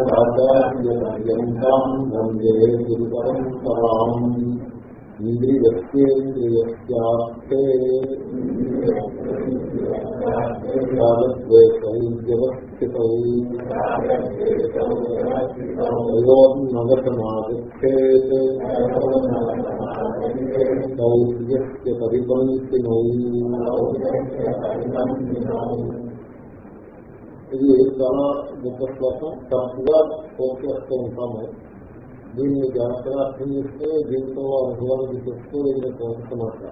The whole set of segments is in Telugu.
ఆచార్యపర్యంతం వందే గురుపరంపరాం. ఇంద్రియస్యేంద్రియస్యాస్తే వ్యవస్థితోన్నగతమాగచ్చేత్ దౌర్యస్య పరిపంక్తినౌ ఇది చాలా గొప్ప శ్లోకం. తప్పుగా పోసేస్తూ ఉంటాము. దీన్ని జాగ్రత్తగా అర్థం చేస్తే జీవితంలో అనుభవానికి తెచ్చుకోలేని సంవత్సరమాట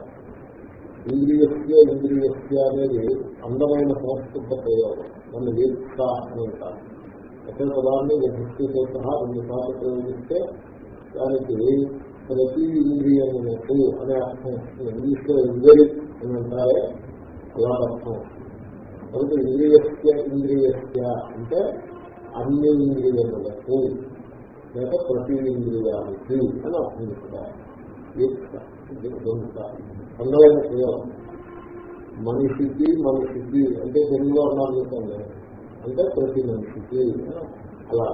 ఇంద్రియస్య ఇంద్రియస్య అనేది అందమైన సంస్కృత ప్రయోగం. నన్ను వీక్ష అని అంటారు. ఒకే పదాన్ని విభక్తితో సహా రెండు సార్లు ప్రయోగిస్తే దానికి ప్రతి ఇంద్రియమునకు అనే అర్థం వస్తుంది. ఇంగ్లీష్లో ఇంజరీ అని అంటారే అలా అర్థం కాబట్టి ఇంద్రియస్య ఇంద్రియస్య అంటే అన్ని ఇంద్రియములకు లేక ప్రతి ఇంద్రియానికి అని అర్థం చెప్తారు అందమైన ప్రయోగం మనిషికి మనిషికి అంటే తెలుగులో అన్నాను అంటే ప్రతి మనిషికి అలా.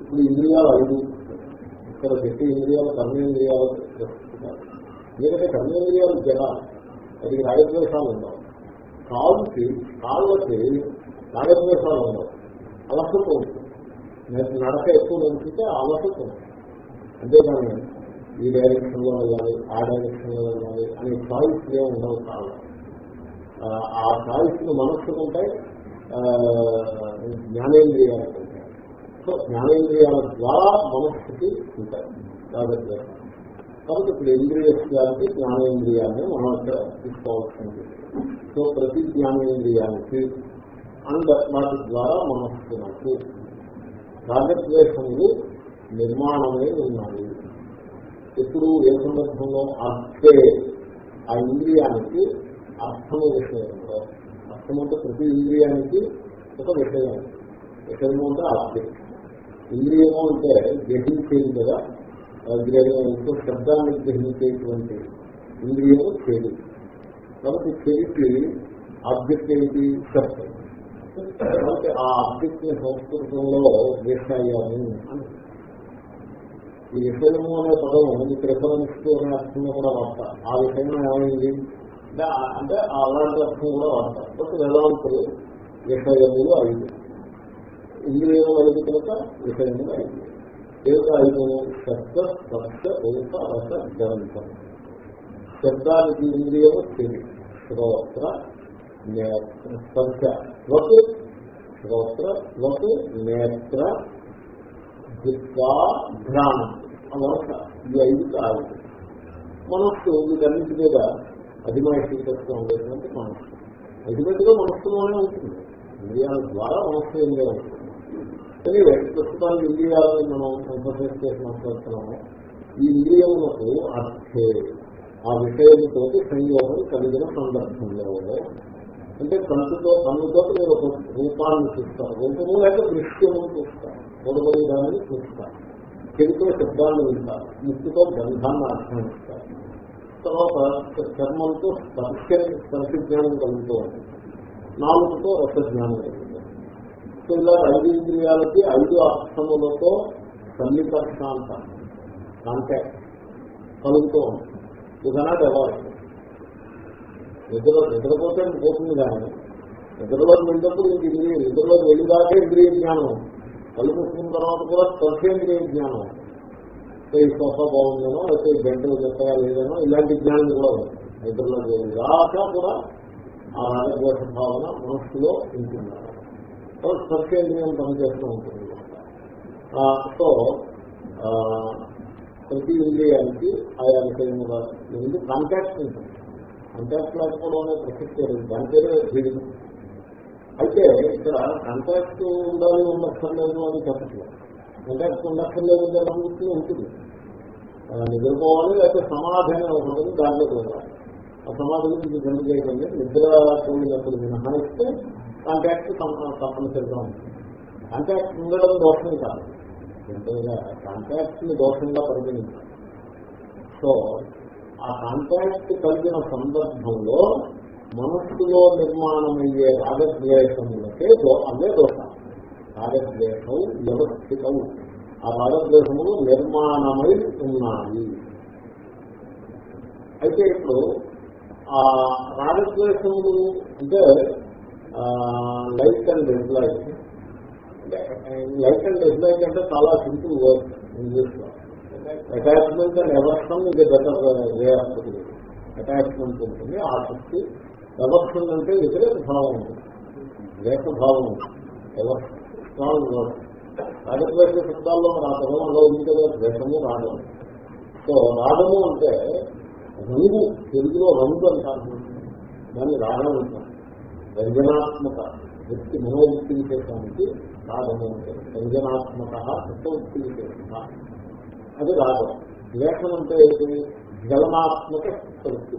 ఇప్పుడు ఇంద్రియాలు ఐదు. ఇక్కడ పెట్టి ఇంద్రియాలు కర్మేంద్రియాలు ఎందుకంటే కర్మేంద్రియాలు జన అది రాయద్వేషాలు ఉన్నాం కాలుకి కాళ్ళకి నాగద్వేషాలు ఉండవు. అలసత ఉంటుంది నడక ఎక్కువ నడిపితే అలసత ఉంటుంది అంతేకాని ఈ డైరెక్షన్లో వెళ్ళాలి ఆ డైరెక్షన్లో వెళ్ళాలి అనే చాయిస్ ఏ ఉండవు కాదు ఆ చాయిస్ మనస్సుకుంటే జ్ఞానేంద్రియాలు ఉంటాయి సో జ్ఞానేంద్రియాల ద్వారా మనస్సుకి ఉంటాయి రాగద్వేషం కాబట్టి ఇప్పుడు ఇంద్రియస్యానికి జ్ఞానేంద్రియాన్ని మనం ఇక్కడ ఉంటుంది సో ప్రతి జ్ఞానేంద్రియానికి అండ్ వాటి ద్వారా మనస్సునకు రాగద్వేషములు నిర్మాణమే ఉన్నాయి. ఎప్పుడు ఏ సందర్భంలో అర్థే ఆ ఇంద్రియానికి అర్థము విషయంలో? అర్థం అంటే ప్రతి ఇంద్రియానికి ఒక విషయం. విషయము అంటే అర్థం. ఇంద్రియము అంటే గ్రహించేది కదా. గ్రహంతో శబ్దాన్ని గ్రహించేటువంటి ఇంద్రియము చెడు కాబట్టి చెడికి ఆబ్జెక్ట్ ఏంటి శబ్దం కాబట్టి ఆ ఆబ్జెక్ట్ని సంస్కృతంలో వేషాయాము అని ఈ విషయము అనే పదం మీకు రిఫరెన్స్ అనే అర్థంలో కూడా వాడతారు ఆ విషయంలో ఏమైంది? అంటే అలాంటి అర్థం కూడా వాడతారు బట్ వేదాంతులు విషయములు ఐదు. ఇంద్రియము ఐదు కనుక విషయములు ఐదు. ఏదో ఐదు? శబ్ద స్పర్శ రూప రస గ్రంథం. శబ్దానికి ఇంద్రియము చెవి శ్రోత్ర నేత్ర స్వత్ శ్రోత్ర స్వత్ నేత్ర జిత్వా ఘ్రాణం అనవస ఈ ఐదు కాదు. మనస్సు వీటన్నింటి మీద అధిమాయితీకృతం ఉండేటువంటి మనస్సు. అధిమతిగా మనస్సులోనే ఉంటుంది. ఇంద్రియాల ద్వారా మనస్సు ఏందే ఉంటుంది. ఎనివే ప్రస్తుతానికి ఇంద్రియాలను మనం ఎంఫోసైజ్ చేసి మాట్లాడుతున్నాము ఈ ఇంద్రియములకు అర్థే. ఆ విషయంతో సంయోగం కలిగిన సందర్భంలో అంటే కంటుతో కన్నుతో మీరు ఒక రూపాన్ని చూస్తారు రూపము లేక దృశ్యము చూస్తారు పొడబడి దానిని చూస్తారు చెవితో శబ్దాన్ని వింటారు ముక్తితో గంధాన్ని ఆశ్రమిస్తారు తర్వాత చర్మంతో స్పర్శ స్పర్శ జ్ఞానం కలుగుతూ ఉంటుంది. నాలుగుతో రసజ్ఞానం కలుగుతుంది. సో ఇలా ఐదు ఇంద్రియాలకి ఐదు అర్థములతో సన్నికర్షాంత కాంటాక్ట్ కలుగుతూ ఉంటుంది. ఇదనాట్ ఎవరు నిద్ర నిద్రపోతే పోతుంది కానీ నిద్రలోకి వెళ్ళినప్పుడు ఇంక ఇంద్రియ నిద్రలోకి వెళ్ళిదాకే ఇంద్రియ జ్ఞానం. కళ్ళు పుట్టుకున్న తర్వాత కూడా స్పర్శేంద్రియ జ్ఞానం. ఈ సోఫా బాగుందేనో అయితే గంటలు చెత్తగా లేదనో ఇలాంటి జ్ఞానం కూడా ఉంది. నిద్రలోకి వెళ్ళిదాకా కూడా ఆ రాజద్వేష భావన మనస్సులో ఉంటుంది. స్పర్శేంద్రియం పనిచేస్తూ ఉంటుంది. సో ప్రతి ఇంద్రియానికి ఆయా విషయముగా ముందు కాంటాక్ట్ ఉంటుంది. కాంటాక్ట్ లేకపోవడం అనే ప్రసక్తి లేదు దాని పేరే జీవితం. అయితే ఇక్కడ కాంటాక్ట్ ఉండాలి ఉండక్కర్లేదు అని చెప్పట్లేదు. కాంటాక్ట్ ఉండక్కర్లేదు అనుకుంటూ ఉంటుంది. నిద్రపోవాలి లేకపోతే సమాధి అని ఉంటుంది దాంట్లో పోవాలి. ఆ సమాధి గురించి జంపు చేయకండి నిద్ర పోయినప్పుడు మినహాయిస్తే కాంటాక్ట్ తప్పనిసరిగా ఉంటుంది. కాంటాక్ట్ ఉండడం దోషం కాదు. జనరల్గా కాంటాక్ట్ని దోషంగా పరిగణించాలి సో ఆ కాంటాక్ట్ కలిగిన సందర్భంలో మనస్సులో నిర్మాణమయ్యే రాగద్వేషములకే దో అవే దోషం రాగద్వేషం వ్యవస్థితం ఆ రాగద్వేషములు నిర్మాణమై ఉన్నాయి. అయితే ఇప్పుడు ఆ రాగద్వేషములు అంటే like and employee like and dislike అంటే చాలా సింపుల్ వర్క్ ఇంగ్లీష్లో అటాచ్మెంట్ అండ్ ఎవర్షన్ ఇది బెటర్ వే ఆఫ్ అటాచ్మెంట్ ఉంటుంది ఆసక్తి. ఎవర్షన్ అంటే వ్యతిరేక భావం ఉంటుంది. ద్వేష భావం ఉంటుంది. ఎవర్షన్ స్ట్రాంగ్ వర్క్ రాగద్వేష శబ్దాల్లో మన ఆ పదంలో ఉంది కదా ద్వేషము రాగము. సో రాగము అంటే రంగు తెలుగులో రంగు అంటారు. దాన్ని రాగం అంటారు. రంజనాత్మక వృత్తి మనోవృత్తి విశేషానికి రాగము అంటే రంజనాత్మక చిత్తవృత్తి విశేష అది రాగం. ద్వేషం అంటే ఏంటి జలనాత్మక చిత్తవృత్తి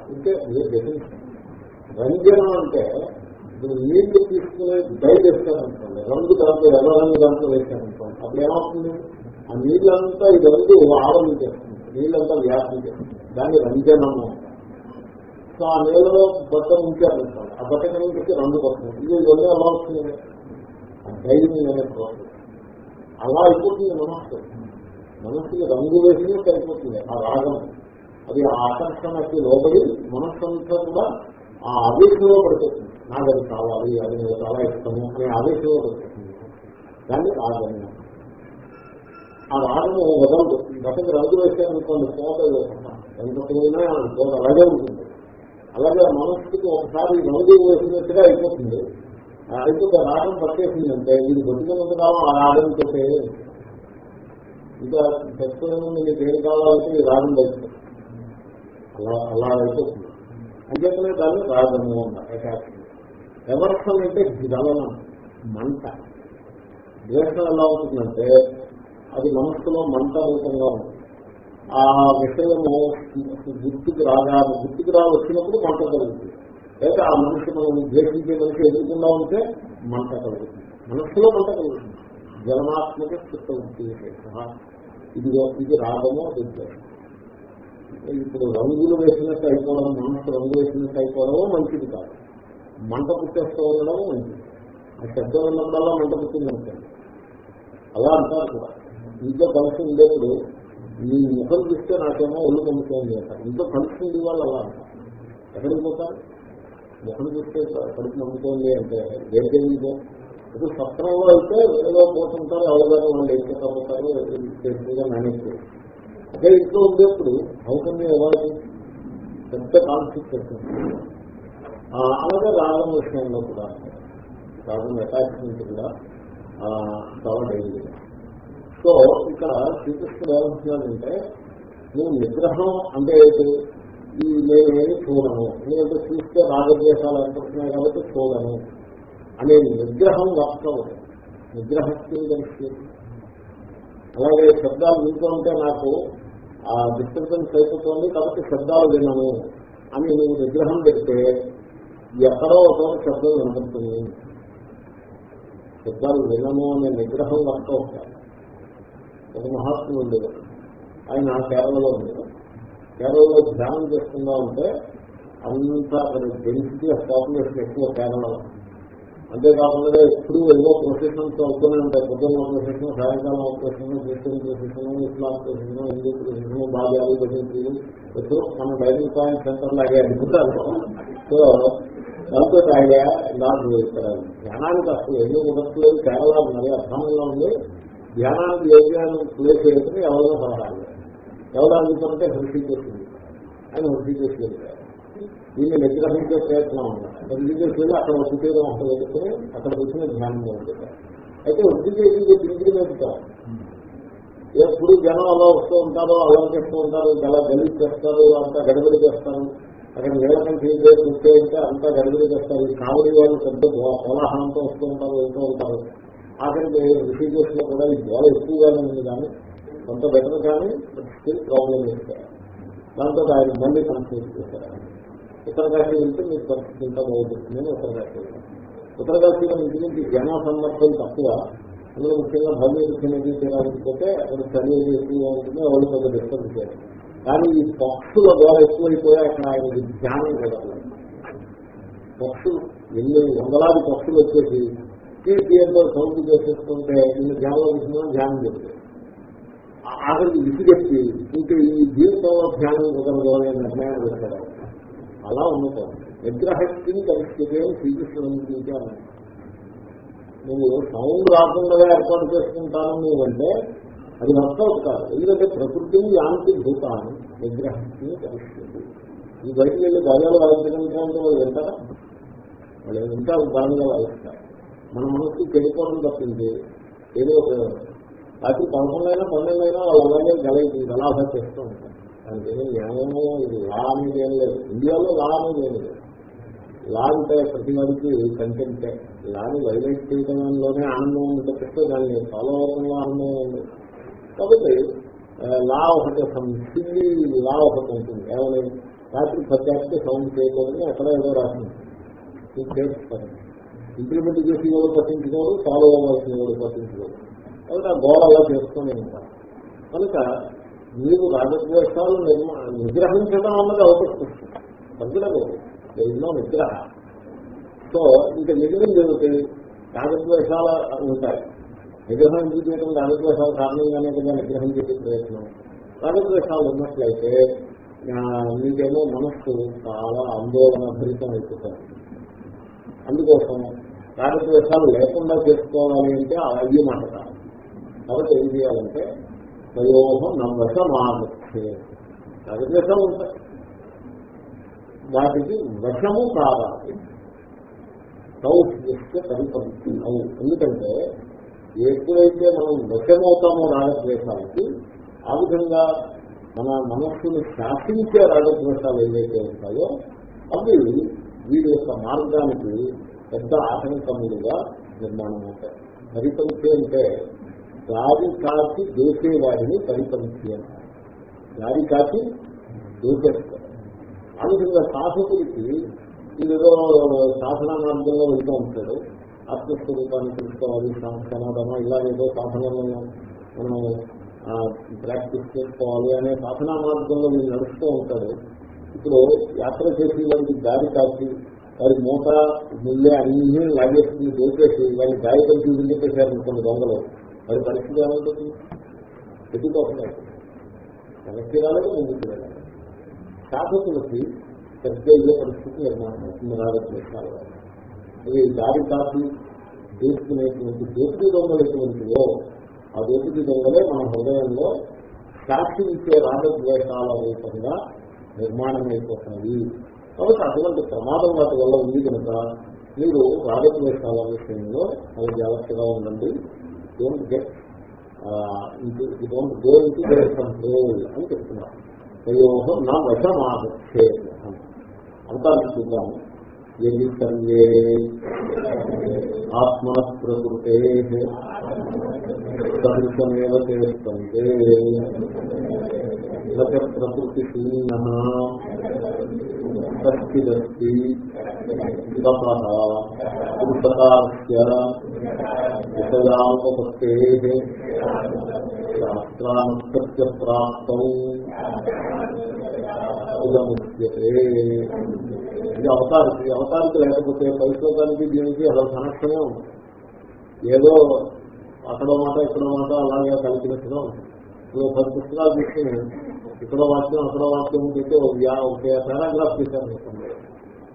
అంటే డెఫినేషన్ రంజనం అంటే ఇప్పుడు నీళ్ళు తీసుకునే డై చేస్తారనుకోండి రంగు దాంట్లో ఎర్ర రంగు దాంట్లో వేశారనుకోండి అప్పుడు ఏమవుతుంది? ఆ నీళ్ళంతా ఈ రంగు ఆరంభించేస్తుంది నీళ్ళంతా వ్యాప్తి చేస్తుంది. దాన్ని రంజనము అంటారు. సో ఆ నీళ్ళలో బట్ట ఉంచారనుకోండి ఆ బట్ట కనుక రంగు పడుతుంది ఇది ఇవన్నీ ఎలా వస్తుంది ధైర్యం అనే అలా అయిపోతుంది మనస్సు. మనస్సుకి రంగు వేసినట్టు అయిపోతుంది ఆ రాగం. అది ఆ ఆకర్షణకి లోబడి మనస్సు అంతా కూడా ఆ ఆవేశంలో పడిపోతుంది. నాకు అది కావాలి అది నేను చాలా ఇష్టము అనే ఆవేశంలో పడిపోతుంది. దాన్ని రాగం ఆ రాగము వదలదు బట్టకి రంగు వేసారనుకోండి పోత ఎంత పోయినా పోత అలాగే ఉంటుంది. అలాగే మనస్సుకి ఒకసారి రంగు వేసినట్టుగా అయిపోతుంది. ఆ అయిపోతే రాగం పట్టేసిందంటే ఇది బతుకున్నంత కాలం ఆ రాగంతో ఇంకా ప్రస్తుతం మీకు ఏం కావాలంటే ఈ రాగం బయటకు అలా అలా అయిపోతుంది. అంచేతనే దాన్ని రాగము అన్నారు అంటే గలనం మంట. ద్వేషం ఎలా అవుతుందంటే అది మనస్సులో మంట రూపంగా ఉంటుంది. ఆ విషయము గుర్తుకు రాగా గుర్తుకు రా వచ్చినప్పుడు మంట కలుగుతుంది. లేదా ఆ మనిషి మనం ఉద్దేశించే మనిషి ఎదుర్కొన్నా ఉంటే మంట కలుగుతుంది. మనస్సులో మంట కలుగుతుంది. జలనాత్మక చిత్త వృత్తి ఇది ఇది రాగము అది ఇప్పుడు రంగులు వేసినట్టు అయిపోవడం మనసు రంగు వేసినట్టు అయిపోవడము మంచిది కాదు. మంట పుట్టేస్తూ ఉండడం మంచిది. ఆ శబ్దం ఉన్నప్పుడల్లా మంట పుట్టింది అనుకోండి అలా అంటారు కూడా. ఇంట్లో కలిసి ఉండేప్పుడు మీ ముఖం చూస్తే నాకేమో ఒళ్ళు పంపుతోంది అంటారు ఇంట్లో కలిసి వాళ్ళు అలా. అంటారు ఎక్కడికి పోతారు ముఖం చూస్తే కడుపు నమ్ముతోంది అంటే దేనికేమిటో ఇప్పుడు సత్రంలో అయితే ఏదో పోతుంటారు అవగాహన వాళ్ళు ఎక్కువ తగ్గుతారు చేసుకుగా మేనేజ్ అదే ఇంట్లో ఉండేప్పుడు అవుతుంది ఎవరికి? పెద్ద కాన్ఫ్లిక్ట్ వస్తుంది అలాగే రాగం విషయంలో కూడా రాగం అటాచ్మెంట్ కూడా చాలా డేంజర్. సో ఇక్కడ శ్రీకృష్ణుడు ఏమంటున్నాడంటే నువ్వు నిగ్రహం అంటే ఏంటి ఈ నేనేమి చూడను. ఎందుకంటే చూస్తే రాగద్వేషాలు అనిపిస్తున్నాయి కాబట్టి చూడను. అనే నిగ్రహం వాస్తవం. నిగ్రహస్థితి కలిసి అలాగే శబ్దాలు వింటూ ఉంటే నాకు ఆ డిస్టర్బెన్స్ అయిపోతుంది కాబట్టి శబ్దాలు వినను అని నువ్వు నిగ్రహం పెడితే ఎక్కడో ఒక శబ్దం వినపడుతుంది శబ్దాలు వినము అనే నిగ్రహం వర్క్ అవుతాయి ఒక మహాత్ముడు ఉండేవారు ఆయన కేరళలో ఉండేది కేరళలో ధ్యానం చేస్తుందా ఉంటే అంతా అక్కడ డెన్సిటీ ఆఫ్ పాపులేషన్ ఎక్కువ కేరళలో. అంతేకాకుండా ఎప్పుడు ఎన్నో ప్రొఫెషన్స్ అవుతూనే ఉంటాయి. పొద్దున్న ప్రొఫెషన్ సాయంకాలం profession Christian profession Islam profession Hindu profession బాధ్యాలు profession ఎప్పుడు మన డైనింగ్ పాయింట్ సెంటర్ లాగే అడుగుతారు. సో దాంతో ఆయన నాకు ధ్యానానికి అసలు ఎన్ని కుదరట్లేదు కేరళ మరి అర్థంగా ఉంది ధ్యానానికి యోగ్యాన్ని ప్లేస్ చేయటం ఎవరో పడాలి ఎవరో అందుకుంటే హృషి హృషికేసింది ఆయన హృషి చేసేది దీన్ని నిగ్రహించే ప్రయత్నం హృషికేసి చేసేది అక్కడ కుటీరం ఉంటుంది అక్కడ వచ్చిన ధ్యానం ఉంటుంది అయితే చేసి తిరిగి పెడతారు ఎప్పుడు జనం అలా వస్తూ ఉంటారో అలా చేస్తూ ఉంటారు అలా గలీజ్ చేస్తారు అంతా గడబడి చేస్తారు. అక్కడ నిలకం చేసే ఉంటే అంతా గడబడి చేస్తారు. ఈ వాళ్ళు పెద్ద కోలాహలంతో వస్తూ ఉంటారు వెళ్తూ ఉంటారు. ఆఖరికి ఋషికేశ్లో కూడా ఈ గోడ ఎక్కువగానే ఉంది కానీ కొంత బెటర్ కానీ స్టిల్ ప్రాబ్లం చేస్తారు దాంతో ఆయన మళ్ళీ కన్ఫ్యూజ్ చేశారు. ఉత్తరకాశీ వెళ్తే మీకు పరిస్థితి ఇంకా బాగుంటుంది. ఉత్తర కాశీ ఉత్తర కాశీలో ఇంటి నుంచి జన సందర్భం తక్కువ. అందులో ముఖ్యంగా భగవద్గీత నది తీరానికి పోతే అక్కడ చలి ఎక్కువగా ఉంటుంది వాళ్ళు కొంత డిస్టర్బ్ చేయాలి కానీ ఈ పక్షుల ద్వారా ఎక్కువైపోయి అక్కడ ఆయన ధ్యానం కదలేదు పక్షులు ఎన్ని వందలాది పక్షులు వచ్చేసి థియేటర్లో సౌండ్ చేసేసుకుంటే నేను ధ్యానం చేసిన ధ్యానం చెప్తాను ఆఖరికి విసిగెత్తి ఇంకా ఈ జీవితంలో ధ్యానం కుదరదు అనే నిర్ణయం చేశారు అలా ఉండకూడదు విగ్రహస్థిని పరిస్థితి శ్రీకృష్ణుడు అనుకుంటాను నువ్వు సౌండ్ రాకుండా ఏర్పాటు చేసుకుంటాను నువ్వంటే అది నష్టం కాదు. ఎందుకంటే ప్రకృతిని యాంతి భూతాన్ని విగ్రహస్థిని పరిస్థితి. ఈ బయటికి వెళ్ళి గాయాలు వాయించడానికి వాళ్ళు వింటారా? వాళ్ళు వింటారు బాగా వాయిస్తారు. మన మనసుకి చెడిపోవడం తప్పింది ఏదో ఒక రాత్రి పదకొండైనా పన్నెండైనా వాళ్ళు అలాగే గలైంది గలాభ చేస్తూ. ఉంటారు దానికి ఏమీ న్యాయమో ఇది లా అనేది ఏం లేదు. ఇండియాలో లా అనేది ఏం లేదు. లా అంటే ప్రతి వాడికి కంటెంటే. లాని వైలెట్ చేయడంలోనే ఆనందం ఉంది తప్పిస్తే దాన్ని ఫాలో అవడంలో ఆనందం ఉంది కాబట్టి లా ఒకటి సిల్లి లా ఒకటి ఉంటుంది. ఏమైనా? రాత్రి పద్యానికి సౌండ్ చేయకూడదని ఎక్కడ ఏదో రాసింది. చేస్తారు ఇంప్లిమెంట్ చేసి ఎవరు పట్టించుకోరు ఫాలో అవ్వాల్సిన ఎవరు పట్టించుకోరు కాబట్టి ఆ గోడ అలా చేస్తూనే ఉంటారు కనుక మీరు రాజద్వేషాలు నిగ్రహించడం అన్నది అవకాశం తగ్గలేదు ఎన్నో నిగ్రహ. సో ఇంకా నిగ్రహం జరుగుతుంది రాజద్వేషాలు ఉంటాయి. నిగ్రహం ఎందుకు చేయడం రాజద్వేషాల కారణంగానే కదా నిగ్రహం చేసే ప్రయత్నం. రాజద్వేషాలు ఉన్నట్లయితే మీకేమో మనస్సు చాలా ఆందోళన భరితం అయిపోతారు అందుకోసం రాగద్వేషాలు లేకుండా చేసుకోవాలి అంటే అయ్యే మాట కాబట్టి ఏం చేయాలంటే ప్రయోగం నవశమాగచ్చే రాగద్వేషాలు ఉంటాయి. వాటికి వశము కావాలి. సౌష్య పరిపంచి ఎందుకంటే ఎప్పుడైతే మనం వశమవుతామో రాగద్వేషాలకి ఆ విధంగా మన మనస్సును శాసించే రాగద్వేషాలు ఏవైతే ఉంటాయో అవి వీడి యొక్క మార్గానికి పెద్ద ఆటంకములుగా నిర్మాణం అవుతాయి పరిపంచి అంటే దారి కాచి దోసేవాడిని పరిపంచి అంటారు దారి కాచి దోసేస్తారు ఆ విధంగా సాధకుడికి ఇదేదో సాధన మార్గంలో వెళ్తూ ఉంటాడు. ఆత్మస్వరూపాన్ని తెలుసుకోవాలి సమాధానం ఇలా ఏదో సాధనలను మనం ప్రాక్టీస్ చేసుకోవాలి అనే సాధనా మార్గంలో వీళ్ళు నడుస్తూ ఉంటాడు. ఇప్పుడు యాత్ర చేసి వారికి దారి కాచి వారి మూట ముందే అన్ని లాగేసుకుని దోచేసి వారి దారి కలిసి వదిలిపెట్టారు కొన్ని దొంగలు? వారి పరిస్థితి ఏమవుతుంది? పెట్టుకోకుండా వెనక్కి రాలేదు ముందుకు వెళ్ళాలి సాధకులకి పెద్ద ఇదే పరిస్థితి నిర్మాణం అవుతుంది. అవి దారి కాపి దోచుకునేటువంటి దోపిడీ దొంగలు ఎటువంటివో ఆ దోపిడీ దొంగలే మన హృదయంలో సాక్షి ఇచ్చే రాజద్వేషాల రూపంగా నిర్మాణం అయిపోతున్నది కాబట్టి అటువంటి ప్రమాదం వాటి వల్ల ఉంది కనుక మీరు రాగద్వేషాల విషయంలో అది జాగ్రత్తగా ఉండండి. Don't get don't go into control అని చెప్తున్నారు. అయ్యో నా వశమాగచ్చే. అంతా చూద్దాము. ఎన్ని ఆత్మన ప్రకృతే సదృశమేవ చేస్తంతే ప్రకృతి శూన్య కశ్చిదస్తి పురుషకారస్య విషయానుపత్తే శాస్త్రానుసత్య ప్రాప్తం ఉదముచ్యతే ఇది అవతారికి ఈ అవతారికి లేకపోతే పరిశోధానికి దీనికి అలా కనెక్షనే ఉంది ఏదో అక్కడ మాట ఇక్కడ మాట అలాగే కలిపినట్టుగా ఉంటుంది. ఇప్పుడు పది పుస్తకాలు తీసుకుని ఇక్కడ వాక్యం అక్కడ వాక్యం అయితే పారాగ్రాఫ్ తీశాను అనుకోండి.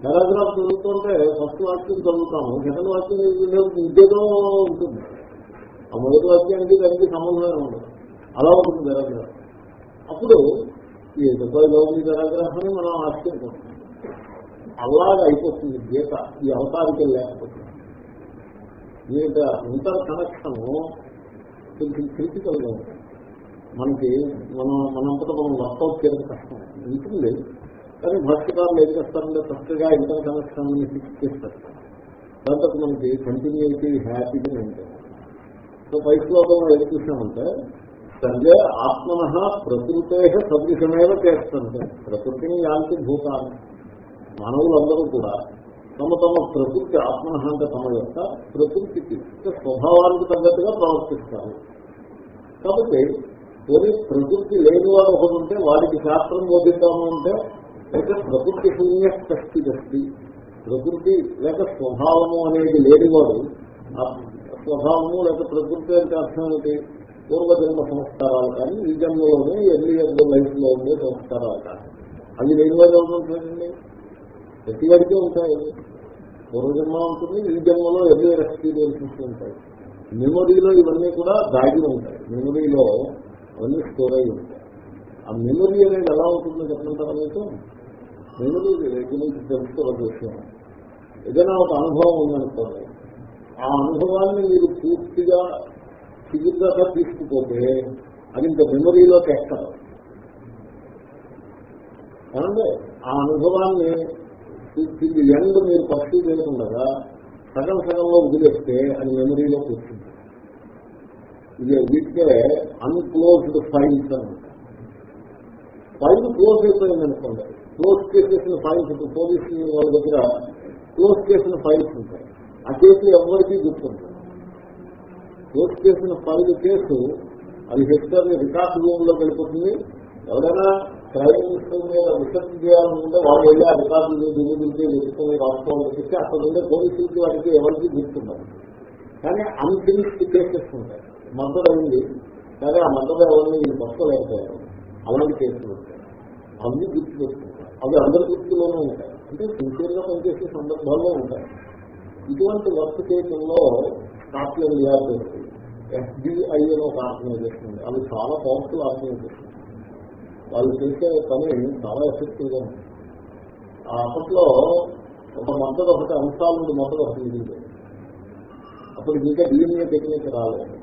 పారాగ్రాఫ్ చదువుతుంటే ఫస్ట్ వాక్యం చదువుతాము సెకండ్ వాక్యం ఉద్యోగం ఉంటుంది. ఆ మొదటి వాక్యానికి దానికి సంబంధమే ఉండదు. అలా ఉంటుంది పారాగ్రాఫ్. అప్పుడు ఈ డెబ్బై లోపలి పారాగ్రాఫ్ అని మనం ఆశ్చర్యపోతాం అలాగే అయిపోతుంది గీత ఈ అవతారికం లేకపోతుంది గీత ఇంటర్ కనెక్షన్ కొంచెం క్రిటికల్గా ఉంటుంది మనకి మనం మనంతటా మనం వర్కౌట్ చేయడం కష్టం. ఉంటుంది. కానీ భాష్యకారులు ఏం చేస్తారంటే చక్కగా ఇంటర్ కనెక్షన్ ఫిక్స్ చేస్తారు. దాంతో మనకి కంటిన్యూటీ హ్యాపీగా ఉంటుంది సో పైశ్లోకంలో ఏం చూసామంటే సర్వే ఆత్మన ప్రకృతే సదృశమేవ చేస్తుంది ప్రకృతిని యాంతి భూతాన్ని. మానవులందరూ కూడా తమ తమ ప్రకృతి ఆత్మన అంటే తమ యొక్క ప్రకృతికి స్వభావానికి తగ్గట్టుగా ప్రవర్తిస్తారు. కాబట్టి కొన్ని ప్రకృతి లేని వాడు ఒకటి ఉంటే వాడికి శాస్త్రం బోధిద్దాము అంటే అయితే ప్రకృతి శూన్య శక్తి శక్తి ప్రకృతి లేక స్వభావము అనేది లేనివాడు స్వభావము లేక ప్రకృతి అంటే అర్థం ఏంటి పూర్వజన్మ సంస్కారాలు కానీ ఈ జన్మలోనే ఎన్ని లైఫ్లో ఉండే సంస్కారాలు కానీ. అవి లేనివాడు ఉంటుందండి ప్రతి వాడికే ఉంటాయి. పూర్వజన్మ ఉంటుంది ఈ జన్మలో ఎన్ని ఎక్స్పీరియన్సెస్ ఉంటాయి. మెమొరీలో ఇవన్నీ కూడా దాగి ఉంటాయి. మెమొరీలో అవన్నీ స్టోర్ అయి ఉంటాయి. ఆ మెమొరీ అనేది ఎలా ఉంటుందో చెప్పమంటారా మీకు మెమొరీ గురించి తెలుసుకోవాల విషయం. ఏదైనా ఒక అనుభవం ఉందనుకోండి ఆ అనుభవాన్ని మీరు పూర్తిగా చికిత్సగా తీసుకుపోతే అది ఇంకా మెమొరీలోకి ఎక్కదు. ఏమంటే ఆ అనుభవాన్ని ఇది ఎండ్ మీరు పట్టు చేయకుండా సగం సగంలో వదిలేస్తే అది మెమరీలో కూర్చుంది ఇది వీటికే అన్క్లోజ్డ్ ఫైల్స్ అనమాట ఫైల్ క్లోజ్ అయిపోయింది అనుకోండి క్లోజ్ చేసేసిన ఫైల్స్ ఇప్పుడు పోలీసు వాళ్ళ దగ్గర క్లోజ్ చేసిన ఫైల్స్ ఉంటాయి. ఆ కేసు ఎవరికీ గుర్తుంటుంది క్లోజ్ చేసిన ఫైల్ కేసు అది హెచ్ఆర్ రికార్డ్ రూమ్లోకి వెళ్ళిపోతుంది. ఎవరైనా క్రైమ్ మీద రిసెర్చ్ చేయాలనుకుంటే వాళ్ళు వెళ్ళి ఆ రికార్డులు చెప్పి అక్కడ ఉండే పోలీసులకి వాటికి ఎవరికి గుర్తున్నారు కానీ అన్ఫినిష్డ్ కేసెస్ ఉంటాయి. మద్దతు అయింది కానీ ఆ మద్దతు ఎవరిని వీళ్ళు పట్టుకోలేకపోయారు అలాంటి కేసులు ఉంటాయి అన్ని గుర్తు అవి అందరి గుర్తులోనే ఉంటాయి. అంటే సిన్సియర్గా పనిచేసే సందర్భాల్లో ఉంటాయి. ఇటువంటి వర్క్ కేసుల్లో స్కాట్లాండ్ ఎఫ్బిఐ ఎఫ్డిఐ అని ఒక ఆర్గనైజేషన్ ఉంది. అది చాలా పవర్ఫుల్ ఆర్గనైజేషన్ వాళ్ళు చేసే పని చాలా ఎఫెక్టివ్గా ఉంది ఆ అప్పట్లో ఒక మద్దతు ఒకటి అంశాలు మద్దతు ఒకటి మిగిలింది అప్పుడు ఇంకా డిఎన్ఏ టెక్నిక్ రాలేదు.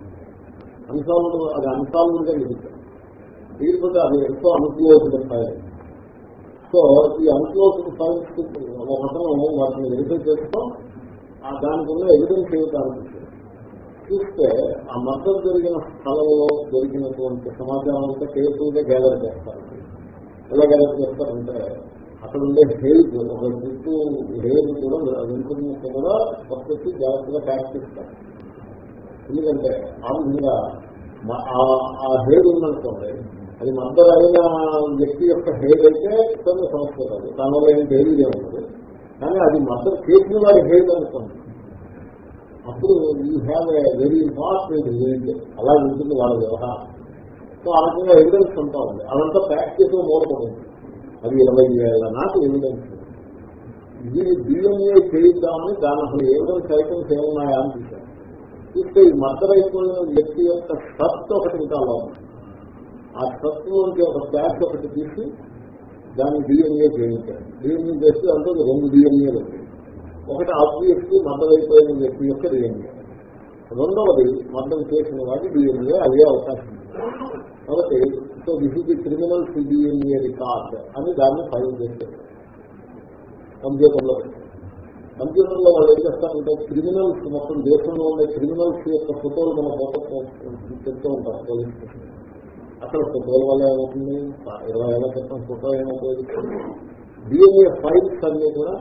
అంశాలు అది అంశాలుగా మిగులుతాయి దీనిపై అది ఎంతో అనుకూలమైన ఫైల్ సో ఈ అనుకూలమైన ఫైల్స్ ఒకటం వాటిని వెరిఫై చేస్తాం. దానికి ఉన్న ఎవిడెన్స్ ఏమిటి చూస్తే ఆ మద్దతు జరిగిన స్థలంలో దొరికినటువంటి సమాచారం అంతా కేసులుగా గ్యాదర్ చేస్తారు. ఎలా గ్యాదర్ చేస్తారంటే అక్కడ ఉండే హెయిర్ ఒక జుట్టు హెయిర్ కూడా వెంట్రుక కూడా పక్కకి జాగ్రత్తగా ప్యాక్ చేస్తారు ఎందుకంటే ఆ విధంగా ఆ హెయిర్ ఉందనుకోండి అది మద్దతు అయిన వ్యక్తి యొక్క హెయిర్ అయితే కొన్ని సమస్య కాదు దానివల్ల ఏం డైలీ ఉండదు కానీ అది మద్దతు చేసిన వారి హెయిర్ అనుకోండి. అప్పుడు you have a very important link అలా ఉంటుంది వాళ్ళ వ్యవహారం. సో ఆ రకంగా ఎవిడెన్స్ అంతా ఉంది. అదంతా ప్యాక్ చేసి మూలపడింది అది ఇరవై ఏళ్ళ నాటి ఎవిడెన్స్ ఇది డిఎన్ఏ చేయిద్దామని దాని అసలు ఎవిడెన్స్ ఐటమ్స్ ఏమున్నాయా అని చూశాను చూస్తే ఈ మద్దతు అయిపోయిన వ్యక్తి యొక్క సత్ ఒకటి ఇంకా ఆ సత్ నుంచి ఒక ప్యాక్ ఒకటి తీసి దాన్ని డిఎన్ఏ చేయించారు. డిఎన్ఏ చేస్తే అంటే రెండు డిఎన్ఏలు వచ్చాయి ఒకటి ఆత్మీయక్తి మద్దతు అయిపోయిన వ్యక్తి యొక్క డిఎన్ఏ రెండవది మద్దతు చేసిన వాటి డిఎన్ఏ అదే అవకాశం. కాబట్టి so this is the criminal DNA record అని దాన్ని ఫైల్ చేస్తారు కంప్యూటర్లో. కంప్యూటర్లో వాళ్ళు ఏం చేస్తారంటే క్రిమినల్స్ మొత్తం దేశంలో ఉండే క్రిమినల్స్ యొక్క ఫోటోలు మన ఫోటో చెప్తూ ఉంటారు పోలీస్ స్టేషన్. అక్కడ ఫోటోల వల్ల ఏమవుతుంది? ఇరవై ఏళ్ళ క్రితం ఫోటో ఏమవుతుంది? డిఎన్ఏ ఫైల్స్ అన్ని కూడా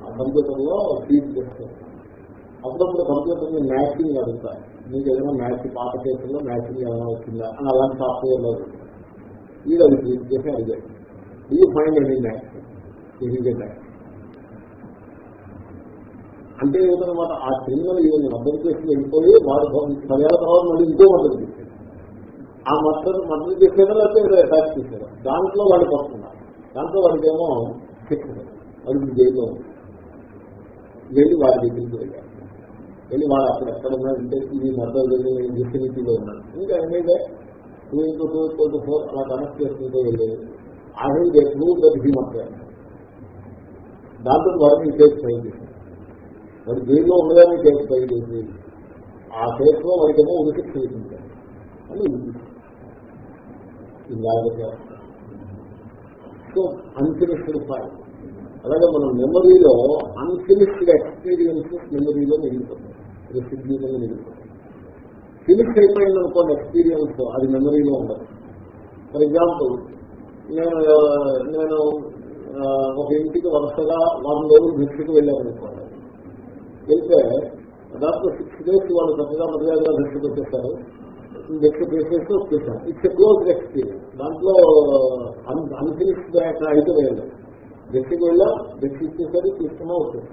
కంప్యూటర్లో ఫీడ్ చేస్తారు. అప్పుడప్పుడు కంప్యూటర్ని మ్యాచింగ్ అడుగుతారు. మీకు ఏదైనా మ్యాచ్ పాత కేసుల్లో మ్యాచింగ్ ఏమైనా వచ్చిందా? అని అలాంటి సాఫ్ట్వేర్లో వీడు అది ఫీడ్ చేసి అడిగారు. ఇది ఫైన్ అండి మ్యాచ్? అంటే ఏదన్నమాట ఆ క్రిమినల్ ఈవెన్ మద్దతు చేసి వెళ్ళిపోయి వాడు పదేళ్ళ తర్వాత మళ్ళీ ఇంకో మద్దతు చేశారు ఆ మద్దతు మద్దతు చేసేదా లేకపోతే అటాక్ చేశారు? దాంట్లో వాడికి వస్తున్నారు దాంట్లో వాడికి ఏమో శిక్షణ వాడికి జైల్లో ఉంది. వెళ్ళి వారి దగ్గరికి వెళ్ళారు. వెళ్ళి వాడు అక్కడ ఎక్కడ ఉన్నాడంటే ఇది మద్దతు జరిగిన డిస్టినిటీలో ఉన్నాడు ఇంకా ఎన్నైతే two into two into four అలా కనెక్ట్ చేసుకుంటూ వెళ్ళేది. ఆయన ప్రూవ్ దట్ హీ మధ్య దాంతో వారిని కేసు ఫైల్ చేశారు మరి జైల్లో ఉండగానే కేసు ఫైల్ చేసి ఆ కేసులో వారికేమో ఉనికి చేసింటారు అని ఇలాగే సో అన్ఫినిష్డ్ ఫైల్ అలాగే మనం మెమరీలో అన్ఫినిష్డ్ ఎక్స్పీరియన్సెస్ మెమరీలో మిగిలిపోతుంది రెసిడ్యూలో మిగిలిపోతుంది ఫినిష్ అయిపోయింది అనుకోండి ఎక్స్పీరియన్స్ అది మెమరీలో ఉండదు. ఫర్ ఎగ్జాంపుల్ నేను నేను ఒక ఇంటికి వరుసగా వారం రోజులు భిక్షకు వెళ్ళాను అనుకోండి వెళ్తే దాంట్లో సిక్స్ డేస్ వాళ్ళు చక్కగా మర్యాదగా భిక్షకు వచ్చేస్తారు భిక్ష చేసేసి వచ్చేసాను ఇట్స్ క్లోజ్ ఎక్స్పీరియన్స్ దాంట్లో అన్ఫినిష్డ్ అయితే వెళ్ళాం వ్యక్తికి వెళ్ళాం వ్యక్తి ఇచ్చేసరికి తీసుకున్నా వచ్చింది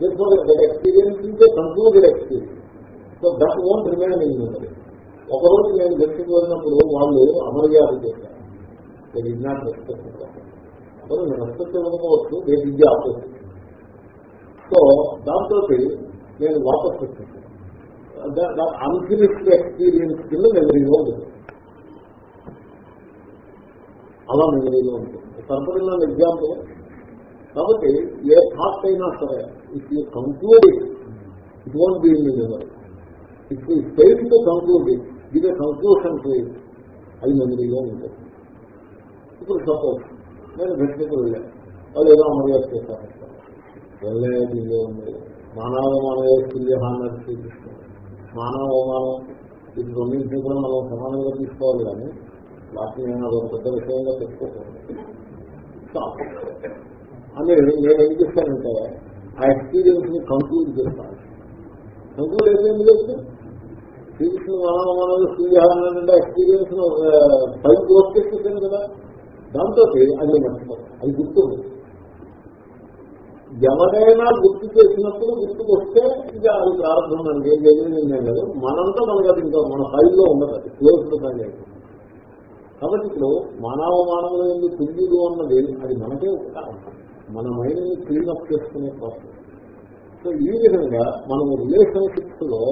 therefore that experience is a concluded experience. So that won't remain in ఒకరోజు నేను వ్యక్తికి వెళ్ళినప్పుడు వాళ్ళు అమర్యాద చేశారు. నేను ఇజ్ఞాట్ రెస్పెక్ట్ అసలు నేను రెస్పెక్ట్ ఇవ్వకపోవచ్చు నేను ఇది ఆపోజిట్ సో దాంతో నేను వాపస్ వచ్చాను. అన్ఫినిష్డ్ ఎక్స్పీరియన్స్ కింద మెమరీలో ఉంటుంది అలా మెమరీలో ఉంటుంది సరిపడిన ఎగ్జాంపుల్ కాబట్టి ఏ థాట్ అయినా సరే if you conclude it it won't be in memory if you fail to conclude it give conclusion అది మెమరీలో ఉంటుంది ఇప్పుడు సపోజ్ నేను గట్టికి వెళ్ళాను వాళ్ళు ఏదో అమర్యాద చేశారు. వెళ్ళలేదు ఇదే ఉంది. మానవ మానవ తుల్యహాన్ని చూపిస్తాను మానవ అవమానం ఇది రెండింటిని కూడా మనం సమానంగా తీసుకోవాలి కానీ వాటిని నేను పెద్ద విషయంగా తెచ్చుకోకూడదు అని నేను ఏం చేస్తానంటే ఆ ఎక్స్పీరియన్స్ని కంక్లూడ్ చేస్తాను. కంక్లూడ్ అయిపోయింది లేదు శ్రీకృష్ణ మానవ మానవ సూర్యానంద ఎక్స్పీరియన్స్ పైకి క్లోజ్ కదా. దాంతో అది మర్చిపోతాను అది గుర్తుంది. ఎవరైనా గుర్తు చేసినప్పుడు గుర్తుకు వస్తే ఇక అది ప్రారంభం అండి ఏం జరిగింది నేను లేదు. మనంతా మనకు అది ఇంకా మన ఫైల్లో ఉండదు అది క్లోజ్ కానీ కాబట్టి ఇప్పుడు మానవ మానవులు ఎందుకు తెలియదు అన్నది అది మనకే ఉపకారం మన మైండ్ని క్లీనప్ చేసుకునే ప్రాసెస్ సో ఈ విధంగా మనం రిలేషన్షిప్స్లో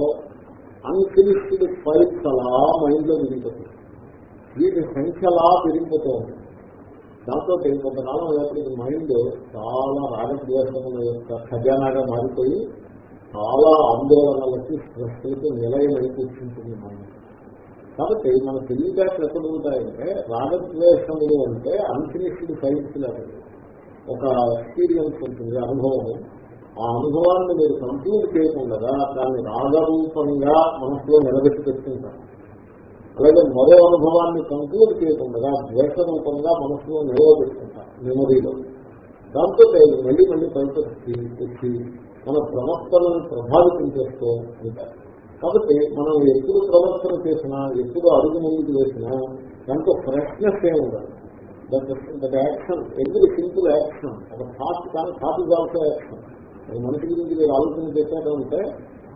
అన్ఫినిష్డ్ ఫైల్స్ అలా మైండ్లో విరిగిపోతుంది వీటి సంఖ్య అలా పెరిగిపోతూ ఉంటుంది దాంతో కొంతకాలం అయ్యేప్పటికి మైండ్ చాలా రాగద్వేషముల యొక్క ఖజానాగా మారిపోయి చాలా ఆందోళనలకి స్ట్రెస్లకి నిలయమై కూర్చుంటుంది మైండ్ కాబట్టి మన తెలివితేటలు ఎక్కడ ఉంటాయంటే రాగద్వేషములు అంటే అన్ఫినిష్డ్ ఫైల్స్ లేకపోతే ఒక ఎక్స్పీరియన్స్ ఉంటుంది అనుభవం ఆ అనుభవాన్ని మీరు కంప్లీట్ చేయకుండా దాన్ని రాగరూపంగా మనసులో నిలబెట్టి పెట్టుకుంటారు. అలాగే మరో అనుభవాన్ని కంప్లీట్ చేయకుండా ద్వేష రూపంగా మనసులో నిలవబెట్టుకుంటారు మెమరీలో దాంతో మళ్ళీ మళ్ళీ పైకి తెచ్చి మన ప్రవర్తనను ప్రభావితం చేస్తూ ఉంటారు. కాబట్టి మనం ఎప్పుడు ప్రవర్తన చేసినా ఎప్పుడు అడుగు ముందుకు వేసినా దాంతో ఫ్రెష్నెస్ ఏ ఉండాలి that action every simple action ఒక థాట్ కానీ థాట్ ఇస్ ఆల్సో యాక్షన్ ఒక మనిషి గురించి మీరు ఆలోచన చేశారంటే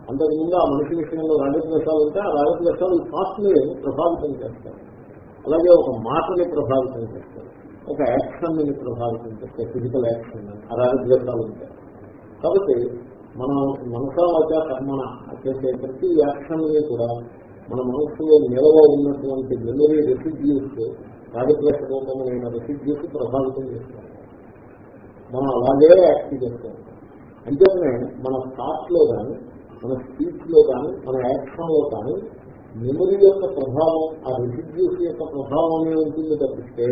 అంతకుముందు ఆ మనిషి విషయంలో రాజద్వేషాలు ఉంటే ఆ రాజద్వేషాలు థాట్ని ప్రభావితం చేస్తారు అలాగే ఒక మాటని ప్రభావితం చేస్తారు ఒక యాక్షన్ని ప్రభావితం చేస్తారు ఫిజికల్ యాక్షన్ ఆ రాజద్వేషాలు ఉంటాయి కాబట్టి మనం మనసా కర్మణ చేసే ప్రతి యాక్షన్ కూడా మన మనస్సులో నిలవ ఉన్నటువంటి మెమరీ రెసిడ్యూస్ రాజద్వేష రూపమైన రెసిడ్యూస్ ప్రభావితం చేస్తాం మనం అలాగే యాక్ట్ చేస్తాం. అంతేనే మన థాట్లో కానీ మన స్పీచ్లో కానీ మన యాక్షన్లో కానీ మెమరీ యొక్క ప్రభావం ఆ రెసిడ్యూస్ యొక్క ప్రభావమే ఉంటుంది తప్పిస్తే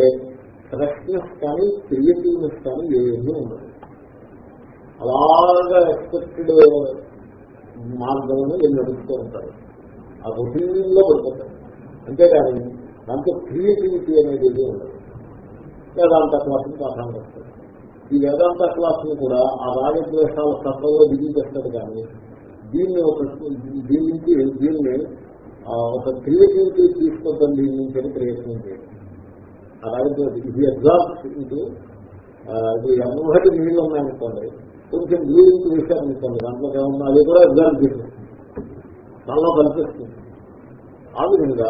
ఫ్రెష్నెస్ కానీ క్రియేటివ్నెస్ కానీ ఏమీ ఉండదు. అలాగా ఎక్స్పెక్టెడ్ మార్గంలో నేను నడుస్తూ ఉంటారు. ఆ రొటీన్లో పడిపోతారు. అంతేకాని దాంతో క్రియేటివిటీ అనేది ఏది ఉండదు. వేదాంత క్లాసుని పాఠం వస్తాయి ఈ వేదాంత క్లాసుని కూడా ఆ రాగద్వేషాల సత్వంలో దిగి కానీ దీన్ని ఒక దీని నుంచి దీన్ని ఒక క్రియేటివిటీ తీసుకొద్దాం దీని నుంచి అని ప్రయత్నం చేయాలి. ఆ రాగద్వేష ఇది ఎగ్జామ్స్ ఇది ఇప్పుడు ఎన్నోటి నీళ్ళు ఉన్నాయనుకోండి కొంచెం నీళ్ళు వేశారనుకోండి దాంట్లో ఏమన్నా అది కూడా ఎగ్జామ్ చేస్తుంది దానిలో కనిపిస్తుంది ఆ విధంగా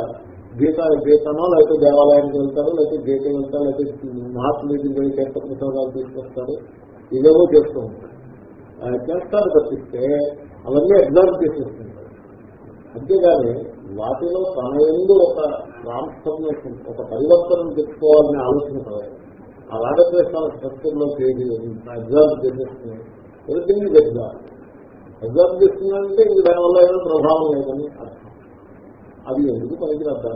గీత గీతనో లేకపోతే దేవాలయానికి వెళ్తారు లేకపోతే గీత వెళ్తారు లేకపోతే మహాత్మ దగ్గరికి వెళ్ళి చేత పుస్తకాలు తీసుకొస్తారు. ఇదేవో చేస్తూ ఉంటారు. చేస్తారు తప్పిస్తే అవన్నీ అబ్జర్వ్ చేసేస్తుంటారు. అంతేగాని వాటిలో తన ఎందు ఒక ట్రాన్స్ఫర్మేషన్ ఒక పరివర్తనం తెచ్చుకోవాలని ఆలోచన ఆ రాగద్వేషాల స్ట్రక్చర్లో ఎగ్జామ్ చేసేస్తుంది ఎవ్రీథింగ్ ఎగ్జామ్ అబ్జర్వ్ చేస్తుందంటే ఇది దానివల్ల ఏదో ప్రభావం లేదని అర్థం. అది ఎందుకు పనికి రాదు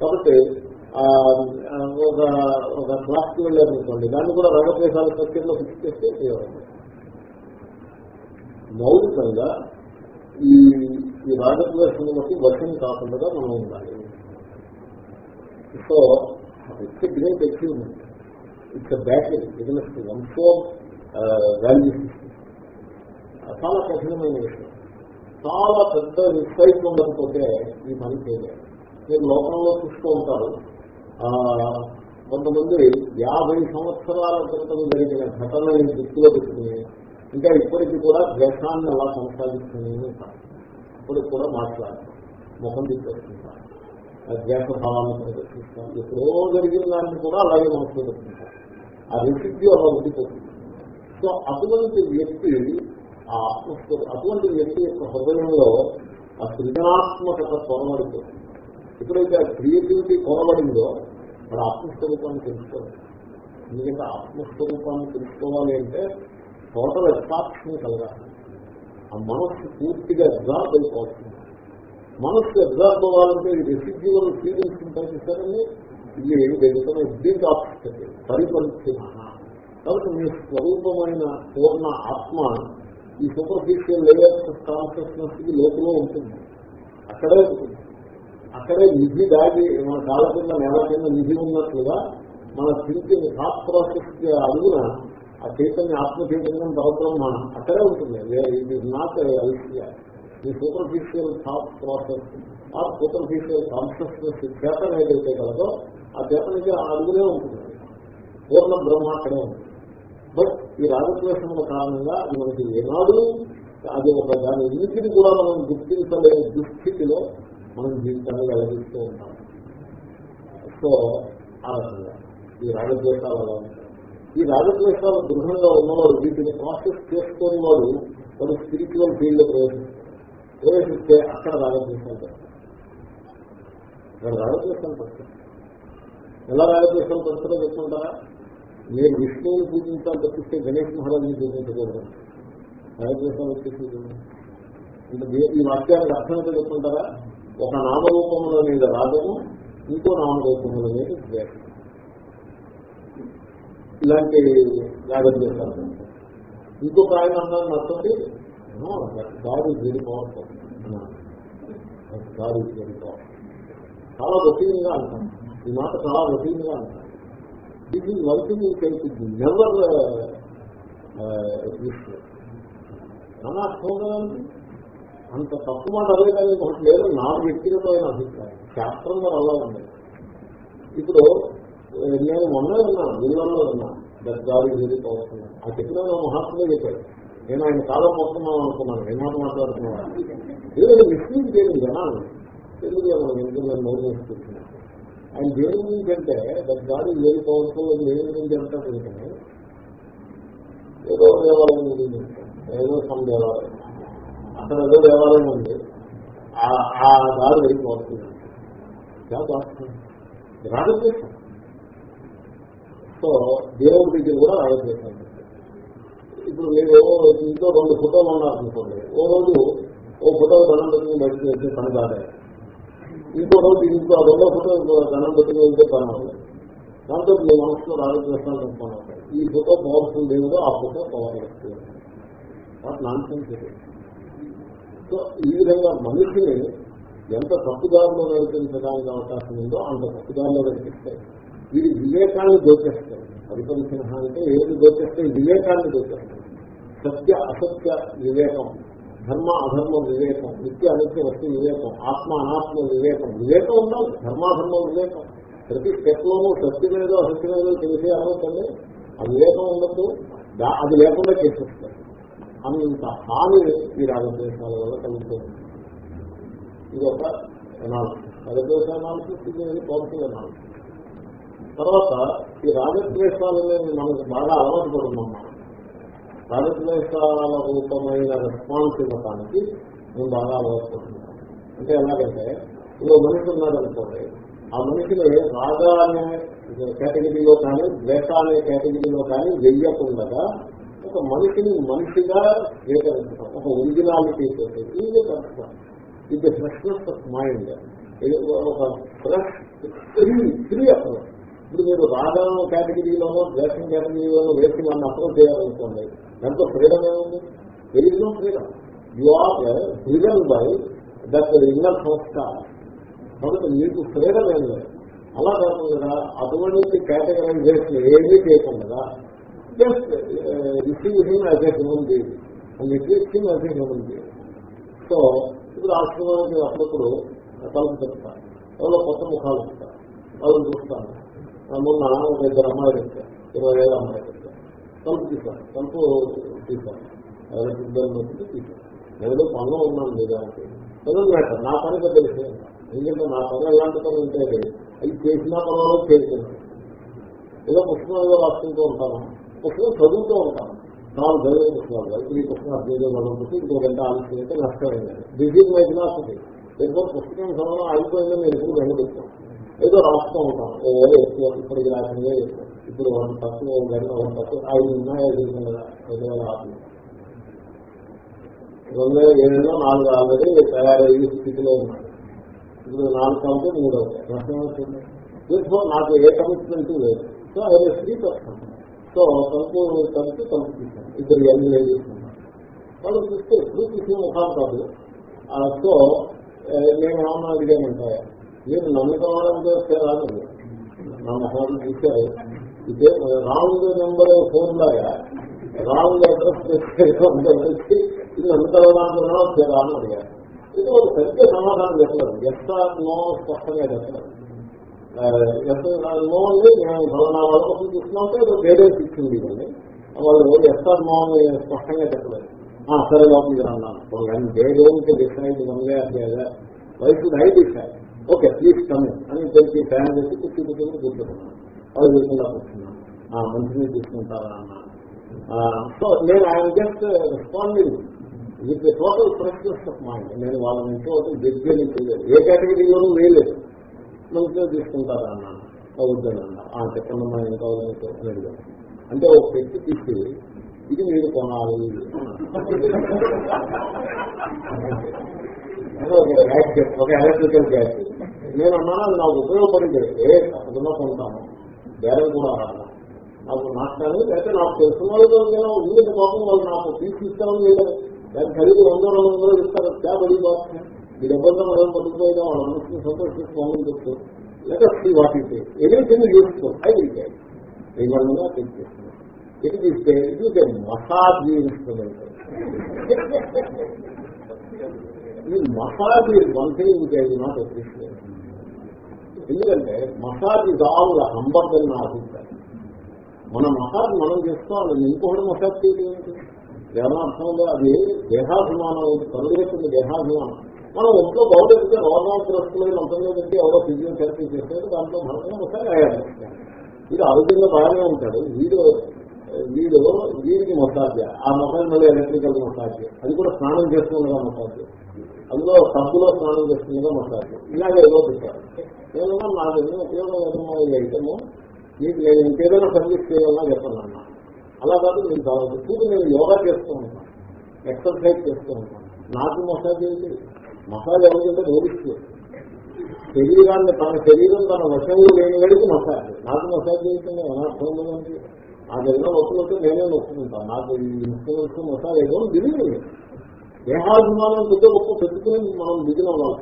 కాబట్టి ఒక ఒక క్లాస్కి వెళ్ళారనుకోండి దాన్ని కూడా రాగద్వేషాల స్ట్రక్చర్లో ఫిక్స్ చేస్తే చేయాలి మౌలికంగా ఈ ఈ రాజద్వేషం బట్టి వర్షం కాకుండా మనం ఉండాలి. So it's great achievement it's battery business one four value చాలా కఠినమైన విషయం. చాలా పెద్ద రిసైట్ ఉండకపోతే ఈ పని చేయలేదు మీరు లోకంలో చూస్తూ ఉంటారు. కొంతమంది యాభై సంవత్సరాల క్రితం జరిగిన ఘటనని దృష్టిలో పెట్టుకుని ఇంకా ఇప్పటికీ కూడా ద్వేషాన్ని అలా కొనసాగిస్తుంది ఇప్పటికి కూడా మాట్లాడతాం ముఖం తీసుకొస్తుంటారు ద్వేష భావాన్ని ప్రదర్శిస్తాం ఎప్పుడో జరిగిన దాన్ని కూడా అలాగే మనసులో పెట్టుకుంటాం ఆ రెసిడ్యూ అలా ఉండిపోతుంది. సో అటువంటి వ్యక్తి అటువంటి వ్యక్తి యొక్క హృదయంలో ఆ సృజనాత్మకత కొనబడిపోతుంది ఎప్పుడైతే ఆ క్రియేటివిటీ కొనబడిందో మన ఆత్మస్వరూపాన్ని తెలుసుకోవాలి. ఎందుకంటే ఆత్మస్వరూపాన్ని తెలుసుకోవాలి అంటే టోటల్ అట్రాక్షన్ కలగాలి. ఆ మనస్సు పూర్తిగా అబ్జార్బ్ అయిపోతుంది మనస్సు అబ్జార్బ్ అవ్వాలంటే ఈ రెసిడ్యువల్ ఫీలింగ్స్ ఉంటాయి చూసారండి? ఇది వెళ్తున్న దీనికి ఆప్షన్ పరిపరిస్థితి కాబట్టి మీ స్వరూపమైన పూర్ణ ఆత్మ ఈ సూపర్ఫిషియల్ లేయర్స్ కాన్షియస్నెస్కి లోపల ఉంటుంది. అక్కడే ఉంటుంది. అక్కడే నిధి దాగి మన కాళ్ళ కింద నేల కింద నిధి ఉన్నట్లుగా మన థింకింగ్ థాట్ ప్రాసెస్ అడుగున ఆ చైతన్య ఆత్మ చైతన్యం పరబ్రహ్మ అక్కడే ఉంటుంది. ఇట్ ఇది నాట్ ఐసియా ఈ సూపర్ఫిషియల్ థాట్ ప్రాసెస్ ఆ సూపర్ఫిషియల్ కాన్షియస్నెస్ చేతన ఏదైతే కలదో ఆ చేతనకి ఆ అడుగునే ఉంటుంది. పూర్ణ బ్రహ్మ అక్కడే ఉంటుంది. బట్ ఈ రాగద్వేషముల కారణంగా అది మనకి ఏనాడు అది ఒక దాని ఉనికిని కూడా మనం గుర్తించలేని దుస్థితిలో మనం జీవితాన్ని వెలగిస్తూ ఉంటాం. సో ఆ రకంగా ఈ రాగద్వేషాలు అలా ఈ రాగద్వేషాలు దృఢంగా ఉన్నవాడు వీటిని ప్రాసెస్ చేసుకుని వాడు వాడు స్పిరిచువల్ ఫీల్డ్లో ప్రవేశిస్తాడు. ప్రవేశిస్తే అక్కడ రాగద్వేషాలు పెడతారు అక్కడ రాగద్వేషాలు పెడతారు ఎలా రాగద్వేషాలు పెడతారో చెప్పుకుంటారా మీరు విష్ణువుని పూజించాలి తప్పిస్తే గణేష్ మహారాజుని పూజించకూడదు. భారతదేశం వచ్చేసి అంటే ఈ వాక్యానికి అర్థం చెప్పుకుంటారా ఒక నామరూపంలో మీద రాగము ఇంకో నామరూపంలో మీద ద్వేషం. ఇలాంటి రాగద్వేషాలు ఇంకొక ఆయన అన్నాను నచ్చండి God is very powerful God is very powerful చాలా రొటీన్గా అంటాం. ఈ మాట చాలా రొటీన్గా అంటాం. ఇది వర్కింగ్ వన్ నెవర్ అనర్థం కదండి అంత తప్పు మాట అదే కానీ ఒకటి లేదు. నా వ్యక్తిగతమైన అభిప్రాయం. శాస్త్రం మరి అలా ఉంది. ఇప్పుడు నేను మొన్న విన్నాను విలువల్లో విన్నాను దట్ గాడి వస్తున్నాను ఆ చెప్పిన మహాత్ముగా చెప్పాడు. నేను ఆయన కాలం వస్తున్నాను అనుకున్నాను. ఏమాట మాట్లాడుతున్నాను ఏదో విష్ణుకి తెలియదు జనాలు. తెలుగు ఎందుకు నేను నోరు వేసుకుంటున్నాను ఆయన దేని గురించి అంటే దట్ గాడి వెరీ పవర్ఫుల్ అని దేని గురించి అంటారు ఎందుకంటే ఏదో దేవాలయం గురించి ఏదో సమ్ దేవాలయం. అక్కడ ఏదో దేవాలయం ఉంది. ఆ- దారి వెరీ పవర్ఫుల్ రాగద్వేషం సో దేవుడికి కూడా రాగద్వేషం ఇప్పుడు మీరు ఇంట్లో రెండు ఫోటోలు ఉన్నారనుకోండి ఓ రోజు ఓ ఫోటో దండం పెట్టుకుని బయటకు వెళ్తే పని కాదే ఇంకో రోజు ఇంకో రెండో ఫోటో దండం పెట్టుకుని వెళ్తే పని అవ్వలేదు దాంతో మీ మనసులో రాగద్వేషాలు అనుకున్నాను ఈ ఫోటో పవర్ఫుల్ దేవుడు ఆ ఫోటో పవర్ నాన్సెన్స్ సో ఈ విధంగా మనిషిని ఎంత తప్పుదారిలో నడిపించడానికి అవకాశం ఉందో అంత తప్పుదారిలో నడిపిస్తాయి వీడి వివేకాన్ని దోచేస్తాయి. పరిపరిచిన అంటే ఏది దోచేస్తే వివేకాన్ని దోచేస్తాయి. సత్య అసత్య వివేకం. ధర్మ అధర్మ వివేకం. నిత్య అనిత్య వస్తు వివేకం. ఆత్మ అనాత్మ వివేకం. వివేకం ఉండాలి. ధర్మాధర్మ వివేకం. ప్రతి స్టెప్ లోనూ సత్యమేదో అసత్యమేదో తెలిసే అనుకోండి ఆ వివేకం ఉండదు అది లేకుండా చేసేస్తారు. అంత హాని ఈ రాగద్వేషాల వల్ల కలుగుతుంది. ఇది ఒక అనాలిసిస్ రాగద్వేష అనాలిసిస్ ఇది పవర్ఫుల్ అనాలిసిస్ తర్వాత ఈ రాగద్వేషాలని మనకు బాగా అలవాటు పడుతున్నాం భారతదేశాల రూపమైన రెస్పాన్స్ ఇవ్వటానికి మేము బాగా అలవాటు అంటే ఎలాగంటే ఇంకో మనిషి ఉన్నాడు అనుకోండి ఆ మనిషిని రాగ అనే కేటగిరీలో కానీ ద్వేష అనే కేటగిరీలో కానీ వెయ్యకుండా ఒక మనిషిని మనిషిగా స్వీకరించడం ఒక ఒరిజినాలిటీ తోటి ఇది కష్టం ఇది ఫ్రెష్నెస్ ఆఫ్ మైండ్ ఒక ఫ్రెష్ ఫ్రీ అప్రోచ్ ఇప్పుడు మీరు రాగం కేటగిరీలోనో ద్వేషం కేటగిరీలోనో వేసి మన అప్రోచ్ చేయాలనుకోండి దాంతో ఫ్రీడమ్ ఏముంది? Very no freedom you are freedom by that inner సంస్కార కాబట్టి మీకు ఫ్రీడమ్ ఏం లేదు. అలా కాకుండా అటువంటి కేటగరైజేషన్ ఏమీ చేయకుండా just receive him as a human being and receive him as a human being so ఇప్పుడు ఆశ్రమానికి అప్పుడప్పుడు తలుపు చెప్తారు ఎవరో కొత్త ముఖాలు వస్తారు. వాళ్ళు చూస్తాను మొన్న ఒక ఇద్దరు అమ్మాయిలు ఇచ్చారు ఇరవై వేల అమ్మాయిలు తలుపు తీసాను తలుపు తీసాను ఎవరికి ఇద్దరు నొప్పి తీశాను పనులు ఉన్నాను లేదా అంటే మ్యాటర్ నా పని పెద్ద విషయం. ఎందుకంటే నా పని ఎలాంటి పని ఉంటే అది చేసినా పర్వాలేదు చేస్తున్నాను ఏదో పుస్తకంలో రాసుకుంటూ ఉంటాను. పుస్తకం చదువుతూ ఉంటాను. నాలుగు చదివే పుస్తకాలు. ఈ పుస్తకం అర్థం చేయగలుగుతుంది ఇంకో గంట ఆలోచన అయితే నష్టమైంది బిజీ మైనాసిటీ ఎక్కువ పుస్తకం చదవడం అయిపోయిందని నేను ఎప్పుడు వెళ్ళబెట్టాను ఏదో రాస్తూ ఉంటాను. ఓ ఎక్కువ ఇప్పటికి రాసిందే ఇప్పుడు వన్ తక్కువ గంట వన్ తక్కువ ఐదు ఉన్నాయి ఐదు కదా వేల ఆరు రెండు వేల ఏడులో నాలుగు ఆల్రెడీ తయారయ్యే స్థితిలో ఉన్నాయి ఇప్పుడు నాలుగు కలిపి మూడు. అవుతాయి నష్టం అవుతుంది దీంట్లో నాకు ఏ కమిట్మెంట్ లేదు సో అది ఫ్రీ పర్సన్ సో తలుపు కలిపి తలుపు తీశాను ఇద్దరు ఎన్ని లేడీస్ వాళ్ళు చూస్తే ఎప్పుడు తీసిన ముఖాలు కాదు. సో నేను ఏమన్నా అడిగానంటే మీరు నన్ను కావాలంటే రాదు. నా మొహాలు చూశారు ఇదే రాంగ్ నెంబర్ ఫోన్ లాగా రాంగ్ అడ్రస్ ఇది నన్ను రాను అడిగారు. ఇది ఒక సరిగ్గా సమాధానం చెప్పలేదు. ఎస్ నో స్పష్టంగా చెప్పలేదు. నో అని మేము ఫలానా వాళ్ళ కోసం చూస్తున్నామంటే ఏదో గైడెన్స్ ఇచ్చింది ఇవన్నీ. వాళ్ళు ఎస్ఆర్ నో అని స్పష్టంగా చెప్పలేదు. సరే లోపలికి అన్నాను. గైడెన్స్ డిసైడ్ వన్గా అదే wife I decide okay please coming అని తెలిసి ఫ్యాన్ చేసి కుర్చీ కూర్చొని కూర్చోకున్నాను వాళ్ళు లేకుండా కూర్చున్నాను మంచిని తీసుకుంటారా అన్నాను సో నేను ఆయన just responding with total freshness of mind నేను వాళ్ళ ఇంట్లో ఒకటి ఏ కేటగిరీలోనూ వేయలేదు. మంచిగా తీసుకుంటారా అన్నాను వద్దని అన్నా. చెప్పండి మా ఎంత అని అడిగాను. అంటే ఒక పెట్టి తీసి ఇది మీరు కొనాలి. ఒక ఎలక్ట్రికల్ గ్యాస్ నేను అన్నాను నాకు ఉపయోగపడింది. ఏ తప్పకుండా కొంటాను బేరం కూడా నాకు నాకు కానీ లేకపోతే నాకు తెలిసిన వాళ్ళతో ఏదైనా ఉంది పాపం వాళ్ళు నాకు తీసుకిస్తామని లేదు? దాని ఖరీదు వంద రెండు వందలు ఇస్తారు క్యాబ్ అడిగి ఈ డబ్బుల్లో మనం పట్టుకుపోయినా వాళ్ళ మనసుని సంతోషిస్తామని చెప్తూ లేదా శ్రీ వాటితే anything useful I will guide ఏమన్నా తీస్తే ఇది మసాజ్ ఇన్స్ట్రుమెంట్ ఈ massage one thing which I appreciate ఎందుకంటే మసాజ్ ఇస్ ఆల్ హంబర్ నా అభిప్రాయం మన మసాజ్ మనం చేసుకోవాలి ఇంకొకటి మసాజ్ చేయడం ఏంటి అర్థం లేదు అది దేహాభిమానం కలుగుతుంది దేహాభిమానం. మనం ఒంట్లో బాగులేకపోతే రోగాగ్రస్తులైన అంతం పెట్టి ఎవరో ఫిజియోథెరపీ చేస్తారు దాంట్లో మనమే ఒకసారి అయ్యాలి వీడు ఆరోగ్యంగా బాగానే ఉంటాడు. వీడు వీడు వీడికి మసాజ్ ఆ మొబైల్ మళ్ళీ ఎలక్ట్రికల్ మసాజ్ అది కూడా స్నానం చేస్తుండగా మసాజ్ అందులో సబ్బులో స్నానం చేస్తుండగా మసాజ్ ఇలాగే ఏదో పెట్టారు నేను నాకు ఎన్ని ఉపయోగం ఏదైనా ఈ ఐటము? మీకు నేను ఇంకేదైనా సర్వీస్ చేయాలన్నా చెప్పాను అలా కాదు నేను చాలా చూడు నేను యోగా చేస్తూ ఉంటాను. ఎక్సర్సైజ్ చేస్తూ ఉంటాను. నాకు మసాజ్ ఏంటి? మసాజ్ ఎవరికంటే రోగిస్తూ శరీరాన్ని తన శరీరం తన వశంలో లేని వాడికి మసాజ్. నాకు మసాజ్ చేస్తుంది అనర్థం లేదండి ఆ ఏదైనా నొప్పులు నేనే నొప్పుకుంటాను నాకు ఈ ఇన్స్ట్రుమెంట్స్ మసాజ్ ఏదో దిగింది దేహాభిమానం పెద్ద గొప్ప పెట్టుకుని మనం దిగిన వాళ్ళం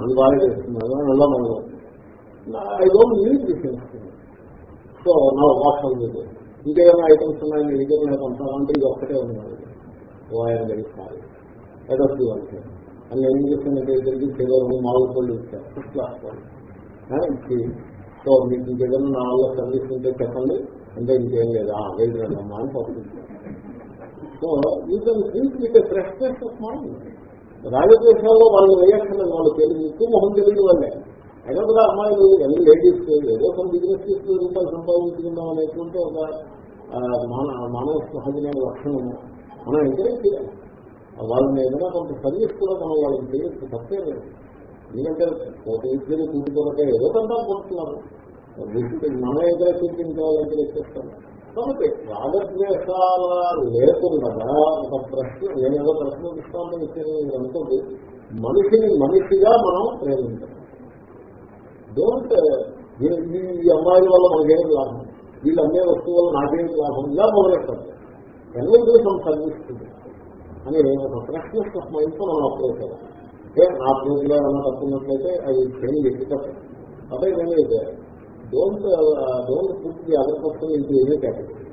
ఇది బాగా చేస్తున్నాను అలా మనం I don't need this so నా వాట్సాప్ లేదు ఇంకేమైనా ఐటమ్స్ ఉన్నాయి? మీ దగ్గర నాకు అంటారంటే ఇది ఒక్కటే ఉన్నాడు ఓఆర్ గడిస్తారు ఎడొచ్చి వాళ్ళకి అని ఏం చేస్తున్నట్టు తిరిగి చెరువు మామూలు పళ్ళు ఇచ్చారు ఫస్ట్ క్లాస్ వాళ్ళు సో మీకు ఇంకేదైనా నా వల్ల సర్వీస్ ఉంటే చెప్పండి. అంటే ఇంకేం లేదా? లేదు రండమ్మా అని పంపించారు so you can think with freshness of mind రాజకీయంలో వాళ్ళు వేయక్కర్లేదు వాళ్ళు తెలియదు. ఎక్కువ మొహం తెలియదు వాళ్ళే. అయినా కూడా అమ్మాయిలు ఎన్ని లేడీస్ ఏదో కొన్ని బిజినెస్ చేస్తూ రూపాయలు సంపాదించుకుందాం అనేటువంటి ఒక మానవ సహజమైన లక్షణము మనం ఎంకరేజ్ చేయాలి. వాళ్ళని ఏదైనా కొంత సర్వీస్ కూడా మనం వాళ్ళకి చేయొచ్చు తప్పే లేదు. ఎందుకంటే ఒక ఇద్దరు కూతుకోవటే ఏదో కంటా కొడుతున్నారు మనం ఎంకరేజ్ చేసి ఇంకా వాళ్ళు ఎంకరేజ్ చేస్తాం కాబట్టి రాగద్వేషాల లేకుండా ఒక ప్రశ్న నేనేదో ప్రశ్న ఇస్తామని ఇచ్చాను అనుకోండి మనిషిని మనిషిగా మనం ప్రేమించాలి డోంట్ ఈ అమ్మాయిల వల్ల మనకేం లాభం? వీళ్ళు అమ్మే వస్తువు వల్ల నాకేం లాభం? ఇలా మొదలెట్టారు ఎన్నో మనం సర్వీస్ అని ఒక ప్రశ్న ఆఫ్ మైండ్తో మనం అప్రోచ్ అవ్వాలి నా ప్లేస్లో ఏమన్నా తప్పున్నట్లయితే అది చేంజ్ డిఫికల్ట్ అదే ఏమైతే don't don't put the other person ఇది ఎనీ కేటగిరీ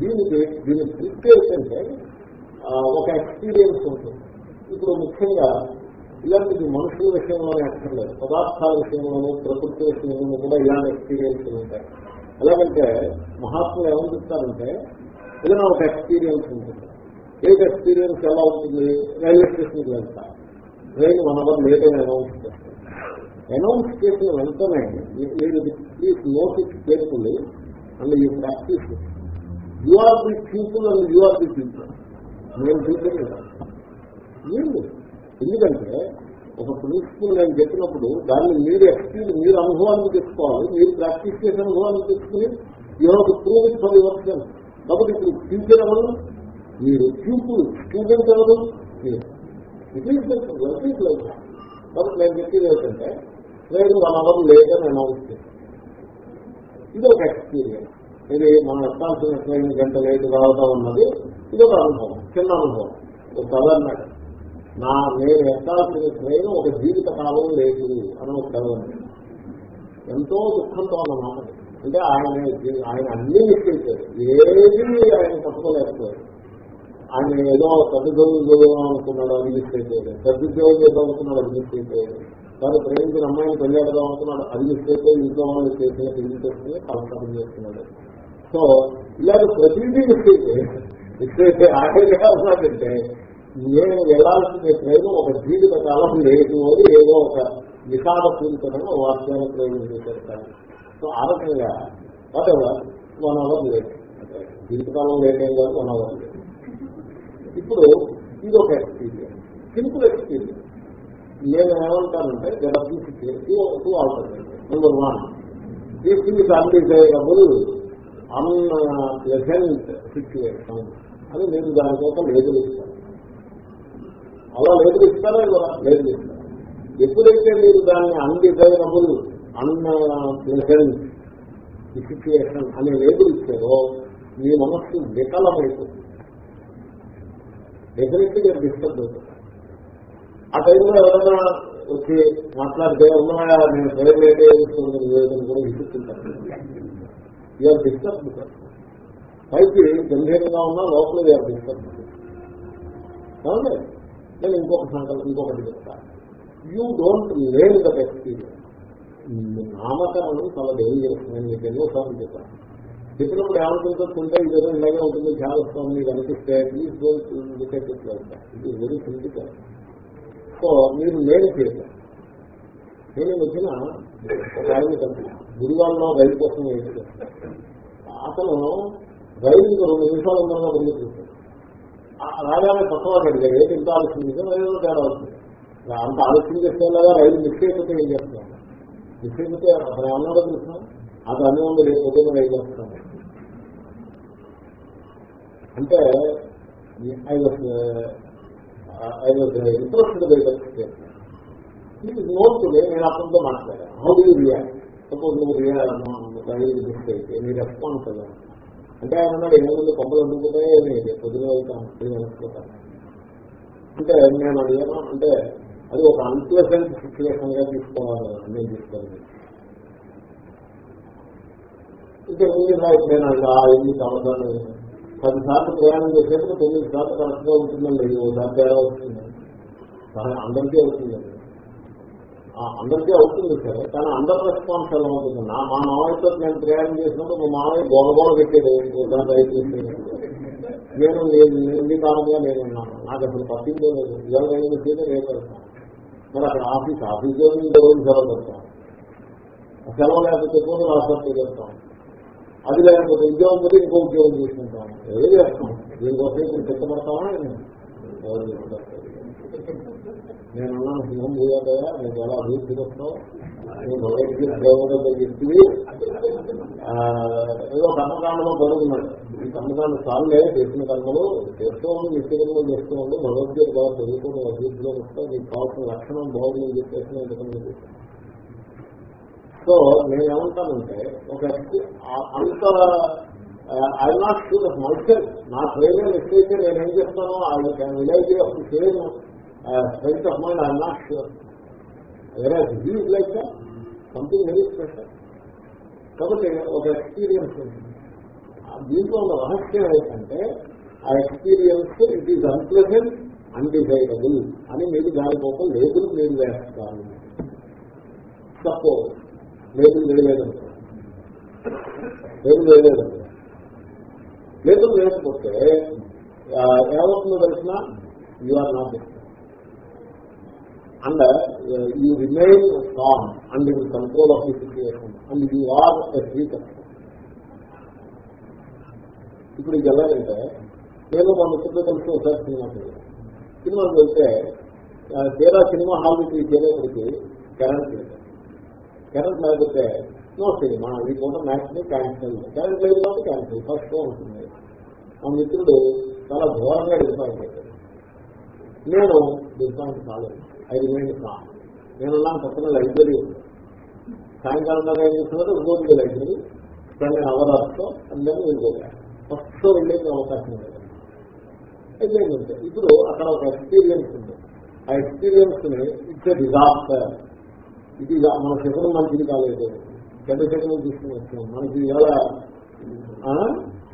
దీనికి దీని ట్రిక్ ఏంటంటే ఒక ఎక్స్పీరియన్స్ ఉంటుంది. ఇప్పుడు ముఖ్యంగా ఇలాంటిది మనుషుల విషయంలోనే అక్కర్లేదు. పదార్థాల విషయంలోనూ ప్రకృతి విషయంలోనూ కూడా ఇలాంటి ఎక్స్పీరియన్స్ ఉంటాయి. ఎలాగంటే మహాత్ములు ఏమని చెప్తారంటే ఏదైనా ఒక ఎక్స్పీరియన్స్ ఉంటుంది. ఏ ఎక్స్పీరియన్స్ ఎలా ఉంటుంది? రైల్వే స్టేషన్కి వెళ్తా. ట్రైన్ వన్ అవర్ లేట్ అని అనౌన్స్ చేస్తారు అనౌన్స్ చేసిన వెంటనే మీరు ప్లీజ్ నోటీస్ చేసుకుని అండ్ ఈ practice you are the people and you are the people నేను పీపుల్ మీరు ఎందుకంటే ఒక ప్రిన్సిపల్ నేను చెప్పినప్పుడు దాన్ని మీరు ఎక్స్పీరియన్స్ మీరు అనుభవానికి తెచ్చుకోవాలి మీరు ప్రాక్టీస్ చేసే అనుభవానికి తెచ్చుకుని ఎవరు prove it for yourself కాబట్టి ఇప్పుడు ఫ్యూచర్ ఎవరు? మీరు ప్యూపుల్ స్టూడెంట్ ఎవరు? మీరు. ఇట్ ఈస్ లైఫ్ కాబట్టి నేను చెప్పేది ఏంటంటే నేను వన్ అవర్ లేదని అనౌన్స్ చేశాను ఇది ఒక ఎక్స్పీరియన్స్ ఇది మనం ఎత్తాల్సిన ట్రైన్ గంట లేట్ రావడం ఉన్నది ఇది ఒక అనుభవం చిన్న అనుభవం. ఒక కథ అన్నాడు నా నేను ఎత్తాల్సిన ట్రైన్ ఒక జీవిత కాలం లేదు అని ఒక కథ ఎంతో దుఃఖంతో అన్నమాట అంటే ఆయన ఆయన అన్ని మిస్టేకారు ఏది ఆయన పట్టుకోలేకపోయారు. ఆయన ఏదో పెద్దజోలు చదువు అనుకున్నాడు అది మిస్టేక్ అయ్యేది పెద్దజోలు చేద్దాం అనుకున్నాడు అది మిస్టేక్ దాన్ని ప్రేమించిన అమ్మాయిని పెళ్ళాడదాం అనుకున్నాడు. అది చేస్తే ఇంట్లో వాళ్ళు చేసిన పెళ్ళి చేసుకుని కలసరం చేస్తున్నాడు సో ఇలాగ ప్రతిదీ ఇస్తే మిస్టేక్ ఆటంటే నేను వెళ్ళాల్సిన ప్రేమ ఒక జీవిత కాలం లేదు అని ఏదో ఒక విషాదపూరితమైన వాక్యాన్ని ప్రయోజనం చేస్తారు సో ఆ రకంగా వాట్ ఎవర్ వన్ అవర్ లేదు జీవితకాలం లేట్ కాదు వన్ అవర్ లేదు ఇప్పుడు ఇది ఒక ఎక్స్పీరియన్స్ సింపుల్ ఎక్స్పీరియన్స్ నేను ఏమంటానంటే two alternative number one this is undesirable unpleasant situation అని నేను దానికోసం లేబుల్ ఇస్తాను అలా లేబుల్ ఇస్తారా ఇవ్వరా లేబుల్ ఇస్తాను ఎప్పుడైతే మీరు దాన్ని అన్డిజైరబుల్ అన్ప్లెజెంట్ సిచ్యువేషన్ అనే లేబుల్ ఇచ్చారో మీ మనస్సు వికలమైపోతుంది. డెఫినెట్లీ మీరు డిస్టర్బ్ అవుతుంది ఆ టైంలో ఎవరైనా వచ్చి మాట్లాడితే ఉన్నాయా నేను పేరు లేటే నివేదన కూడా విసుకుంటాను ఇవాళ డిస్టర్బ్ పైకి గంభీరంగా ఉన్నా లోపల ఇవాళ డిస్టర్బ్ అవునండి నేను ఇంకొక సంకల్పం ఇంకొకటి చెప్తాను you don't lane that experience నామకరణం చాలా డేంజరస్ నేను మీకు ఎన్నోసార్లు చెప్పాను. చెప్పినప్పుడు ఏమనుకుంటుంటే ఇది ఏదో ఇలాగే ఉంటుంది ధ్యానస్వామి వస్తుంది మీకు అనిపిస్తే please don't look at it like it is very simple so మీరు నేను చేశాను నేను వచ్చిన ఒక ఆయన కలిసి గురువారంలో రైలు కోసం అతను రైలు రెండు నిమిషాలు ఉందన్న పరిగెత్తుతాడు రాగానే పక్కవాడు అడిగారు ఏది ఇంత ఆలస్యం చేస్తే రైలు తేడా వస్తుంది. అంత ఆలస్యం చేసేలాగా రైలు మిస్ అయిపోతే ఏం చేస్తాను మిస్ అయిపోతే అతను ఏమన్నాడో తెలుసిన అది అన్నీ ఉంది రేపు పొద్దున్న రైలు వస్తాను అంటే I was I was interested by that note today నేను అతనితో మాట్లాడాను. హౌ డూ రియాక్ట్ సపోజ్ నువ్వు రైలు అయితే నీ రెస్పాన్స్ కదా అంటే ఆయన అన్నాడు ఏముంది కొమ్మలు అందుకుంటాయి నేను పొద్దున వెళ్తాను అనుకుంటాను అంటే నేను అడిగాను అంటే అది ఒక అన్ప్లెసెంట్ సిచ్యువేషన్గా తీసుకోవాలి నేను తీసుకోవాలి ఇంకా ముందు నేను అలా ఎన్ని సంవత్సరాలు పది సార్లు ప్రయాణం చేసేప్పుడు తొమ్మిది సార్లు కరెక్ట్గా ఉంటుందండి ఒకసారి తేడా వస్తుంది. కానీ అందరికీ అవుతుందండి అందరికీ అవుతుంది సరే కానీ అందరి రెస్పాన్స్ ఎలా ఉంటుంది? నా మా మామయ్యతో నేను ప్రయాణం చేసినప్పుడు మా మామయ్య గోడ గోడ పెట్టేది. ఒకసారి రైతు చేసేది. నేను ఎన్ని కాలంగా నేను ఉన్నాను. నాకు అసలు పట్టిందో లేదు ఇవాళ నేను చేస్తే రేపు వెళ్తాను. మరి అక్కడ ఆఫీస్ ఆఫీస్లో ఇంకో రోజు సెలవు పెడతాం. సెలవు లేకపోతే కూడా రాష్ట్రంతో చేస్తాం. అది లేకపోతే ఉద్యోగం పోతే ఇంకో ఉద్యోగం చేసుకుంటాం. ఏదో చేస్తాం. దీనికోసం ఇప్పుడు సిద్ధపడతామా నేను అన్నాను సింహం పోయాదయా నేను ఎలా అభివృద్ధి వస్తావు నేను భగవద్గీత దేవత చెప్పి ఏదో కర్మకాండలో బరువున్నాడు ఈ కర్మకాండ సార్లే చేసిన కర్మలు చేస్తూ ఉండి నిత్య చేస్తూ ఉండి భగవద్గీత బాగా చదువుకుని అభివృద్ధిలో వస్తావు నీకు కావాల్సిన లక్షణం బాగుంది చెప్పేసిన ఎందుకంటే సో నేనేమంటానంటే ఒక అంత I not shoot of mulcher నా ట్రైనర్ ఎక్కడైతే నేను ఏం చేస్తానో I can village of same strength of mind I not sure వేరే he's like something very special కాబట్టి ఒక ఎక్స్పీరియన్స్ ఉంటుంది దీంట్లో ఉన్న రహస్యం ఏంటంటే ఆ experience it is unpleasant undecidable అని మీరు దానికోసం లేబుల్ మీరు వేస్తారు సపోజ్ లేదు లేదు లేదు. లేదు లేబుల్ వేయకపోతే ఏమవుతుందో తెలిసిన? You are not and you remain calm and you control of the situation and you are a speaker ఇప్పుడు ఇది ఎలాగంటే నేను మా మిత్రులతో కలిసి ఒకసారి సినిమాకి సినిమాకి వెళ్తే తీరా సినిమా హాల్కి చేరేపటికి కరెంట్ లేదు. కరెంట్ లేకపోతే నో సినిమా ఈ పూట మ్యాచ్ క్యాన్సిల్ కరెంట్ లేదు కాబట్టి క్యాన్సిల్ ఫస్ట్ ఉంటుంది. మా మిత్రుడు చాలా ఘోరంగా డిసపాయింట్ అయ్యాడు. నేను డిసపాయింట్ కాలేదు. ఐదు రిమైండ్ కా నేను నా పక్కన లైబ్రరీ ఉంది. సాయంకాలం దాకా ఏం చేస్తున్నారు? ఇంకోటి లైబ్రరీ. స్పెండ్ అవరాస్తో ఆర్స్తో అందరినీ వెళ్ళిపోయాను ఫస్ట్ వెళ్ళేది అవకాశం లేదు. అయితే ఇప్పుడు అక్కడ ఒక ఎక్స్పీరియన్స్ ఉంది. ఆ ఎక్స్పీరియన్స్ని ఇట్స్ డిజాస్టర్ ఇది మన శకరం మంచిది కాలేదు. చెడ్డ శకరం తీసుకుని వచ్చాం. మనకి ఎలా?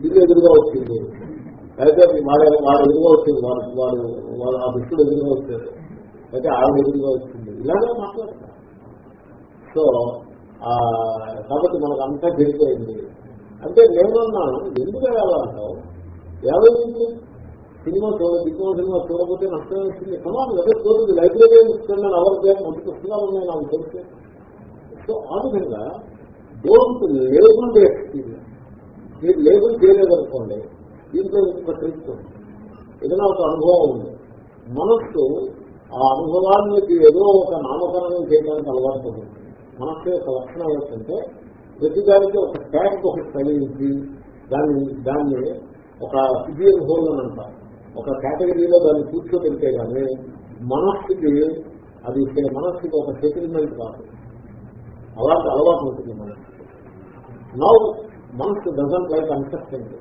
ఇది ఎదురుగా వచ్చింది. అయితే వాడు వాడు ఎదురుగా వచ్చింది. వాడు వాడు వాడు ఆ దుష్టుడు ఎదురుగా వచ్చాడు. అయితే ఆవిడ ఎదురుగా వచ్చింది. ఇలాగే మాట్లాడతాం. సో కాబట్టి మనకు అంతా జరిగిపోయింది అంటే నేనున్నాను ఎందుకు వెళ్ళాలంటావు ఏమైంది? సినిమా చూడ దిక్కువ సినిమా చూడకపోతే నష్టం వచ్చింది. సమాజం అదే చూడండి లైబ్రరీ ఇస్తున్నాను అవర్ మంచి పుస్తకాలు ఉన్నాయి నాకు తెలిసి సో ఆ విధంగా డోంట్ లేబుల్ ఎక్స్పీరియన్స్ మీరు లేబుల్ చేయలేదనుకోండి దీంట్లో ఇంకొక ట్రిక్ ఏదైనా ఒక అనుభవం ఉంది. మనస్సు ఆ అనుభవానికి ఏదో ఒక నామకరణం చేయడానికి అలవాటు మనస్సు యొక్క లక్షణం ఏంటంటే ప్రతిదానికి ఒక ట్యాగ్ ఒకటి తగిలించి దాన్ని దాన్ని ఒక సిబియర్ హోల్ అని అంటారు. ఒక కేటగిరీలో దాన్ని కూర్చోబెడితే కానీ మనస్సుకి అది మనస్సుకి ఒక సెటిల్మెంట్ కాదు. అలాంటి అలవాటు ఉంటుంది మనస్సు నౌ మనస్సు డజంట్ లైక్ అన్సెప్టెంట్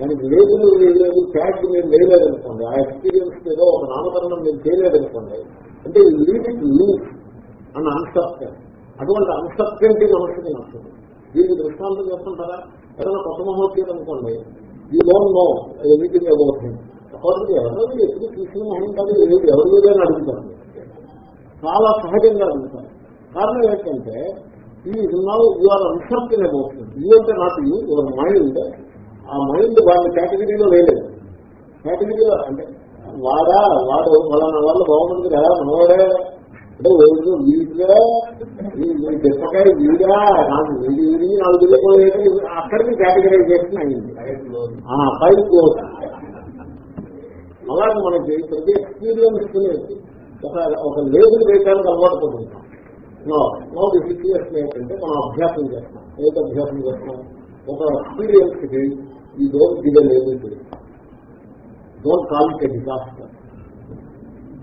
దానికి లేదు వేయలేదు ట్యాగ్ మీరు వేయలేదనుకోండి ఆ ఎక్స్పీరియన్స్ ఏదో ఒక నామకరణం మీరు చేయలేదనుకోండి అంటే లీడ్ ఇట్ లూజ్ అన్న అన్సెప్టెంట్ అటువంటి అన్సర్టెంటీ మనసుకి నచ్చింది దీనికి దృష్టాంతం చేస్తుంటారా ఏదైనా కొత్త మహోత్సవం అనుకోండి ఈ lone know anything about him కాబట్టి ఎవరో ఎప్పుడు కృష్ణ మొహం కాదు ఎవరి మీద అడుగుతాను చాలా సహజంగా అడుగుతాను కారణం ఏంటంటే ఈ now you are uncertain about him you అంటే నాట్ యూ యువర్ మైండ్ ఆ మైండ్ వాళ్ళ కేటగిరీలో లేదు. కేటగిరీలో అంటే వాడా వాడు వాళ్ళ వాళ్ళ బాగుంటుంది కదా మనవాడే. అంటే రోజు వీటిలో చెప్పకాయ వీడా నాకు వీడి వీడి నాలుగు వెళ్ళిపోయేది అక్కడికి కేటగరైజేషన్ అయింది. పైకి క్లోజ్ అలాగే మనకి ప్రతి ఎక్స్పీరియన్స్ ఒక లేబుల్ వేయడానికి అలవాటు పడుతుంటాం నో నో ది సిచ్యువేషన్ ఏంటంటే మనం అభ్యాసం చేస్తాం. ఏది అభ్యాసం చేస్తాం? ఒక ఎక్స్పీరియన్స్కి ఈ don't give label don't call it disaster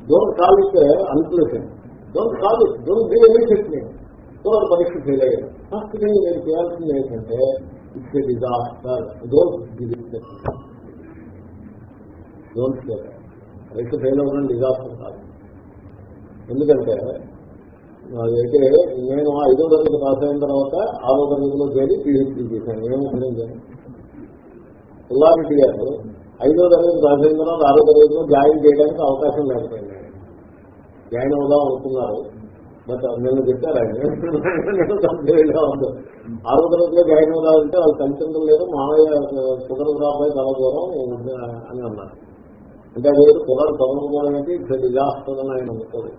don't call it unpleasant don't కాదు don't do any treatment so పరీక్ష ఫెయిల్ అయ్యారు ఫస్ట్ థింగ్ నేను చేయాల్సింది ఏంటంటే it's a disaster don't don't పరీక్ష ఫెయిల్ అవ్వడం డిజాస్టర్ కాదు ఎందుకంటే అయితే నేను ఐదో తరగతి పాస్ అయిన తర్వాత ఆరో తరగతిలో చేరి పీహెచ్డీ చేశాను. ఏమో ఉపయోగించాను పుల్లారెడ్డి గారు ఐదో తరగతి పాస్ అయిన తర్వాత ఆరో తరగతిలో జాయిన్ చేయడానికి అవకాశం లేకపోయింది. జాయిన్ అవుదాం అనుకున్నారు బట్ నేను చెప్పారు ఆయన. ఉంది. ఆరో తరగతిలో జాయిన్ అవుదామంటే వాళ్ళు తల్లిదండ్రులు లేదు మామయ్య కుదరదు రాబోయే చాలా దూరం అని అన్నారు. అంటే అదే కుదరదు చదవకపోవడం అంటే ఇక్కడ డిజాస్టర్ అని ఆయన అనుకోదు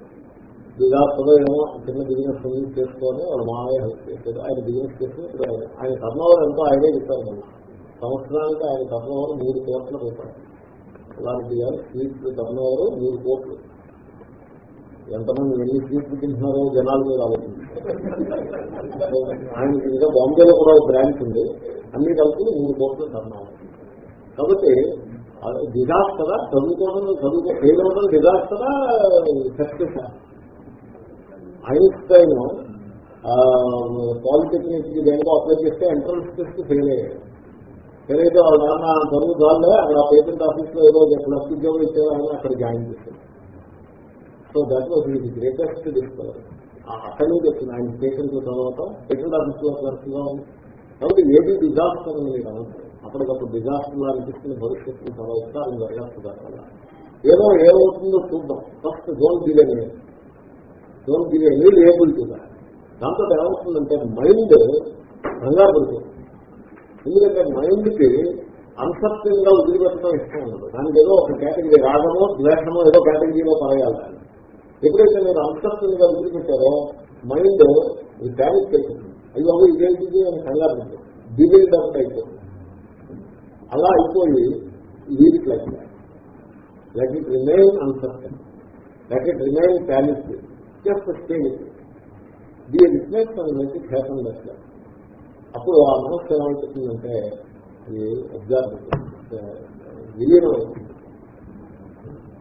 డిజాస్టర్ ఏమో చిన్న బిజినెస్ ఉంది చేసుకొని వాళ్ళు మామయ్య హెల్ప్ చేశారు. ఆయన బిజినెస్ చేసుకుని ఇప్పుడు ఆయన టర్నోవర్ ఎంతో ఆయనే చెప్పారు మనం సంవత్సరానికి ఆయన టర్నోవర్ మూడు కోట్ల రూపాయలు. అలాంటి స్వీట్ టర్నోవర్ మూడు కోట్లు. ఎంతమంది ఎన్ని సీట్లు తింటున్నారో జనాలు మీద ఆలోచించారు ఆయనకి ఇంకా బాంబేలో కూడా ఒక బ్రాంచ్ ఉంది. అన్ని కలిపి మూడు కోట్లు టర్న్ కాబట్టి డిజాస్టరా చదువుకోవడం చదువుకో ఫెయిల్ అవ్వడం డిజాస్టరా సక్సెస్ ఐన్స్టైన్ పాలిటెక్నిక్ దేనికో అప్లై చేస్తే ఎంట్రన్స్ టెస్ట్ ఫెయిల్ అయ్యాడు ఫెయిల్ అయితే వాళ్ళ నాన్న చదువు దానిలో అక్కడ పేటెంట్ ఆఫీస్లో ఏదో ఎక్కడ ఉద్యోగం ఇచ్చేదో ఆయన అక్కడ జాయిన్ చేశారు. సో దట్ వాజ్ ఇది గ్రేటెస్ట్ డిస్కవర్ అక్కడ నుంచి వచ్చింది ఆయన పేషెంట్ తర్వాత పేషెంట్ ఆఫీస్లో క్లర్క్ ఉంది. కాబట్టి ఏది డిజాస్టర్ అని మీరు అనలేదు అప్పటికప్పుడు డిజాస్టర్ అనిపిస్తున్న భవిష్యత్తు చాలా ఉత్సాహం జరగచ్చు దానివల్ల ఏదో ఏమవుతుందో చూద్దాం. First zone give any don't give any label to దాంతో ఏమవుతుందంటే మైండ్ కంగారు పడుతుంది ఎందుకంటే మైండ్కి అన్సర్టన్గా వదిలిపెట్టడం ఇష్టం ఉండదు. దానికి ఏదో ఒక కేటగిరీ రాగమో ద్వేషమో ఏదో కేటగిరీలో పడేయాలి దాన్ని. ఎప్పుడైతే మీరు అన్సర్టన్గా వదిలిపెట్టారో మైండ్ ప్యానిక్ అయిపోతుంది అయ్యో ఇదేంటిది అని కంగారు పడుతుంది డిబిల్డప్ అయిపోతుంది అలా అయిపోయి lead like let it remain uncertain let it remain panic just stay with the reflect and make happen that అప్పుడు ఆ మనస్సు ఏమవుతుందంటే అది అబ్జర్వ్ విలీనం అవుతుంది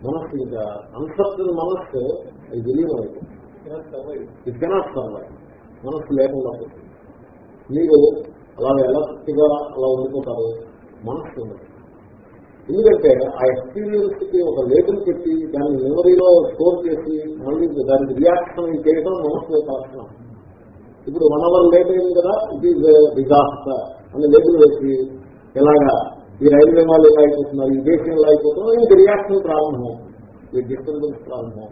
మనస్సు ఇంకా అన్సర్టన్ మనస్సు అది తెలియదు అవుతుంది ఇట్ కెనాట్ సర్వైవ్ మనస్సు లేకుండా పోతుంది. మీరు అలా ఎలా తృప్తిగా అలా ఉండిపోతారు మనస్సు ఉండదు. ఎందుకంటే ఆ ఎక్స్పీరియన్స్కి ఒక లేబుల్ పెట్టి దాన్ని మెమరీలో స్టోర్ చేసి మళ్ళీ దానికి రియాక్షన్ చేయడం మనస్సు యొక్క లక్షణం. ఇప్పుడు వన్ అవర్ లేట్ అయింది కదా ఇట్ ఈజ్ డిజాస్టర్ అని లేబుల్ వేసి ఇలాగా ఈ రైల్వే వాళ్ళు ఎలా అయిపోతున్నారు? ఈ దేశం ఎలా అయిపోతున్నారు ఇంక రియాక్షన్ ప్రారంభం ఈ డిస్టర్బెన్స్ ప్రారంభం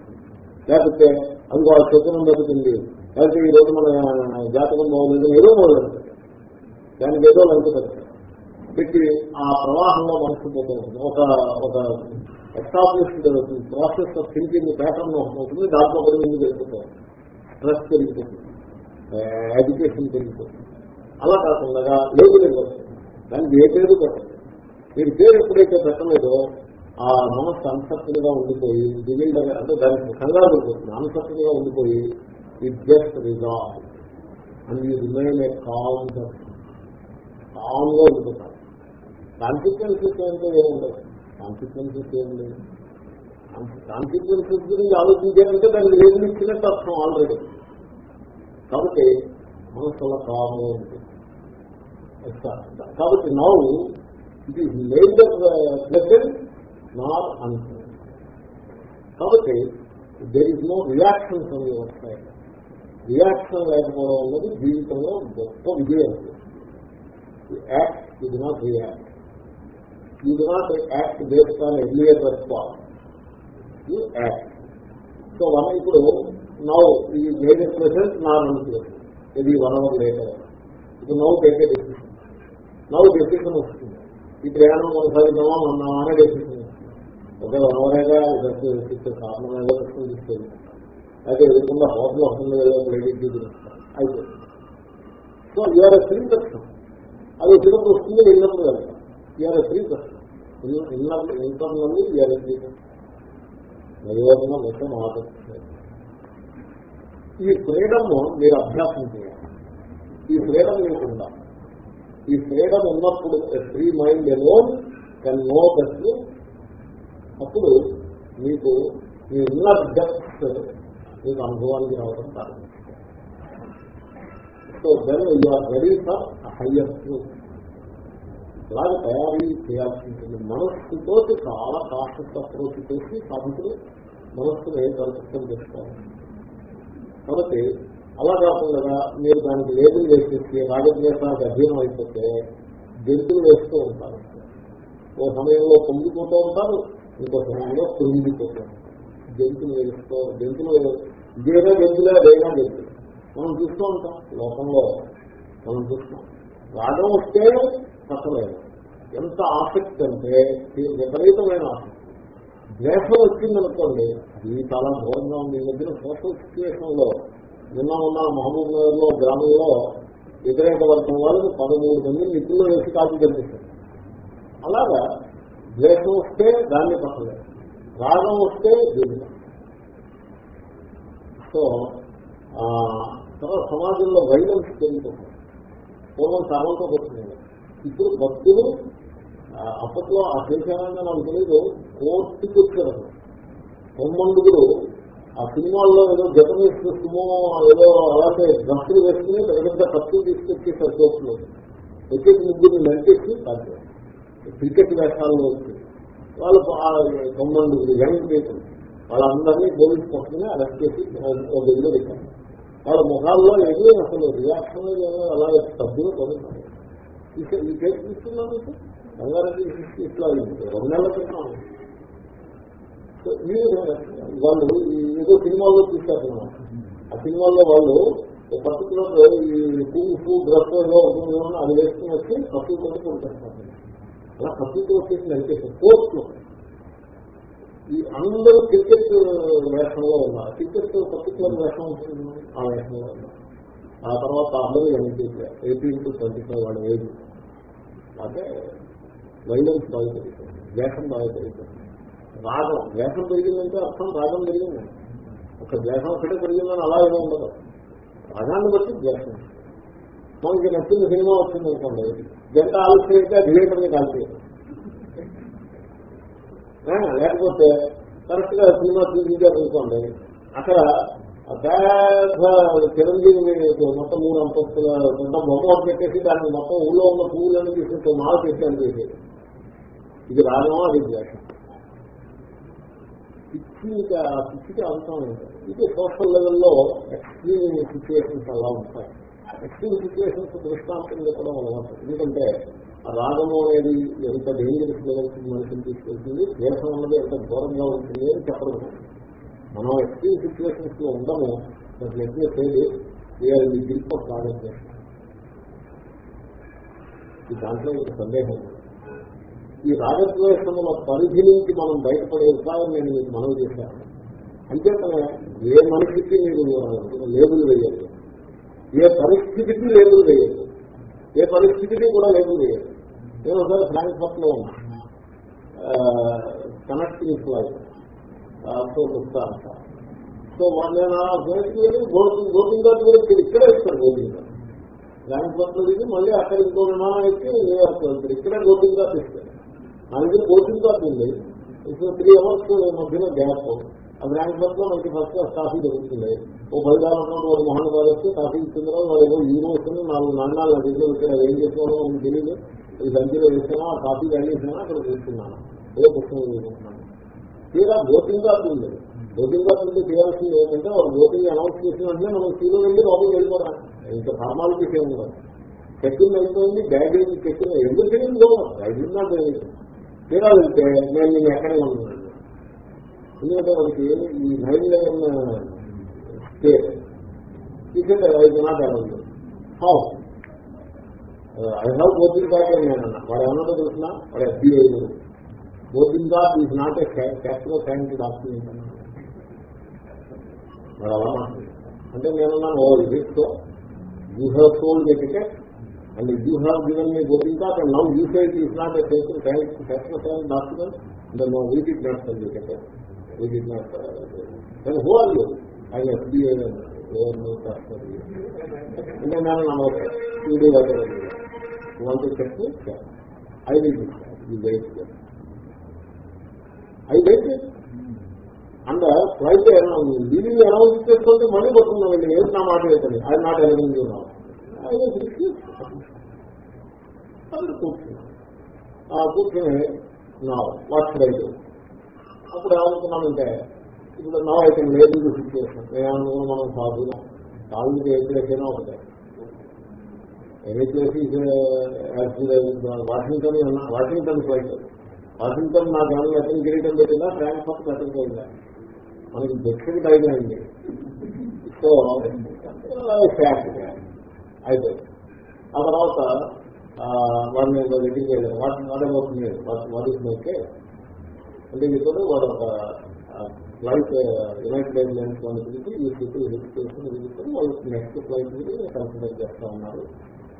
లేకపోతే అందుకు వాళ్ళ శుభ్రం దొరుకుతుంది లేకపోతే ఈ రోజు మన జాతకం బాగోలేదు ఏదో మొదలు దానికి ఏదో లంక పెట్టి ఆ ప్రవాహంలో మనసు పోతూ ఉంటుంది ఒక ఒక established process of thinking pattern అవుతుంది దాంట్లో కూడా ముందు వెళ్ళిపోతాం స్ట్రెస్ పెరిగిపోతుంది. Eh, ఎడ్యుకేషన్ పెరిగిపోతుంది. అలా కాకుండా లేదు ఇవ్వచ్చు దానికి ఏ పేరు పెట్టదు మీరు పేరు ఎప్పుడైతే పెట్టలేదో ఆ మనస్సు అన్సర్టన్గా ఉండిపోయి దిగిల్డగా అంటే దానికి కంగారు పడిపోతుంది అన్సర్టన్గా ఉండిపోయి it just resolve and you remain calm కామ్గా ఉండిపోతారు. కాన్సిక్వెన్సెస్ అంటే ఏముండదు? కాన్సిక్వెన్సెస్ ఏం కాన్సిక్వెన్సెస్ గురించి ఆలోచించారంటే దానికి లేబుల్ ఇచ్చినట్టు అర్థం ఆల్రెడీ కాబట్టి మనసు అలా కాము ఉంటుంది కాబట్టి నవ్వు it is neither pleasant nor unpleasant కాబట్టి దేర్ ఇస్ నో రియాక్షన్స్ అనేవి వస్తాయి రియాక్షన్ లేకపోవడం అన్నది జీవితంలో గొప్ప విజయం యాక్ట్ ఇది not react you do not act based on earlier response you act so మనం ఇప్పుడు నౌ ఈ మేజర్ ప్రెసెంట్ నా అనుకుంటుంది ఇది వన్ అవర్ లేటర్ ఇప్పుడు now take decision now decision వస్తుంది. ఈ ప్రయాణం కొనసాగిద్దామా? మన అనే డెసిషన్ వస్తుంది ఒకే కారణం తీసుకెళ్ళి అయితే ఎదుర్కొన్న హోటల్ వస్తుంది ఏదో అయితే. సో యూఆర్ ఫ్రీ పర్సన్ అది వచ్చినప్పుడు వస్తుంది వెళ్ళినప్పుడు కదా. You're free person internally you're free person మొత్తం ఆకర్షించారు ఈ ఫ్రీడమ్ మీరు అభ్యాసం చేయాలి. ఈ ఫ్రీడమ్ మీకు ఉండాలి. ఈ ఫ్రీడమ్ ఉన్నప్పుడు free mind alone can know that అప్పుడు మీకు మీ ఉన్న డెప్త్ మీకు అనుభవానికి రావడం ప్రారంభిస్తారు so then you are ready for higher తయారీ చేయాల్సి ఉంటుంది మనస్సుతో చాలా కాస్ట్ అప్రోచ్ చేసి సాధకులు మనస్సును ఏ పరిస్థితులు చేస్తారు కాబట్టి అలా కాకుండా మీరు దానికి లేబుల్ వేసేసి రాజద్వేషానికి అధీనం అయిపోతే గెంతులు వేస్తూ ఉంటారు. ఓ సమయంలో పొంగిపోతూ ఉంటారు ఇంకో సమయంలో కృంగిపోతూ ఉంటారు. గెంతులు వేస్తూ గెంతులు ఇదేదో గెంతులే అదేనా గెంతులు మనం చూస్తూ ఉంటాం లోకంలో మనం చూస్తాం రాగం వస్తే తప్పలేదు. ఎంత ఆసక్తి అంటే విపరీతమైన ఆసక్తి. ద్వేషం వచ్చిందనుకోండి అది చాలా ఘోరంగా ఉంది. ఈ మధ్యన సోషల్ సిచ్యువేషన్లో నిన్న ఉన్న మహబూబ్ నగర్లో గ్రామంలో వ్యతిరేక వర్గం వాళ్ళు పదమూడు మంది నిధుల్లో వేసి కాపీ కనిపిస్తారు అలాగా ద్వేషం వస్తే దాన్ని పక్కలేదు రాగం వస్తే దీన్ని. సో తర్వాత సమాజంలో వైలెన్స్ పెరుగుతుంది పూర్వం సర్వంతో వస్తుంది ఇప్పుడు భక్తులు అప్పట్లో ఆ దేశానంగా నాకు తెలియదు కోర్టుకి వచ్చారు. హోమండుగుడు ఆ సినిమాల్లో ఏదో జపనీస్ సుమో ఏదో అలాగే గంటలు వేసుకుని పెద్ద పెద్ద ఖర్చులు తీసుకొచ్చేసారు కోర్టులో వచ్చేసి ముగ్గురిని నడిచేసి కాదు క్రికెట్ వేషాల్లో వచ్చి వాళ్ళు తొమ్మిది యంగ్ పీపుల్ వాళ్ళందరినీ పోలీస్ పట్టుకుని అరెస్ట్ చేసి ఒక గదిలో పెట్టారు. వాళ్ళ ముఖాల్లో ఏమీ అసలు రియాక్షన్ అలాగే తప్పులు పొందుతారు ఈ కేసు తీసుకున్నాను రంగారెడ్డి ఇట్లా రెండు నెలల క్రితం వాళ్ళు ఏదో సినిమాల్లో చూశారు ఆ సినిమాల్లో వాళ్ళు పర్టికులర్ ఈ పువ్వు డ్రెస్ ఉంటుంది అది వేసుకుని వచ్చి కప్పులు కొట్టుకుంటారు అలా కప్పులతో వచ్చేసి నడిచేసారు కోర్టులో. ఈ అందరూ క్రికెట్ వేషంలో ఉన్నారు. క్రికెట్ పర్టికులర్ వేషం ఉంటుంది ఆ వేషంలో ఉన్నారు. ఆ తర్వాత అందరూ ఎన్నికలు ఎయిటీన్ టు ట్వంటీ ఫైవ్ వాళ్ళు ఏజ్ అంటే వైలెన్స్ బాగా పెరుగుతుంది వేషం బాగా పెరుగుతుంది రాగం. ద్వేషం పెరిగిందంటే అర్థం రాగం పెరిగింది. ఒక ద్వేషం ఒకటే పెరిగిందని అలా ఏమో ఉండదు. రాగాన్ని బట్టి ద్వేషం మనకి నచ్చిన సినిమా వచ్చింది అనుకోండి. జంట ఆలోచన అయితే థియేటర్ని కాల్చేయాలి లేకపోతే కరెక్ట్గా సినిమా చూపించారు అనుకోండి. అక్కడ పెద్ద చిరంజీవి మొత్తం మూడు అంతస్తుల మొత్తం బొమ్మ పెట్టేసి దాన్ని మొత్తం ఊళ్ళో ఉన్న పువ్వులను తీసుకుంటే మాల చేసి అని చేసేది. ఇది రాగమా అది ద్వేషం పిచ్చికి ఆ పిచ్చికి అవసరం అంతం ఇది సోషల్ లెవెల్లో ఎక్స్ట్రీమ్ సిచ్యువేషన్స్ అలా ఉంటాయి. ఎక్స్ట్రీమ్ సిచ్యువేషన్స్ దృష్టాంతం చెప్పడం అలవాటు. ఎందుకంటే రాగము అనేది ఎంత డేంజరస్ లెవెల్స్ మనిషిని తీసుకెళ్తుంది దేశం అన్నది ఎంత దూరంగా ఉంటుంది అని చెప్పడం. మనం ఎక్స్ట్రీమ్ సిచ్యువేషన్స్లో ఉండము చెప్పేది ఈ గిల్ప్ ఆఫ్ రాగద్వేషం దాంట్లో సందేహం ఉంది. ఈ రాగద్వేషముల పరిధి నుంచి మనం బయటపడే ఉపాయం నేను మీకు మనవి చేశాను. అంతేకానే ఏ మనిషికి మీరు లేబుల్ వేయాలి ఏ పరిస్థితికి లేబుల్ వేయాలి ఏ పరిస్థితికి కూడా లేబుల్ వేయాలి నేను ఒకసారి ఫ్రాంక్ఫర్ట్లో ఉన్నా. Connecting flight. సో వస్తా సో నేను ఆ ఫ్లైట్కి వెళ్ళి గోటింగ్ గోటింగ్ గార్డ్ ఇక్కడే ఇస్తాను గోటింగ్ గార్డ్ ఫ్రాంక్ఫర్ట్లో దిగి మళ్ళీ అక్కడ ఇంకో విమానం ఎక్కి న్యూయార్క్ వెళ్తారు ఇక్కడే గోటింగ్ గార్డ్ మనకి కోచింగ్ కార్డు ఉంది. ఇప్పుడు త్రీ అవర్స్ మధ్యన గ్యాప్ ఆ ఫ్రాంక్ఫర్ట్లో మనకి ఫస్ట్ క్లాస్ కాఫీ దొరుకుతుంది. ఓ బయలుదేరినటువంటి వాడు మొహన్ గారు వస్తే కాఫీ ఇచ్చిన వాళ్ళు ఏదో హీరో వస్తుంది నాలుగు నాణాలు నా దగ్గర వచ్చి ఏం చేసుకోవాలో మనకు తెలియదు ఈ సంచిలో వేస్తున్నా ఆ కాఫీ వెళ్ళేసినా అక్కడ చూస్తున్నాను ఏదో పుస్తకం చూసుకుంటున్నాను తీరా బోటింగ్ కార్డు ఉంది. బోటింగ్ కార్డు ఉంటే చేయాల్సింది ఏంటంటే వాళ్ళు బోటింగ్ అనౌన్స్ చేసిన వెంటనే మనం సీలో వెళ్ళి లోపలికి వెళ్ళిపోతాం. ఇంకా ఫార్మాలిటీస్ ఏమి ఉండదు చెక్కింగ్ అయిపోయింది బ్యాగ్ చెక్కింగ్ ఎందుకు తెలియదు ఐదు నాట్ తీరా వెళ్తే నేను నేను ఎక్కడే ఉన్నాను. ఎందుకంటే మనకి ఈ నైన్ స్టేట్. ఐదు not how? I how boarding card అని నేను అన్నా. వాడు ఏమన్నా తెలిసిన? వాడు FBI boarding card is not a capital science document అన్నా. వాడు అలా అంటే నేనున్నాను ఓ ఇది you have sold And if you have given me Govinda, then now you say it is not a sacrosanct document, then no, we did not send it again. We did not. Uh, then who are you? I am SBA and no customer. And then I am okay. You do whatever you. You want to check me? Yeah. I will do. You wait there. I waited. And uh, twice they announced, leaving the announcement, money but was not I am not helping you now. I was refused. అక్కడ కూర్చున్నాం ఆ కూర్చుని నా వాట్ అప్పుడు ఏమనుకున్నామంటే ఇప్పుడు నా అయితే లేదు సిచ్యువేషన్ నేనేమనుకున్నా మనం సాధుగా సాధుకి ఎప్పుడైనా ఒకటే. NHAC Washington Washington flight Washington నాకు ఏమైనా ఎక్కడ కిరీటం పెట్టిందా? ఫ్రాంక్ఫర్ట్ అయిందా మనకి దక్షిణ టైం అయింది. సో అయిపోయింది. ఆ తర్వాత వాడిని దగ్గరికి వెళ్ళారు వాటిని వాడబోతుంది వాడి ఓకే అంటే ఇప్పుడు వాడు ఒక ఫ్లైట్ యునైటెడ్ ఎయిర్లైన్స్ వాళ్ళని పిలిచి ఈ స్థితి విజిట్ చేసుకుని విజిట్ వాళ్ళకి నెక్స్ట్ ఫ్లైట్ కన్సిడర్ చేస్తా ఉన్నారు.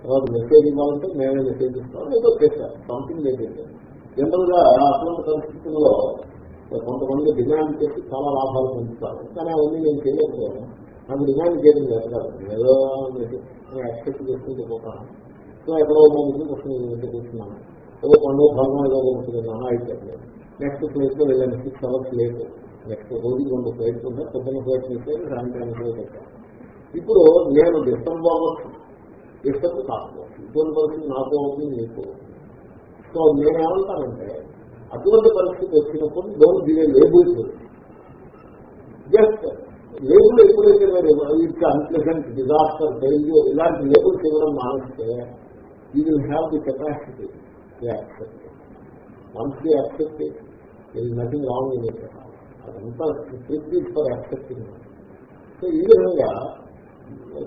తర్వాత మెసేజ్ ఇవ్వాలంటే మేమే మెసేజ్ ఇస్తాం. ఏదో చేశారు సంథింగ్ లేదు జనరల్గా అటువంటి పరిస్థితుల్లో కొంతమంది డిమాండ్ చేసి చాలా లాభాలు పొందుతారు. కానీ అవన్నీ నేను చేయలేకపోయాను. నాకు డిమాండ్ చేయడం లేదు. కాదు ఏదో ఎక్స్పెక్ట్ చేసుకుంటూ పోతాను. నేను ఎక్కడో ముందు కూర్చుని కూర్చున్నాను. ఏదో పండుగ భాగం ఏదో కొనుక్కున్నాను అయిపోయింది నెక్స్ట్ ప్లేస్లో వెళ్ళాను. సిక్స్ అవర్స్ లేదు నెక్స్ట్ రోజుకి రెండు ప్లేట్స్ ఉన్నాయి. పొద్దున్న ఫ్లైట్ తీసేది సాయంత్రానికి ఫ్లైట్ వచ్చాను. ఇప్పుడు నేను డిస్టర్బ్ అవ్వచ్చు డిస్టర్బ్ కాకపోవచ్చు ఇటువంటి పరిస్థితి నాకు అవుతుంది మీకు. సో నేనేమంటానంటే అటువంటి పరిస్థితి వచ్చినప్పుడు don't give a label just label ఎప్పుడైతే మీరు ఇట్స్ అన్ప్లెజెంట్ డిజాస్టర్ ఫెయిల్యూర్ ఇలాంటి లేబుల్స్ ఇవ్వడం మానేస్తే you will have the capacity to accept once you accept it nothing wrong in it అదంతా ప్రిపీట్ ఫర్ యాక్సెప్టింగ్ సో ఈ విధంగా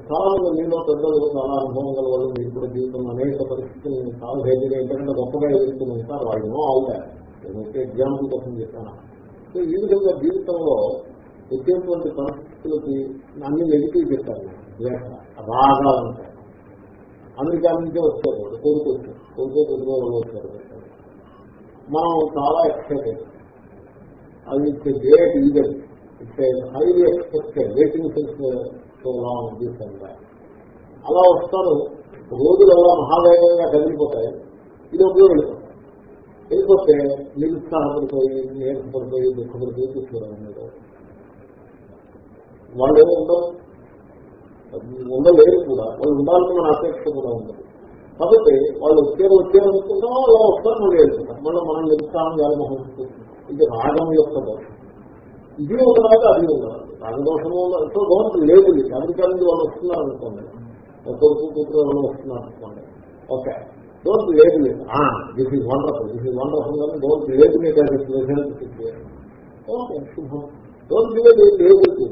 చాలా మంది మీలో పెద్దలు చాలా అనుభవం గల వాళ్ళు మీరు కూడా జీవితం అనేక పరిస్థితులు చాలా ధైర్యంగా ఏంటంటే గొప్పగా ఎదుర్కొని ఉంటారు. వాళ్ళు నో అవుతారు నేను ఎగ్జాంపుల్ కోసం చెప్పాను. సో ఈ విధంగా జీవితంలో వచ్చేటువంటి పరిస్థితులకి అన్ని నెగిటివ్ చెప్పాను ద్వేష రాగా ఉంటాయి. అమెరికా నుంచే వచ్చారు కొడుకు వచ్చారు కొడుకు కొడుకు వచ్చారు మనం చాలా ఎక్సైటెడ్ అది it's great event. It's highly expected waiting sense అలా వస్తారు. రోజులు అలా మహావేగంగా కదిలిపోతాయి. ఇది ఉపయోగపడుతుంది. వెళ్ళిపోతే నిరుత్సాహపడిపోయి నీరసపడిపోయి దుఃఖపడిపోయి కూర్చోవడం వాళ్ళు ఏమో ఉండలేదు కూడా. వాళ్ళు ఉండాలని మన అపేక్ష కూడా ఉండదు. కాబట్టి వాళ్ళు వచ్చారు వచ్చారు అనుకుంటాం అలా వస్తారు మళ్ళీ వెళ్తున్నారు మళ్ళీ మనం నిరుత్సాహం వ్యామోహం ఇది రాగం యొక్క దోషం. ఇది ఉండరాదు అది ఉండరాదు రాగదోషం ఎంతో డోంట్ లేదు. ఇది అమెరికా నుంచి వాళ్ళు వస్తున్నారు అనుకోండి కొడుకు కూతురు వాళ్ళు వస్తున్నారు అనుకోండి ఓకే. డోంట్ లేదు లేదు. This is wonderful this is wonderful కానీ డోంట్ లేదు. ఓకే శుభం. డోంట్ లేదు లేదు.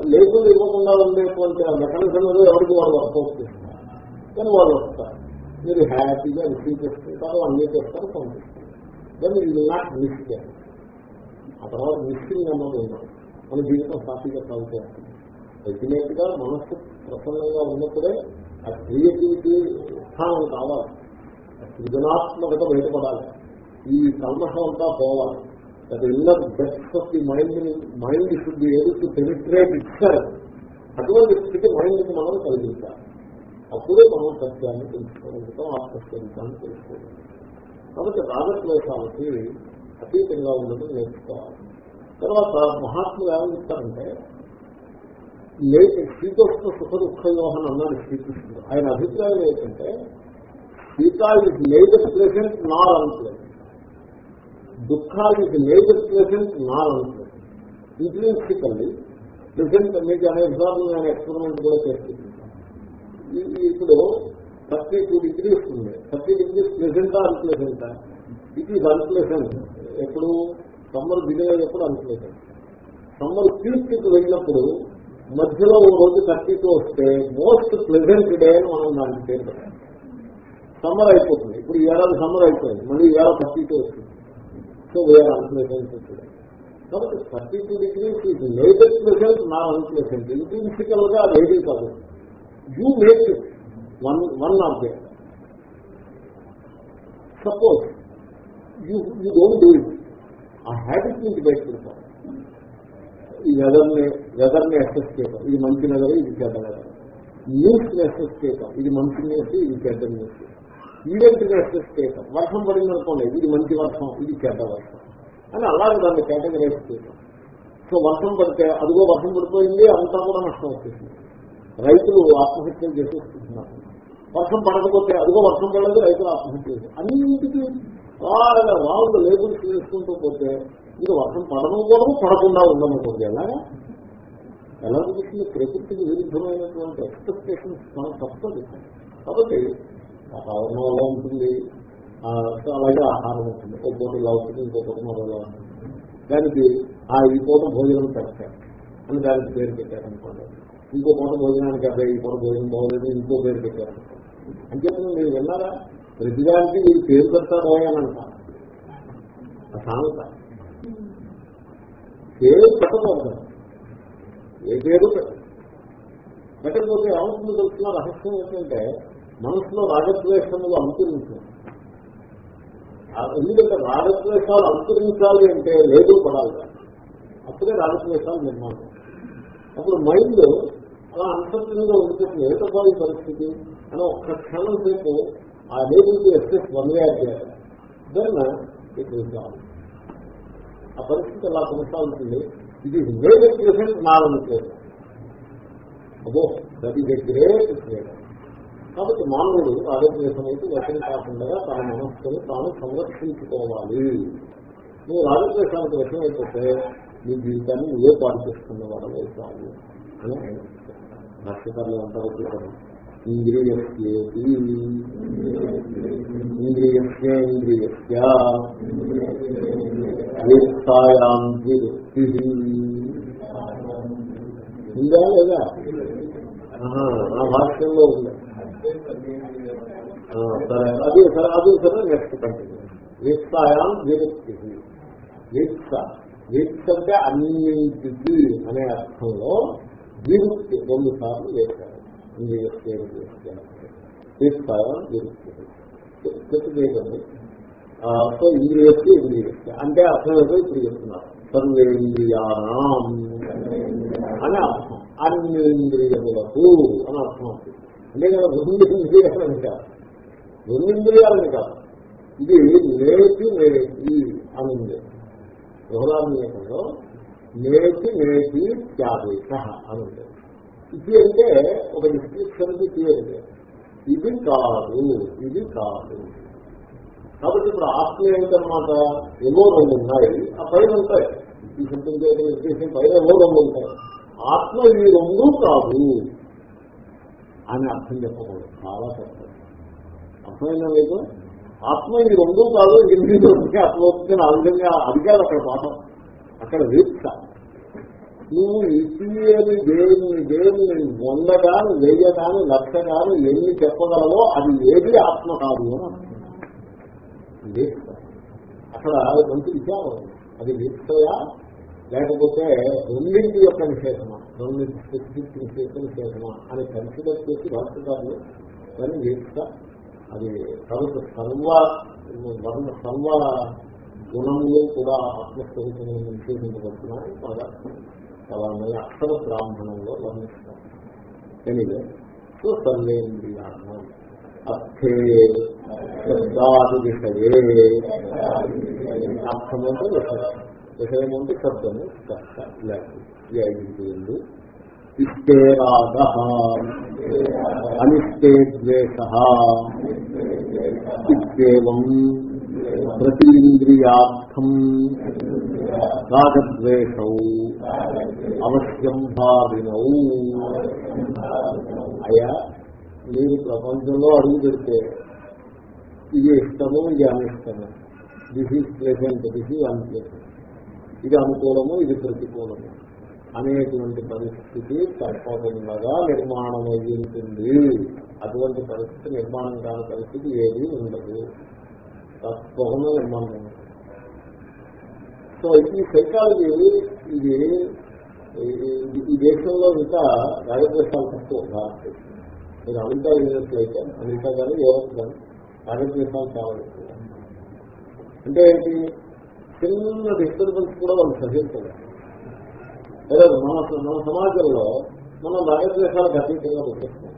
లేబుల్ ఇవ్వకుండా ఉండేటువంటి మెకానిజం ఎవరికి వాళ్ళు వర్కౌట్ చేస్తారు కానీ వాళ్ళు వస్తారు. మీరు హ్యాపీగా రిసీవ్ చేసుకుంటారు అన్నీ చేస్తారు పంపిస్తారు. దెన్ ఇది నాట్ మిస్ ఆ తర్వాత మిస్సింగ్ అన్నది ఉండదు మన జీవితం హ్యాపీగా సాగుతుంది అల్టిమేట్గా మనస్సు ప్రసన్నంగా ఉన్నప్పుడే ఆ క్రియేటివిటీ ఉత్సాహం కావాలి. సృజనాత్మకత బయటపడాలి. ఈ కల్మషం అంతా పోవాలి. That inner best of the mind mind should be able to penetrate ఇచ్చారు అటువంటి స్థితి మైండ్కి మనం కలిగించాలి. అప్పుడే మనం సత్యాన్ని తెలుసుకోగలుగుతాం ఆత్మస్వరూపాన్ని తెలుసుకోగలుగుతాం. కాబట్టి రాగద్వేషాలకి అతీతంగా ఉండడం నేర్చుకోవాలి. తర్వాత మహాత్ములు ఏమనిస్తారంటే చెప్తారంటే శ్రీకృష్ణ సుఖ దుఃఖయోహన్ అన్నాడు శ్రీకృష్ణుడు. ఆయన అభిప్రాయం ఏంటంటే Sita is neither pleasant nor unpleasant దుఃఖాలు ఇది neither pleasant nor unpleasant intrinsically pleasant మీకు అనే ఎగ్జాంపుల్ నేను ఎక్స్పెరిమెంట్ కూడా చేస్తున్నాను. ఇప్పుడు థర్టీ టూ డిగ్రీస్ ఉంది థర్టీ డిగ్రీస్ ప్రెసెంటా అన్ప్లెసెంటా ఇట్ ఈజ్ అన్ప్లెసెంట్ ఎప్పుడు? సమ్మర్ బిగిన్ ఎప్పుడు అన్ప్లెసెంట్ సమ్మర్ పీక్కి వెళ్ళినప్పుడు మధ్యలో ఓ రోజు థర్టీ టూ వస్తే మోస్ట్ ప్లెజెంట్ డే అని మనం దానికి పేరు సమ్మర్ అయిపోతుంది. ఇప్పుడు ఏడాది సమ్మర్ అయిపోయింది. మళ్ళీ ఈ ఏడాది థర్టీతో వస్తుంది. సో వేర్ అన్ప్లెసెంట్ కాబట్టి థర్టీ టూ డిగ్రీస్ ఇది లేటెస్ట్ ప్రెసెంట్ నా అన్ప్లెసెంట్ ఇంట్రిన్సికల్గా లేడీ కాదు. You make one one object suppose you you don't do it ఆ హ్యాబిట్ నుంచి బయటపెడతాం ఈ వెదర్ని వెదర్ని అసెస్ చేయటం. ఇది మంచి నెలలు ఇది చెడ్డ నెలలు న్యూస్ని అసెస్ చేయటం. ఇది మంచి న్యూస్ ఇది చెడ్డ న్యూస్ ఈవెంట్ని చేయటం వర్షం పడింది అనుకోండి ఇది మంచి వర్షం ఇది చెడ్డ వర్షం అని అలాగే దాన్ని కేటగరైజ్ చేయటం సో వర్షం పడితే అదిగో వర్షం పడిపోయింది అంతా కూడా నష్టం వచ్చేసింది. రైతులు ఆత్మహత్యలు చేసేసుకుంటున్నారు. వర్షం పడకపోతే అదిగో వర్షం పడలేదు రైతులు ఆత్మహత్య అన్నింటికి వాళ్ళ వాళ్ళు లేబుల్స్ తీసుకుంటూ పోతే మీరు వర్షం పడకూడదు పడకుండా ఉండకూడదు ఎలాగా? ఎలా చూపిస్తుంది ప్రకృతికి విరుద్ధమైనటువంటి ఎక్స్పెక్టేషన్స్ మనం తప్పదు. కాబట్టి వాతావరణం ఎలా ఉంటుంది అలాగే ఆహారం ఉంటుంది. ఒక పూట ఇలా ఉంటుంది ఇంకో పూట మరోలా ఉంటుంది. దానికి ఆ ఈ పూట భోజనం పెడతారు అని దానికి పేరు పెట్టారనుకోండి. ఇంకో పూట భోజనానికి అదే ఈ పూట భోజనం బాగోలేదు ఇంకో పేరు పెట్టారు అంటే మీరు విన్నారా? ప్రతిదానికి మీరు పేరు పెడతారో అని అంటారు. ఆ సామెత. పేరు పెట్టకూడదు. ఏ పేరు పెట్టకపోతే ఏమవుతుందో తెలుస్తున్న రహస్యం ఏంటంటే మనసులో రాగద్వేషములు అంతరించాలి ఎందుకంటే రాగద్వేషాలు అంతరించాలి అంటే లేదు పడాలి. అప్పుడే రాగద్వేషాలు నిర్మాణం. అప్పుడు మైండ్ అలా అంతర్జంగా ఉంటుంది ఏటపాలి పరిస్థితి అని ఒక్క క్షణం సేపు ఆ లేబుల్కి SS one way then it ఆ పరిస్థితి అలా కొనసాగుతుంది? ఇది మేజర్ ప్రెసెంట్ నాలుగు place that is a great freedom కాబట్టి మానవుడు రాగద్వేషమైతే వశం కాకుండా తన మనస్సుని తాను సంరక్షించుకోవాలి. నువ్వు రాగద్వేషానికి వ్యక్తం అయిపోతే నీ జీవితాన్ని నువ్వే పాటు చేసుకున్న వాడవే కాదు అని ఆయన భాష్యకారులు అంటారు చూడండి ఇంద్రియస్యేతి. ఇంద్రియస్యేంద్రియస్య ఉందా లేదా? ఆహా, భాష్యంలో ఉంది? అదే సరే అదే సరే నెక్స్ట్ కంటిన్యూ వీక్షాయాం విరక్తి వీక్ష వీక్ష అంటే అన్నింటిది అనే అర్థంలో విరుక్తి రెండు సార్లు వేశారు వీక్షాయాం విరుక్తి చెప్పి సో ఇంద్రియస్కి ఇంద్రియస్కి అంటే అర్థం ఏదో ఇప్పుడు చెప్తున్నారు సర్వేంద్రియాణం అని అర్థం అన్నింద్రియములకు అని అర్థం అవుతుంది అంటే కదా రెండు ఇంద్రియాలని కాదు. రెండు ఇంద్రియాలని కాదు. ఇది నేటి నేటి అని ఉంది బృహదాత్మీయంలో నేటి నేతి త్యాగేశ అని ఉంది ఇది అంటే ఒక డిస్క్రిప్షన్కి తీయదు. ఇది కాదు ఇది కాదు. కాబట్టి ఇప్పుడు ఆత్మ ఏమిటనమాట ఏవో రెండు ఉన్నాయి. ఆ పైన ఉంటాయి. ఈ శబ్దం చేయడం పైన ఏవో రెండు ఉంటాయి. ఆత్మ ఈ రెండు కాదు. అని అర్థం చెప్పకూడదు. చాలా తప్పదు అర్థమైనా లేదు ఆత్మ ఇది రెండు కాదు ఎనిమిది వస్తే ఆత్మ వస్తుంది ఆ విధంగా అది అక్కడ పాఠం. అక్కడ వీక్ష నువ్వు ఇటీయని దేవుని దేవుని వంద కాని వెయ్యి కాని లక్ష కాని ఎన్ని చెప్పగలవో అది ఏది ఆత్మ కాదు అని అక్కడ మంచి విచారం అది వీక్షయా లేకపోతే రెండింటి యొక్క విశేషమా రెండింటి స్పెసిఫిక్ నిషేధ విశేషమా అని కన్సిడర్ చేసి భాషకారులు దాన్ని వేస్తా. అది తర్వాత సర్వ వర్ణ సర్వ గుణములు కూడా ఆత్మస్వరూపంలో నిషేధించబడుతున్నాయి. బాగా చాలా మంది అక్షర బ్రాహ్మణంలో వర్ణిస్తాం. Anyway so సర్వేంద్రియాణం అర్థే శబ్దాది విషయే. అర్థమంటే విషయం. విషయం అంటే శబ్దము స్పర్శ లేదు ఈ ఐదింటి ఇష్టే రాగ అనిష్టే ద్వేష. ఇత్యేవం ప్రతీంద్రియార్థం రాగద్వేషౌ. అవశ్యం భావినౌ. అయ్యా మీరు ప్రపంచంలో అడుగు పెడితే ఇది ఇష్టము ఇది అనిష్టము. This is present this is unpleasant ఇది అనుకూలము ఇది ప్రతికూలము. అనేటువంటి పరిస్థితి తప్పకుండా నిర్మాణం అయ్యి ఉంటుంది అటువంటి పరిస్థితి నిర్మాణం కాని పరిస్థితి ఏది ఉండదు. తత్వము నిర్మాణం సో ఈ సైకాలజీ ఇది ఈ- దేశంలో ఇంకా రాజద్వేషాలు తక్కువ భారతదేశం మీరు అమెరికా వెళ్ళినట్లయితే అమెరికా కానీ యూరోప్ కానీ రాజద్వేషాలు చాలా అంటే ఏంటి? చిన్న డిస్టర్బెన్స్ కూడా వాళ్ళు సహించలేదు లేదా మన మన సమాజంలో మనం రాజద్వేషాలకు అతీతంగా పెట్టేస్తున్నాం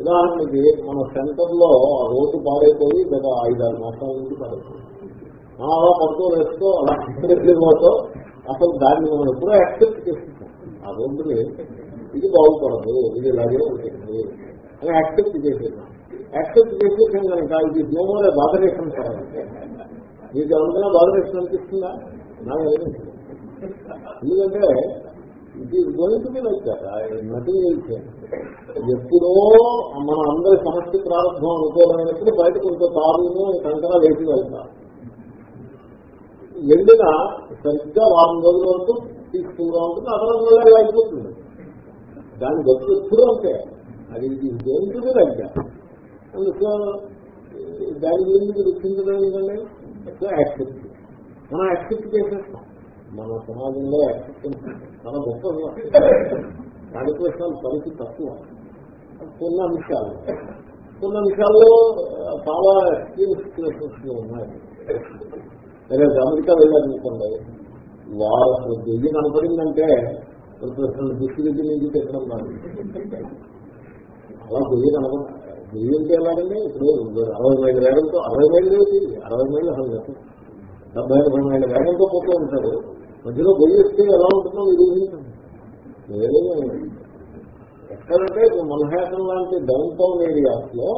ఉదాహరణకి మన సెంటర్లో ఆ రోడ్డు పాడైపోయి గత ఐదారు మాసాల నుంచి పాడైపోయింది. మనం అలా పడుతూ వేస్తూ అలా పోతూ అసలు దాన్ని మనం ఎప్పుడో యాక్సెప్ట్ చేస్తున్నాం. ఆ రోడ్డుని ఇది బాగుపడదు ఇది ఇలాగే ఉంటుంది అని యాక్సెప్ట్ చేసేసాం. యాక్సెప్ట్ చేసేసాం కనుక ఇది దోమలే బాధ చేసాం సార్ మీకు ఎవరికైనా బాధరేషన్ అనిపిస్తుందా? నాకు అనిపిస్తుంది ఎందుకంటే ఇది గోయింగ్ మీద లైక్ నథింగ్ ఎప్పుడో మన అందరి సమస్య ప్రారంభం అనుకోవడమైనప్పుడు బయట కొంత తారును కంకర వేసి వెళ్తారు. వెళ్ళిన సరిగ్గా వారం రోజుల వరకు తీసుకుంటూ ఉంటుంది ఆ తర్వాత మళ్ళీ అయిపోతుంది. దాని గొప్ప ఎప్పుడు అంతే. అది ఇది గోయింగ్ మీద సో దాని గురించి గుర్తించడం ఏంటంటే సో యాక్సెప్ట్ మనం యాక్సెప్ట్ చేసేస్తాం. మన సమాజంలో యాక్సెప్టెన్స్ మన గొప్ప రాజకృష్ణాలు పరిస్థితి తక్కువ. కొన్ని అంశాలు. కొన్ని అంశాల్లో ఆ, చాలా ఎక్స్పీరియన్స్ కేసెస్ ఉన్నాయి. లేదా అమెరికా వెళ్ళాలనుకోండి వారు అసలు దెయ్యం కనపడిందంటే అసలు దృష్టి దగ్గర నుంచి పెట్టడం కాదు. అలా దిగి కనపడ దెయ్యంటే ఎలాగండి ఇప్పుడు అరవై మైలు వేగంతో అరవై మైళ్ళు ఏంటి? అరవై మైళ్ళు అసలు లేదు. డెబ్బై ఎనభై మైళ్ళ వేగంతో పోతూ ఉంటారు. మధ్యలో గొయ్యి వస్తే ఎలా ఉంటుందో మీరు ఊహించండి. ఎక్కడంటే మన్హాటన్ లాంటి డౌన్ టౌన్ ఏరియాస్లో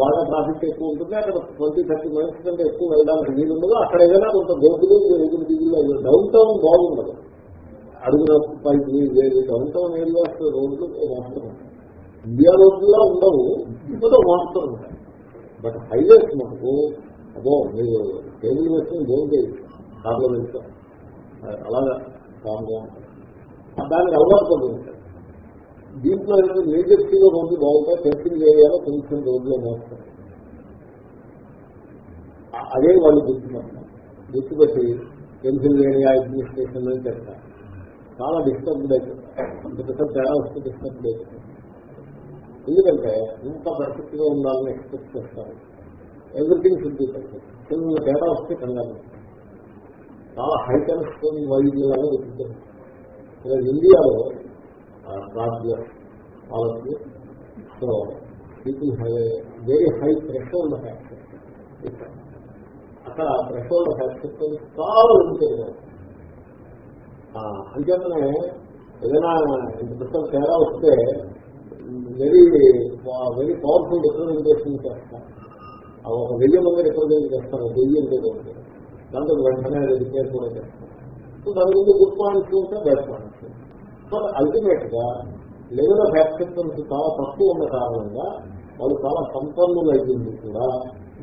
బాగా ట్రాఫిక్ ఎక్కువ ఉంటుంది. అక్కడ ట్వంటీ థర్టీ మినిట్స్ కంటే ఎక్కువ వెళ్ళడానికి వీలు ఉండదు. అక్కడ ఏదైనా కొంత గోపులు ఎదురు దిగులు డౌన్ టౌన్ బాగుండదు. అడుగున పైకి వేరు డౌన్ టౌన్ ఏరియాస్ రోడ్లు మోస్తరు ఉంటాయి ఇండియా ఉండవు ఇంకొక మాస్టర్ ఉంటాయి. బట్ హైవేస్ మనకు అదో మీరు టేబుల్ వేసుకుని గోల్ చేయొచ్చు కార్లో వెళ్తాం అలాగా కామ్గా ఉంటుంది దానికి అలవాటు పడి దీంట్లో ఏంటంటే మేజర్సీలో రోడ్లు బాగుంటాయి టెస్టింగ్ ఏరియాలో కొంచెం రోడ్లు మోస్తారు అదే వాళ్ళు గుర్తున్నారు గుర్తుపెట్టి పెన్సిల్వేనియా అడ్మినిస్ట్రేషన్ అని చెప్తారు. చాలా డిస్టర్బ్డ్ అయిపోతారు. అంత పెద్ద తేడా వస్తే డిస్టర్బ్డ్ అయిపోతారు. ఎందుకంటే ఇంత పర్ఫెక్ట్గా ఉండాలని ఎక్స్పెక్ట్ చేస్తారు. ఎవ్రీథింగ్ షుడ్ బి పర్ఫెక్ట్ చిన్న తేడా వస్తే కంగారు చాలా హైటెన్స్ కనెక్షన్ వైద్యులాగా వెతుకుతారు ఇలా ఇండియాలో రాజ్య వాళ్ళకి so people have very high pressure ఉన్న ఫ్యాక్టర్ అక్కడ ప్రెషర్ థ్రెషోల్డ్ యాక్సెప్ట్ చాలా ఉంటుంది అంచేతనే ఏదైనా ఇంత పెద్ద తేడా వస్తే వెరీ వెరీ పవర్ఫుల్ రిప్రజెంటేషన్ చేస్తారు ఒక వెయ్యి మంది రిప్రజెంట్ చేస్తారు. వెయ్యి అంటే దాంతో దాంట్లో వెంటనే రిపేర్ కూడా చేస్తారు. సో దాని గురించి గుడ్ పాయింట్స్ ఉంటే బ్యాడ్ పాయింట్స్ సో అల్టిమేట్గా లెవెల్ ఆఫ్ యాక్సెప్టెన్స్ చాలా తక్కువ ఉన్న కారణంగా వాళ్ళు చాలా సంపన్నులు అయింది కూడా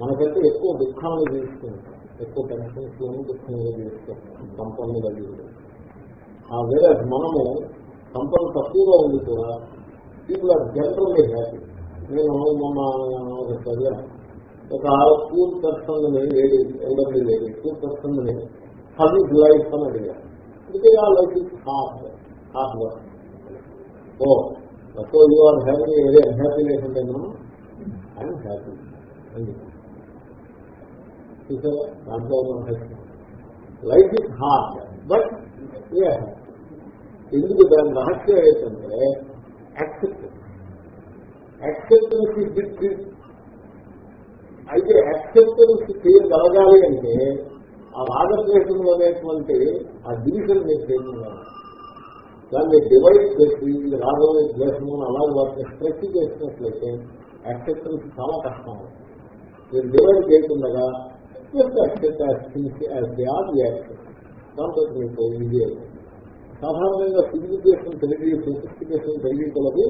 మనకైతే ఎక్కువ దుఃఖాలు తీసుకుంటారు. ఎక్కువ టెన్షన్స్ లోనూ దుఃఖంగా జీవిస్తుంటారు సంపన్నులు అయ్యింది ఆ వేరే మనము సంపద తక్కువగా ఉంది కూడా పీపుల్ ఆర్ జనరల్లీ హ్యాపీ నేను మొన్న ఒక చదివాను ఒక poor person lady elderly lady poor person how is life అని అడిగారు అందుకే ఆ life is hard hard work oh so you are happy very unhappy life అంటే మనం ఐఎమ్ హ్యాపీ అని చూసారా దాంట్లో లైఫ్ ఇస్ హార్డ్ బట్ ఎందుకు దాని రహస్యం ఏంటంటే యాక్సెప్టెన్స్ యాక్సెప్టెన్స్ ఇస్ బిగ్ అయితే యాక్సెప్టెన్స్ చేయగలగాలి అంటే ఆ రాగద్వేషంలో అనేటువంటి ఆ డివిజన్ మీరు చేయగలగాలి దాన్ని డివైడ్ చేసి ఇది రాగం ద్వేషము అలాగే వాటిని స్ట్రెచ్ చేసినట్లయితే యాక్సెప్టెన్స్ చాలా కష్టం మీరు డివైడ్ చేయకుండా జస్ట్ యాక్సెప్ట్ యాక్సెప్ట్ దాంతో మీకు ఈజీ అవుతుంది సాధారణంగా సివిలైజేషన్ పెరిగి సోఫిస్టికేషన్ పెరిగి కొలది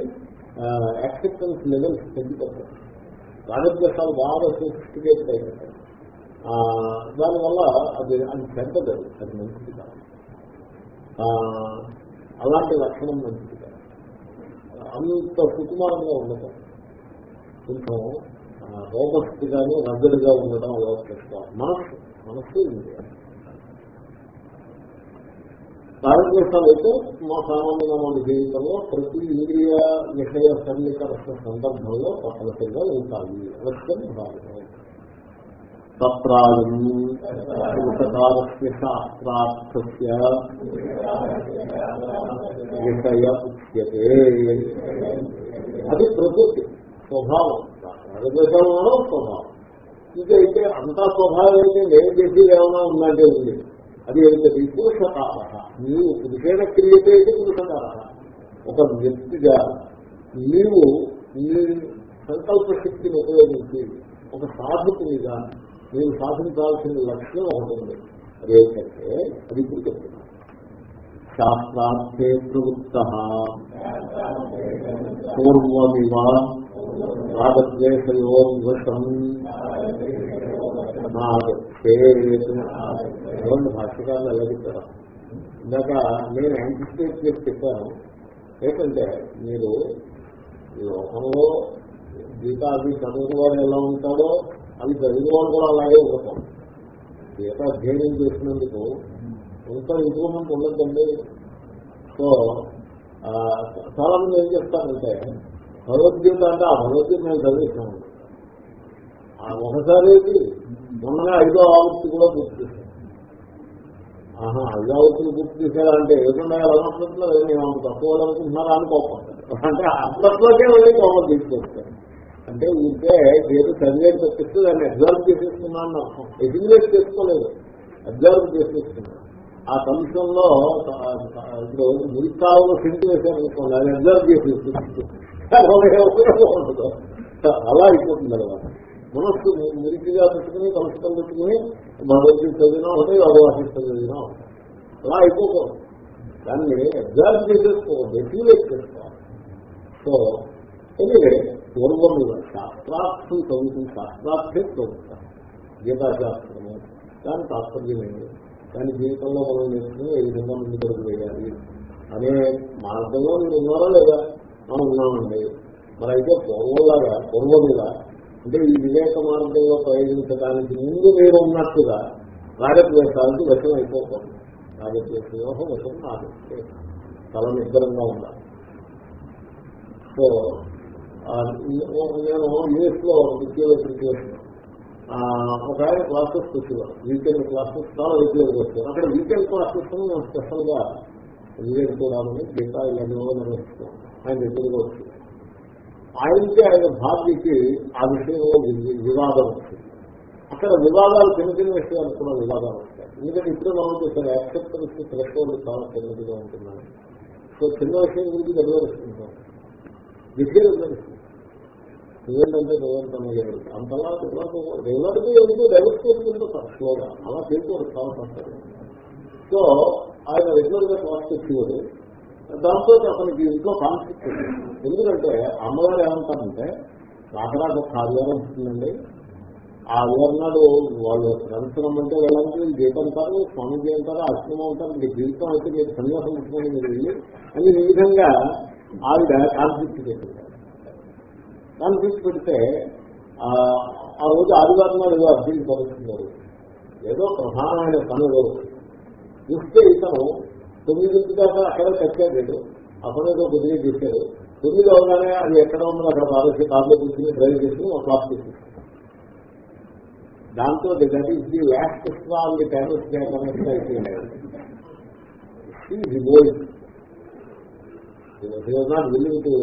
యాక్సెప్టెన్స్ లెవెల్స్ తగ్గిపోతాయి. రాగద్వేషాలు బాగా సోఫిస్టికేటెడ్ అయిపోతాయి. దానివల్ల అది అది పెద్దది అది. అది మంచిది కాదు. అలాంటి లక్షణం మంచిది కాదు. అంత సుకుమారంగా ఉండటం కొంచెం రోబస్ట్గాను రద్దడిగా ఉండడం అలవాటు చేసుకోవాలి. మనస్సు మనస్సు ఇండియా రాగద్వేషాలు అయితే మా సామాన్యంగా మన జీవితంలో ప్రతి ఇంద్రియ విషయ సమీకరణ సందర్భంలో తప్పనిసరిగా ఉంటాయి. అవశ్యం భాగం తత్రాయం శాస్త్రార్థస్య విషయ ఉచ్యతే అది ప్రకృతి స్వభావం. భారతదేశంలో స్వభావం. స్వభావం ఇదైతే అంతా స్వభావం అయితే నేను చేసేది ఏమైనా ఉందంటే ఉంది. అది ఏంటది పురుషకార నీవు పురుషేణ క్రియతే అయితే పురుషకార ఒక వ్యక్తిగా నీవు నీ సంకల్ప శక్తిని ఉపయోగించి ఒక సాధకునిగా నీవు సాధించాల్సిన లక్ష్యం ఒకటి ఉంది. అదేంటంటే అది ఇప్పుడు చెప్తున్నా. శాస్త్రార్థే ప్రవృత్త. పూర్వమివ రాగద్వేషయోర్వశం రెండు భాష్యకాలను ఎలా చెప్పారు? ఇందాక నేను యాంటిసిపేట్ చేసి చెప్పాను. ఏంటంటే మీరు లోకంలో గీత అది చదువుకున్న ఎలా ఉంటాడో అది చదువుకోవాలి కూడా అలాగే ఉండటం గీత అధ్యయనం చేసినందుకు ఎంత ఇంప్రూవ్మెంట్ ఉండదండి సో చాలా మంది ఏం చెప్తారంటే భగవద్గీత అంటే ఆ భగవద్గీత నేను చదివిస్తాను ఆ ఒకసారి మొన్ననే ఐదో ఆవృత్తి కూడా పూర్తి చేశాను ఆహా గుర్తు తీసేలా అంటే చేశారంటే ఏదన్నా అలవాట్లో నేను తక్కువ అనుకుంటున్నారా అని కోపం. అంటే అప్పట్లోకే వెళ్ళి కోపం తీసుకొస్తాను అంటే ఉంటే ఏదో చదివేది తప్పిస్తే దాన్ని అబ్జర్వ్ చేసేస్తున్నాను అర్థం ఎగ్జిలేట్ చేసుకోలేదు. అబ్జర్వ్ చేసేస్తున్నాను. ఆ సంవత్సరంలో ఇప్పుడు మురికాలలో సెంటు వేశారనుకోండి అది అబ్జర్వ్ చేసేస్తుంది అలా అయిపోతుంది అనమాట మనస్సు మురికిగా పెట్టుకుని కలుషితం పెట్టుకుని భగవద్గీత చదివినా ఉంటాయి అవగాహన చదివినా ఉంటాయి అలా అయిపోకూడదు. దాన్ని అబ్జర్వ్ చేసేసుకోవద్దు ఫీలేట్ చేసుకోవాలి సో ఎందుకంటే పూర్వం శాస్త్రార్థం చదువుతుంది శాస్త్రార్థే చదువుతాం. గీతాశాస్త్రము దాని తాత్పర్యం ఏంటి? దాని జీవితంలో మనం నేర్చుకుని ఏ విధంగా ముందు కొడుకు వేయాలి అనే మార్గంలో మీరు ఉన్నారా లేదా? మనం ఉన్నామండి. మరి అయితే పూర్వంలాగా పూర్వముగా అంటే ఈ వివేక మార్గంలో ప్రయోగించడానికి ముందు మీరు ఉన్నట్టుగా రాగద్వేషాలకు వశం అయిపోతుంది రాగద్వేషయోహం వశం నాగద్వే తల నిద్రంగా ఉండాలి. సో నేను యూఎస్లో విద్యలో సిచ్యువేషన్ ఒక ఆయన క్లాసెస్ వచ్చేవారు వీకెండ్ క్లాసెస్ చాలా రెగ్యులర్గా వచ్చారు అక్కడ వీకెండ్ క్లాసెస్ మేము స్పెషల్గా వివేక్ చూడాలని గీతా ఇలాంటి నిర్వహిస్తాం ఆయన దగ్గరగా వచ్చి ఆయనకి ఆయన భార్యకి ఆ విషయంలో వివాదం వచ్చింది అక్కడ వివాదాలు చిన్న చిన్న విషయాలు కూడా వివాదాలు వస్తాయి ఎందుకంటే ఇప్పుడు మనం చేసిన యాక్సెప్టెన్స్ థ్రెషోల్డ్ చాలా చిన్నదిగా ఉంటున్నాను సో చిన్న విషయం గురించి నిర్వహిస్తుంటాం విషయం ఏంటంటే నువ్వేంటంటే నువ్వేంటనే అంతలా రెగ్యులర్గా ఎందుకు డెవలప్ చేసుకుంటారు స్లోగా అలా చేసుకోవడం చాలా సంస్థ సో ఆయన రెగ్యులర్గా క్లాస్ తెచ్చేవాడు దాంతో అతనికి ఇంట్లో కాన్ఫ్లిక్ట్ ఎందుకంటే అమ్మగారు ఏమంటారంటే రాకరాక ఒక ఆదివారం ఉంటుందండి. ఆ ఆదివారం వాళ్ళు శ్రమించడం అంటే వెళ్ళాలంటే గీత అంటారు స్వామిజీ అంటారు అశ్రమం అంటారు మీ జీవితం అయితే మీరు సన్యాసం ఉంటుందని మీరు వెళ్ళి అని ఈ విధంగా ఆవిడ కాన్ఫ్లిక్ట్ పెట్టింది కాన్ఫ్లిక్ట్ పెడితే ఆ రోజు ఆదివారం నాడు ఏదో అర్థం పరుస్తున్నారు ఏదో ప్రధానమైన పనులు. చూస్తే ఇతను తొమ్మిదింటి దాకా అక్కడే కట్టాడు అప్పుడేదో కొద్దిగా చేశాడు తొమ్మిది అవగానే అది ఎక్కడ ఉందో అక్కడ ఆలోచి కార్లో తీసుకుని డ్రైవ్ చేసుకుని ఒక క్లాస్ చేసి దాంతో that is the last on the times అయిపోయింది నాట్ విల్లింగ్ టు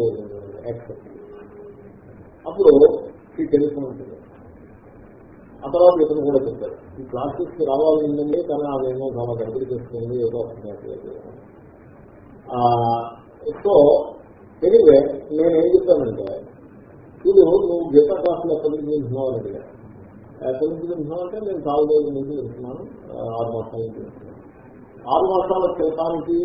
యాక్సెప్ట్ అప్పుడు ఈ టెలిఫోన్ ఉంటుంది. ఆ తర్వాత ఇతను కూడా చెప్పారు. ఈ క్లాసెస్కి రావాలి ఉందండి కానీ ఆమె చాలా గడపడి చేస్తుంది ఏదో సో ఎనివే నేను ఏం చెప్పానంటే ఇది నువ్వు గీతా క్లాసులు ఎక్కడి నుంచి వింటున్నావు అని అడిగా ఎక్కడి నుంచి వింటున్నావు అంటే నేను చాలా రోజుల నుంచి వింటున్నాను. ఆరు మాసాల నుంచి వింటున్నాను. ఆరు మాసాల క్రితానికి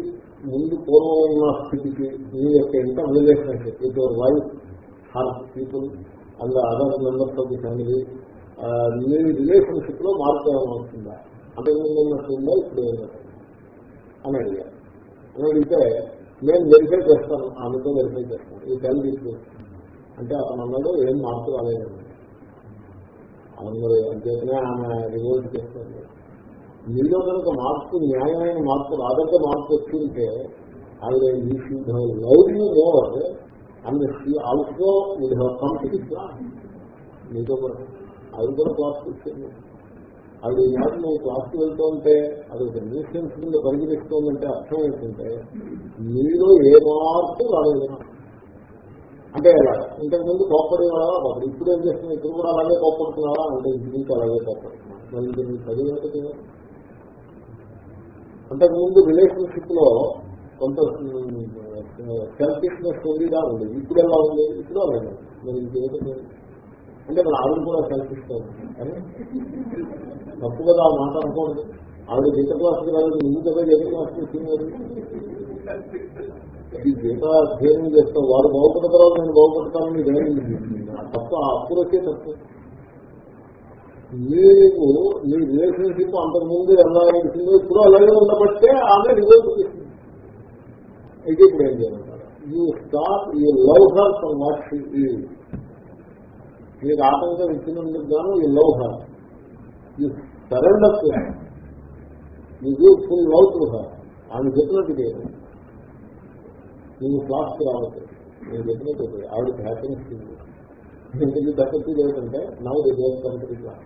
ముందు పూర్వం ఉన్న స్థితికి మీ యొక్క interrelationship with your wife her people and other members of the family మీ రిలేషన్షిప్లో మార్పు ఏమైనా అంటే ఉన్నట్టుందా ఇప్పుడు అని అడిగారు అని అడిగితే నేను వెరిఫై చేస్తాను. ఆమెతో వెరిఫై చేస్తాను. ఈ టైం తీసుకు అంటే అతను అన్నాడు ఏం మార్పు రాలేదండి అందరూ అంతేతనే ఆమె రివోల్ట్ చేస్తారు మీలో కనుక మార్పు న్యాయమైన మార్పు రాదంటే మార్పు వచ్చింటే ఆవిడ ఈ love you more and also will have come మీతో కూడా. అది కూడా క్లాస్ వచ్చింది అది ఈనాడు నువ్వు క్లాస్కి వెళ్తూ ఉంటే అది ఒక న్యూసెన్స్ కింద పరిగణిస్తోందంటే అర్థం ఏంటంటే మీలో ఏ మార్పు రాలేదు. అంటే ఎలా? ఇంతకు ముందు కోప్పడేవాడా అప్పుడు ఇప్పుడు ఏం చేస్తుంది ఇప్పుడు కూడా అలాగే కోప్పడుతున్నావా? అంటే ఇంటికి అలాగే కోప్పడుతున్నాను మళ్ళీ దీన్ని చదివేంటే అంతకు ముందు రిలేషన్షిప్లో కొంత సెల్ఫిష్నెస్ ఉందిగా ఉంది. ఇప్పుడు ఎలా ఉంది? ఇప్పుడు అలాగే మరి ఇంకేదో అంటే మన ఆవిడ కూడా సెల్ఫిస్తాను కానీ తప్పు కదా ఆ మాట అనుకోండి ఆవిడ గీత క్లాస్కి రాదు నువ్వు కదా గీత క్లాస్కి వచ్చింది ఈ గీత అధ్యయనం చేస్తాం వారు బాగుపడ్డ తర్వాత నేను బాగుపడతానని ధైర్యం తప్పు అప్పుడు వచ్చే తప్పు. మీకు మీ రిలేషన్షిప్ అంతకుముందు ఎలా అనిపించిందో ఇప్పుడు అలాగే ఉండబట్టే ఆమె రిజల్ట్ చేసింది అయితే ఇప్పుడు ఏం చేయాలంటారు you stop you love her from what she మీకు ఆటంకం ఇచ్చినందుకు గాను ఈ లవ్ హర్ ఈ సరెండర్ మీకు ఫుల్ లవ్ టు హర్ ఆమె చెప్పినట్టు లేదు. నీకు క్లాస్కి రావచ్చు నేను చెప్పినట్టు ఆవిడకి హ్యాపీనెస్ ఇంటికి దక్కతి ఏంటంటే నవ్వు దేవతంత్రి క్లాస్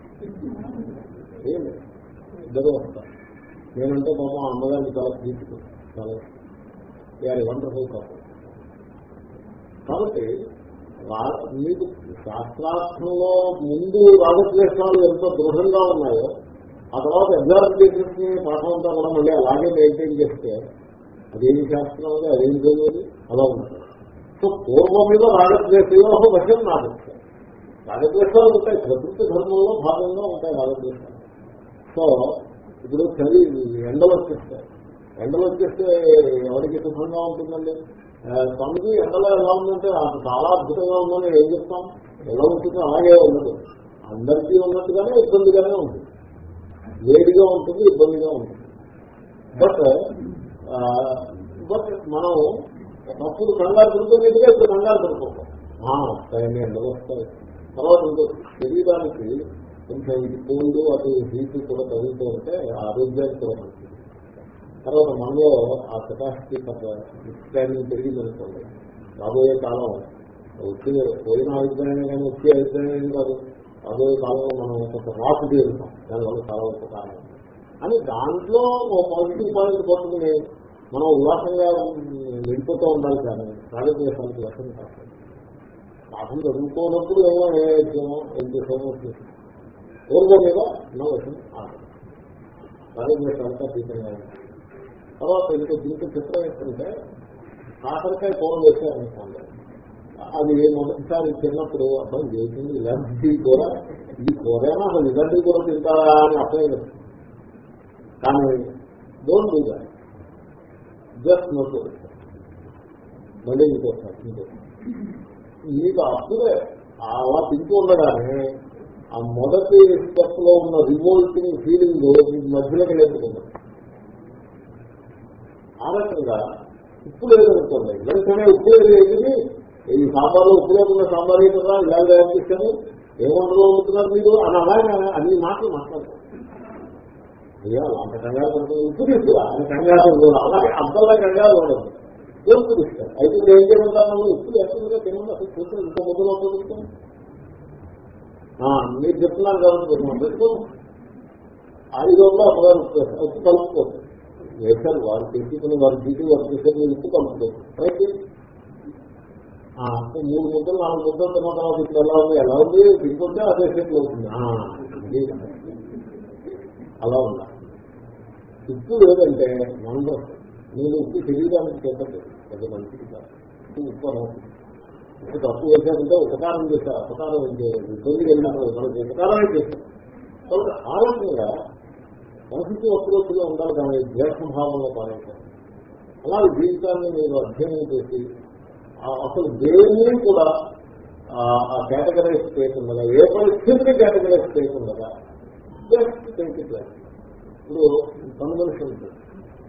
ఇద్దరు వస్తారు. నేనంటే పాపం అమ్మగారిని చాలా తీసుకున్నాను చాలా. వేరే వండర్ఫుల్ కాబట్టి మీకు శాస్త్రార్థంలో ముందు రాగద్వేషాలు ఎంత దృఢంగా ఉన్నాయో ఆ తర్వాత ఎగ్జామినేషన్స్ పాఠం అంతా కూడా మళ్ళీ అలాగే మెయింటైన్ చేస్తే అదేమి శాస్త్రం అది అదేమి చదివేది అలా ఉంటుంది. సో పూర్వం మీద రాగద్వేషయో వశం నాకు రాగద్వేషాలు ఉంటాయి ప్రకృతి ధర్మంలో భాగంగా ఉంటాయి రాగద్వేషాలు సో ఇప్పుడు చలి ఎండలు వచ్చేస్తాయి. ఎండలు వచ్చేస్తే ఎవరికి సుఖంగా ఉంటుందండి? స్వామికి ఎండలో ఎలా ఉందంటే అది చాలా అద్భుతంగా ఉందని ఏం చెప్తాం? ఎలా ఉంటుంది అలాగే ఉండదు అందరికీ ఉన్నట్టుగానే ఇబ్బందిగానే ఉంటుంది వేడిగా ఉంటుంది ఇబ్బందిగా ఉంటుంది. బట్ బట్ మనం ఒకప్పుడు కంగారు పడుతున్నట్టుగా ఇప్పుడు కంగారు పడుకుంటాం వస్తాయండి ఎండలు వస్తాయి. తర్వాత శరీరానికి కొంచెం ఇది కోల్డ్ అటు హీట్ కూడా తగ్గుతూ ఉంటే ఆరోగ్యానికి కూడా తర్వాత మనలో ఆ కెపాసిటీ విజ్ఞానం పెరిగిందనుకోండి. రాబోయే కాలం వచ్చింది పోయిన అభిప్రాయం కానీ వచ్చే అభిప్రాయం కాదు. రాబోయే కాలంలో మనం కొంత రాసు తీరుతాం దానివల్ల చాలా ఉపకారం అని దాంట్లో ఓ పాజిటివ్ పాయింట్ పట్టుకుని మనం ఉల్లాసంగా వెళ్ళిపోతూ ఉండాలి కానీ రాజకీయాలకు లక్ష్యం కాదు. పాఠం చదువుకోనప్పుడు ఏమో ఏ ఎగ్జామో ఏం చేసామో పూర్వం మీద నా విషయం రాజకీయాలంతా తీవ్రంగా ఉంది తర్వాత ఇంకా దీంట్లో చిత్రం ఏంటంటే కాకరకాయ కూర వేసారనుకోండి అది మొదటిసారి చిన్నప్పుడు అర్థం చేసింది ఇలాంటి కూర? ఈ కూరైనా? అసలు ఇలాంటి కూర తింటారా అని అర్థం కానీ don't do that. Just note మళ్ళీ ఇంకోసారి ఇంకోసారి మీకు అప్పుడే అలా తింటూ ఉండగానే ఆ మొదటి స్టెప్లో ఉన్న రివోల్టింగ్ ఫీలింగ్ మధ్యలోకి లేకుండా ఆ రకంగా ఉప్పు లేదనుకోండి వెంటనే ఉప్పు లేదు ఈ సాంబార్లో ఉప్పు లేకుండా సాంబార్ కదా ఇలాగే అనిపిస్తాను ఏమంటలో ఉంటున్నారు మీరు? అని అలాగే అన్ని మాటలు మాట్లాడతారు. అయ్యా అంత కంగారు ఉప్పు తీసుకురా అని కంగారు అలాగే అంతలా కంగారు ఉండదు ఉప్పు తీస్తారు అయితే మీరు ఏం చేయమంటారు? ఉప్పు లేకుండా తినండి అసలు చూస్తే ఇంత మొదలు అవుతుంది మీరు చెప్తున్నారు కాబట్టి మనం ఐదు వందలు అమ్మగారు ఉప్పు కలుపుకోవచ్చు వేశారు వారు తీసుకుని వారు తీసి వారు ఉప్పు కలుపుకోవచ్చు అయితే మూడు ముద్దలు నాలుగు ముద్దలు తర్వాత ఇప్పుడు ఎలా ఉంది? ఎలా ఉంది? తింటుంటే అదే షేప్లో అవుతుంది అలా ఉందా? ఉప్పు లేదంటే మందం నేను ఉప్పు శరీరానికి చెందదు పెద్ద మంచిది కాదు. ఉప్పు అనవసరం ఉప్పు తప్పు వేశారంటే ఉపకారం చేశారు అపకారం ఏం చేయలేదు. ఇబ్బంది వెళ్ళినప్పుడు మనకి ఉపకారమే చేశారు. కాబట్టి ఆరోగ్యంగా మనసుకి అప్రోచ్గా ఉండాలి కానీ ద్వేషభావంలో పాలించాలి అలాగే జీవితాన్ని మీరు అధ్యయనం చేసి అసలు దేన్ని కూడా ఆ కేటగరైజ్ చేయకుండా ఏ పరిస్థితిని కేటగరైజ్ చేయకుండా జస్ట్ టేక్ ఇట్ లైక్ ఇప్పుడు పని మనిషి ఉంటుంది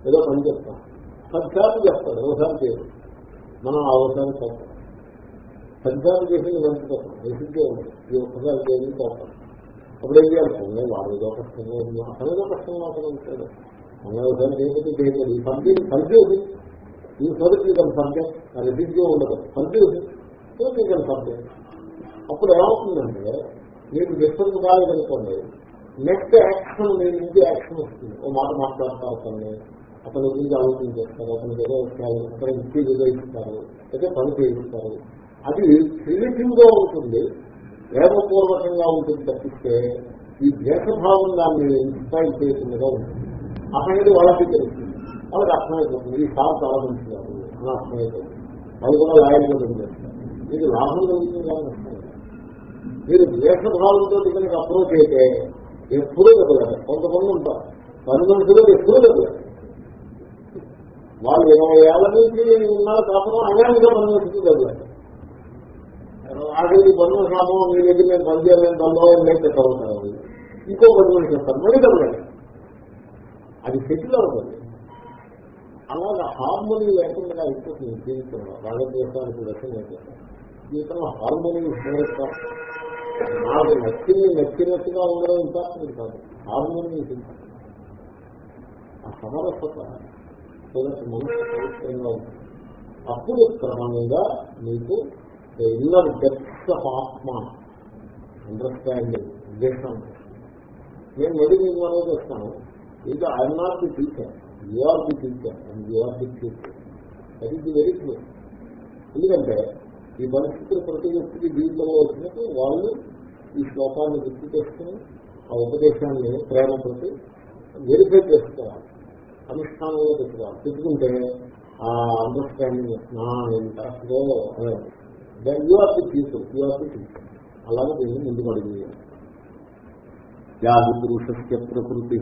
ఏదో పని చేస్తాం. పదిసార్లు చేస్తాడు వ్యవసాయం చేయరు. మనం ఆ వ్యవసాయం చేస్తాం పదిసార్లు చేసింది మంచి కోసం బేసిక్గా ఉండదు ఈ ఒక్కసారి చేసి చేస్తాం అప్పుడు ఏం చేయాలి పొందే వాడు ఏదో కష్టంగా ఉంది అసలు ఏదో కష్టంగా అసలు ఉంటాడు. మనం ఏదైనా చేయకపోతే చేయలేదు. ఈ సంథింగ్ కన్ఫ్యూజ్ ఈ సరికి దాని సంథింగ్ అది దిగ్గా ఉండదు. కన్ఫ్యూజ్ దాని సంథింగ్ అప్పుడు ఏమవుతుందంటే మీకు డిస్టర్బ్ కాలేదనుకోండి నెక్స్ట్ యాక్షన్ నేను ఇంటి యాక్షన్ వస్తుంది. ఓ మాట మాట్లాడతారు అతన్ని అతని గురించి ఆలోచన చేస్తారు అతనికి ఏదో ఇస్తారు అతను ఇంటి ఏదో ఇస్తారు. అయితే పని చేయిస్తారు. అది క్రియేటివ్గా ఉంటుంది. ప్రేమపూర్వకంగా ఉంటుంది తప్పిస్తే ఈ ద్వేషభావం దాన్ని ఇన్స్పైర్ చేయకుండా ఉంటుంది. అతనికి వాళ్ళకి తెలుస్తుంది. వాళ్ళకి అర్థమైపోతుంది. ఈ సార్ చాలా మంచివారు అని అర్థమైపోతుంది. అది కూడా లాయర్గా పనిచేస్తారు. మీకు లాభం కలుగుతుంది కానీ నష్టం మీరు ద్వేషభావంతో కనుక అప్రోచ్ అయితే ఎప్పుడూ కదలేదు కొంతమంది ఉంటారు. పది మనుషులు ఎప్పుడూ కదలేదు వాళ్ళు ఇరవై ఏళ్ళ నుంచి ఉన్నారు కాకుండా అన్యాయంగా పని మనుషులు కదలేదు ఆఖరికి పన్ను శాపం మీ దగ్గర నేను పనిచేయలేని తల్లో లేకపోతే పెట్టవుతాను ఇంకో పది మంది చెప్తారు మళ్ళీ కదలేదు అది సెటిల్ అవుతుంది. అలాగా హార్మోనీ లేకుండా అయిపోతుంది జీవితంలో భారతదేశానికి దర్శనం అయిపోతుంది జీవితంలో హార్మోనీ ఉపయోగిస్తాం నాకు నచ్చింది నచ్చినట్టుగా ఉండడం ఇంపార్టెంట్ కాదు. హార్మోనీ ఇంపార్టెంట్ ఆ సమరసత మనసు పవిత్రంగా ఉంటుంది అప్పుడు క్రమంగా మీకు ఇన్నర్ డెప్త్ ఆఫ్ ఆత్మ. అండర్స్టాండింగ్ ఉద్దేశం నేను మళ్ళీ మీకు మనం చేస్తాను ఇది I'm not the teacher you are the teacher and you are the teacher that is the very clear ఎందుకంటే ఈ పరిస్థితులు ప్రతి వ్యక్తికి జీవితంలో వచ్చినట్టు వాళ్ళు ఈ శ్లోకాన్ని గుర్తు చేసుకుని ఆ ఉపదేశాన్ని ప్రేమతోటి వెరిఫై చేసుకోవాలి. అనుష్ఠానంలో పెట్టుకోవాలి. పెట్టుకుంటే ఆ understanding you are the people you are the people అలాగే దీన్ని ముందుకు అడిగి యాది ప్రకృతి.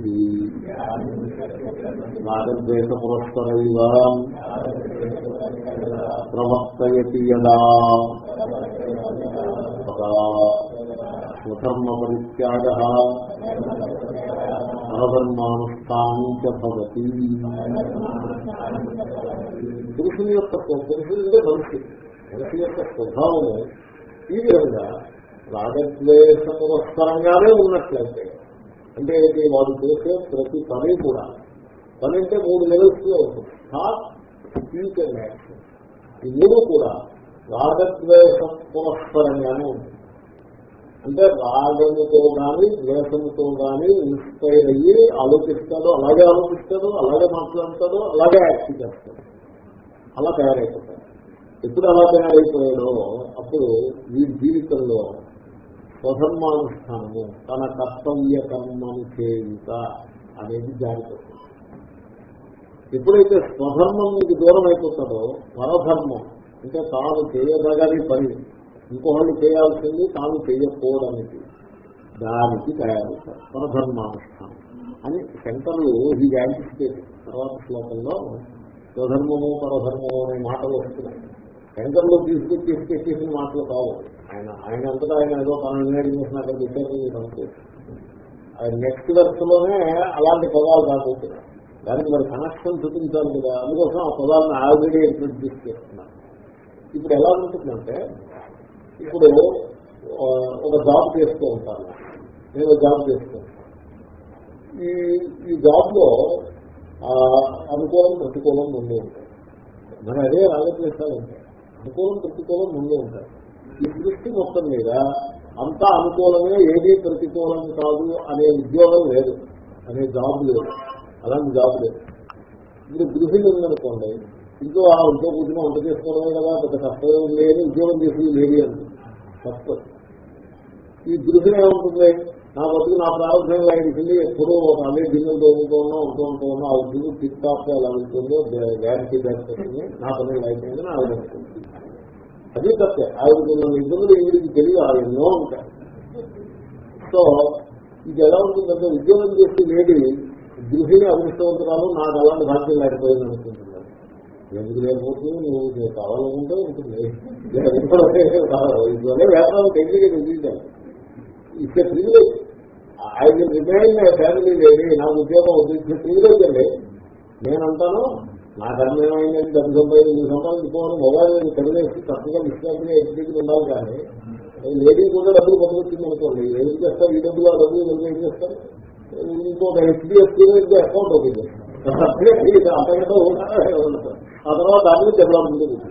నాగద్వేష పురస్కరైవ ప్రవర్తయతి యదా. స్వధర్మ పరిత్యాగ పరధర్మానుష్ఠానం పురుషుని యొక్క పురుషులంటే మనిషి. మనిషి యొక్క స్వభావము ఈ విధంగా రాగద్వేష ఉన్నట్లయితే అంటే ఏంటి? వాడు చేసే ప్రతి పని కూడా పని అంటే మూడు లెవెల్స్లో ఉంటుంది. థాట్ స్పీచ్ అండ్ యాక్షన్ ఈ మూడు కూడా రాగద్వేషం పురస్పరంగానే ఉంటుంది. అంటే రాగముతో గాని ద్వేషముతో గాని ఇన్స్పైర్ అయ్యి ఆలోచిస్తాడు అలాగే ఆలోచిస్తాడు అలాగే మాట్లాడతాడు అలాగే యాక్ట్ చేస్తాడు. అలా తయారైపోతాడు. ఎప్పుడు అలా తయారైపోయాడో అప్పుడు వీడి జీవితంలో స్వధర్మానుష్ఠానము తన కర్తవ్య కర్మను చేయుట అనేది జారిపోతుంది ఎప్పుడైతే స్వధర్మం మీకు దూరం అయిపోతుందో పరధర్మం అంటే తాను చేయదగని పని ఇంకొకళ్ళు చేయాల్సింది తాను చేయకపోవడానికి దానికి తయారవుతారు పరధర్మానుష్ఠానం అని శంకరులు ఈ యాంటిసిపేట్ తర్వాత శ్లోకంలో స్వధర్మము పరధర్మము అనే మాటలు వస్తున్నాయి శంకర్లు తీసుకొచ్చి ఎక్స్పెక్టేషన్ మాటలు కావు. ఆయన ఆయన అంతటా ఆయన ఏదో తన ఇంజనీరింగ్ చేసిన అక్కడ పెట్టారు ఆయన నెక్స్ట్ వర్క్లోనే అలాంటి పదాలు రాకపోతున్నాయి దానికి మరి కనెక్షన్ చూపించాలి కదా. అందుకోసం ఆ పదాలను ఆల్రెడీ ఇంట్రడ్యూస్ చేస్తున్నారు. ఇప్పుడు ఎలా ఉంటుందంటే ఇప్పుడు ఒక జాబ్ చేస్తూ ఉంటాను నేను జాబ్ చేస్తూ ఈ ఈ జాబ్లో అనుకూలం ప్రతికూలం ఉండే ఉంటాయి. మరి అదే రాగద్వేషాలు ఉంటాయి. అనుకూలం ప్రతికూలం ముందు ఉంటాయి ఈ దృష్టి మొత్తం మీద అంతా అనుకూలమే ఏది ప్రతికూలం కాదు అనే ఉద్యోగం లేదు అనే జాబ్ లేదు. అలాంటి జాబ్ లేదు. ఇప్పుడు గృహిణి ఉందనుకోండి ఇంకో ఆ ఉద్యోగ కూర్చుని వంట చేసుకోవడమే కదా పెద్ద కష్టమే లేదు ఉద్యోగం చేసి లేదు అంటుంది తప్పు. ఈ గృహిణి ఏముంటుంది? నా బతుకు నా ప్రారంభం లాగించింది ఎప్పుడూ ఒక అదే గిన్నెలు తోముతూ ఉన్నా ఉంటూ ఉంటూ ఉన్నా ఆ ఉద్యోగం టిక్ టాక్ ఎలా ఉంటుందో గ్యారంటీ బ్యాక్ నా పని అయిపోయిందని ఆవిడ అది తప్పే. ఆవిడ ఉన్న ఇబ్బందులు ఈవిడికి తెలియదు ఆవిడ ఎన్నో ఉంటాయి. సో ఇది ఎలా ఉంటుందంటే ఉద్యోగం చేసే లేడీ గృహిణి అదృష్టవంతురాలు నాకు అలాంటి భాగ్యం లేకపోయింది అనుకుంటున్నాను ఎందుకు లేకపోతుంది? నువ్వు నీకు కావాలనుకుంటే ఉంటుంది. ఇదివల్ల వ్యాపారం టెక్నిక్ తెలియదు privilege. I will remain family lady నా ఉద్యోగం వద్దు ప్రివిలేజ్ నేనంటాను నా ధర్మం ఏమైందని డబ్బు సంపాదించి ఈ సంపాదించుకోవాలి మొబైల్ చదివేసి తప్పుగా విశ్వాసంగా ఎడ్యుకేషన్ ఉండాలి కానీ లేడీ కూడా డబ్బులు పట్టుకొచ్చింది అనుకోండి. ఏం చేస్తారు? ఈ డబ్బులు ఆ డబ్బులు వీళ్ళు ఏం చేస్తారు? ఇంకొక హెచ్డిఎఫ్సీ అకౌంట్ ఓపెన్ చేస్తారు. అంతకంటే ఆ తర్వాత దాని డెవలప్మెంట్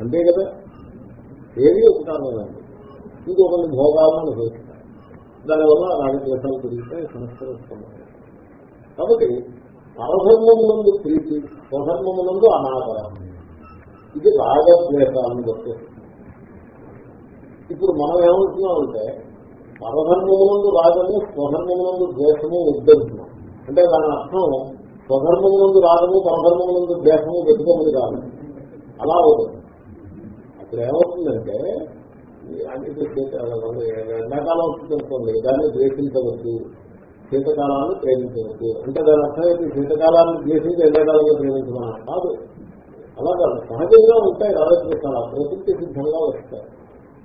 అంతే కదా? ఏది ఉపకారం లేదండి ఇంకొకరిని భోగాలను చేస్తారు దానివల్ల రాగద్వేషాలు పెరుగుతాయి సమస్యలు వస్తున్నాయి కాబట్టి పరధర్మములందు ప్రీతి స్వధర్మములందు అనాదరం ఇది రాగద్వేషాలను బట్టి ఇప్పుడు మనం ఏమవుతున్నామంటే పరధర్మములందు రాగము స్వధర్మములందు ద్వేషము ఉద్దంటున్నాం అంటే దాని అర్థం స్వధర్మములందు రాగము పరధర్మములందు ద్వేషము పెట్టుకోమని కాదు. అలా అవుతుంది. అప్పుడు ఏమవుతుందంటే ఎండాకాలం వస్తుంది అనుకోండి దాన్ని ద్వేషించవచ్చు శీతకాలాన్ని ప్రేమించవచ్చు అంటే దాని అర్థం అయితే శీతకాలాన్ని ద్వేషించి ఎండాకాలంలో ప్రేమించమని కాదు అలా కాదు సహజంగా ఉంటాయి రాజకీయాలు ప్రకృతి సిద్ధంగా వస్తాయి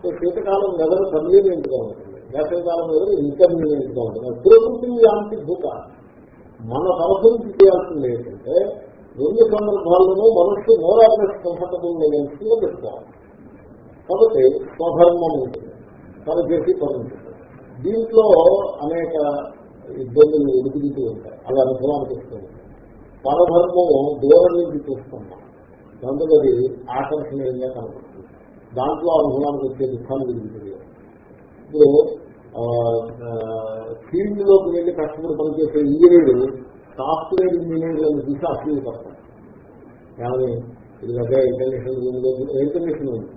సో శీతకాలం వెదర్ కన్వీనియంట్గా ఉంటుంది వేసవికాలం వెదర్ ఇన్కన్వీనియంట్గా ఉంటుంది ప్రకృతి లాంటి భూత మన పరిస్థితి చేయాల్సింది ఏంటంటే రెండు సందర్భాల్లోనూ మనస్సు మోరాలెస్ కంఫర్టబుల్ నేను లో పెట్టుకోవాలి కాబట్టి స్వధర్మం ఉంటుంది. తను చేసి పని దీంట్లో అనేక ఇబ్బందులు ఎదుగుతూ ఉంటాయి. అలా అనుభవానికి వస్తుంది. పరధర్మం దూరం నుంచి చూస్తున్నాం దాంతో అది ఆకర్షణీయంగా కనపడుతుంది. దాంట్లో అనుభవానికి వచ్చే దుఃఖాలు ఎదుగుతుంది ఇప్పుడు ఫీల్డ్లోకి వెళ్ళి కష్టపడి పనిచేసే ఇంజనీర్ సాఫ్ట్వేర్ ఇంజనీర్లను చూసి అసలు పడతాం కానీ ఇది ఇంటర్నేషనల్ ఇంటర్నేషనల్ ఉంది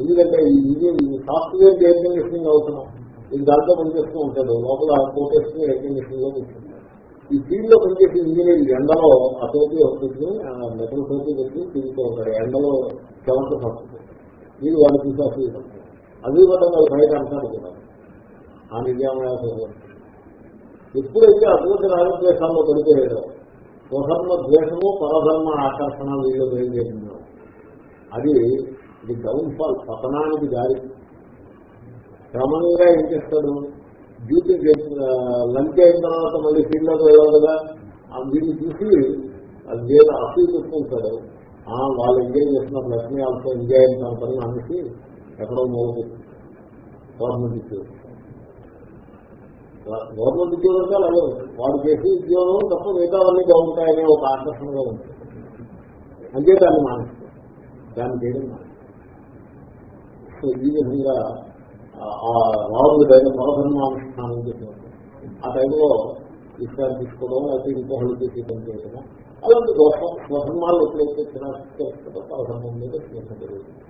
ఎందుకంటే ఇది సాఫ్ట్వేర్ ఎయిర్ కండిషనింగ్ అవసరం ఇది దాంట్లో పనిచేస్తూ ఉంటాడు. లోపల కోటేస్తూ ఎయిర్ కండిషన్లో కూర్చుంటాడు. ఈ ఫీల్డ్లో పనిచేసే ఇంజనీర్ ఎండలో ఆ టోపీ వస్తుంది మెటల్ టోపీ పెట్టి తిరుగుతూ ఉంటాడు. ఎండలో చెవంత పడుతుంది మీరు వాళ్ళు చూసాసి అది కూడా వాళ్ళు బయట అంటారు కూడా. ఆ నిజామయ ఎప్పుడైతే అటువంటి రాజద్వేషాల్లో పడిపోయాడో స్వధర్మ ద్వేషము పరధర్మ ఆకర్షణ వీళ్ళు బయలుదేరిందో అది ఇది డౌన్ఫాల్ పతనానికి దారి. క్రమంగా ఏం చేస్తాడు? డ్యూటీ లంచ్ అయిన తర్వాత మళ్ళీ ఫీల్డ్లోకి వెళ్ళాలి కదా ఆ వీడిని చూసి అది వేరే అసలు చెప్పుకుంటాడు. వాళ్ళు ఎంజాయ్ చేస్తున్నారు లక్ష్మీ ఆల్సో ఎంజాయ్ అయిన పని అనేసి ఎక్కడో మొదలు గవర్నమెంట్ ఉద్యోగం. గవర్నమెంట్ ఉద్యోగం కాదు అదే వాడు చేసే ఉద్యోగం తప్ప మిగతావన్నీ బాగుంటాయనే ఒక ఆకర్షణగా ఉంటుంది. అంతే దాన్ని మానేస్తాం దాన్ని చేయడం సో ఈ విధంగా ఆ- ఆ రాముడు దగ్గర పరధర్మానుష్ఠానం చేసినప్పుడు ఆ టైంలో విశ్రాంతి తీసుకోవడం లేకపోతే ఇంకోహలు చేసి పని చేయడం అలాంటి దోషం స్వధర్మాలు ఎప్పుడైతే చిరాకు పరధర్మం మీద స్నేహం జరుగుతుంది